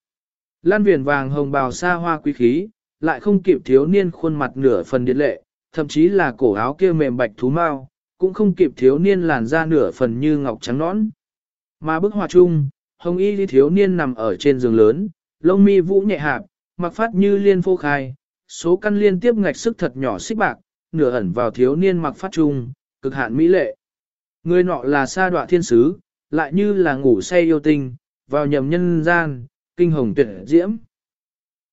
Lan viền vàng hồng bào xa hoa quý khí, lại không kịp thiếu niên khuôn mặt nửa phần điện lệ, thậm chí là cổ áo kia mềm bạch thú mau, cũng không kịp thiếu niên làn da nửa phần như ngọc trắng nõn. Mà bức họa chung, hồng y thiếu niên nằm ở trên giường lớn, lông mi vũ nhẹ hạp, mặc phát như liên phô khai, số căn liên tiếp ngạch sức thật nhỏ xích bạc, nửa ẩn vào thiếu niên mặc phát trung, cực hạn mỹ lệ. Người nọ là sa đọa thiên sứ, lại như là ngủ say yêu tinh, vào nhầm nhân gian, kinh hồng tuyệt diễm,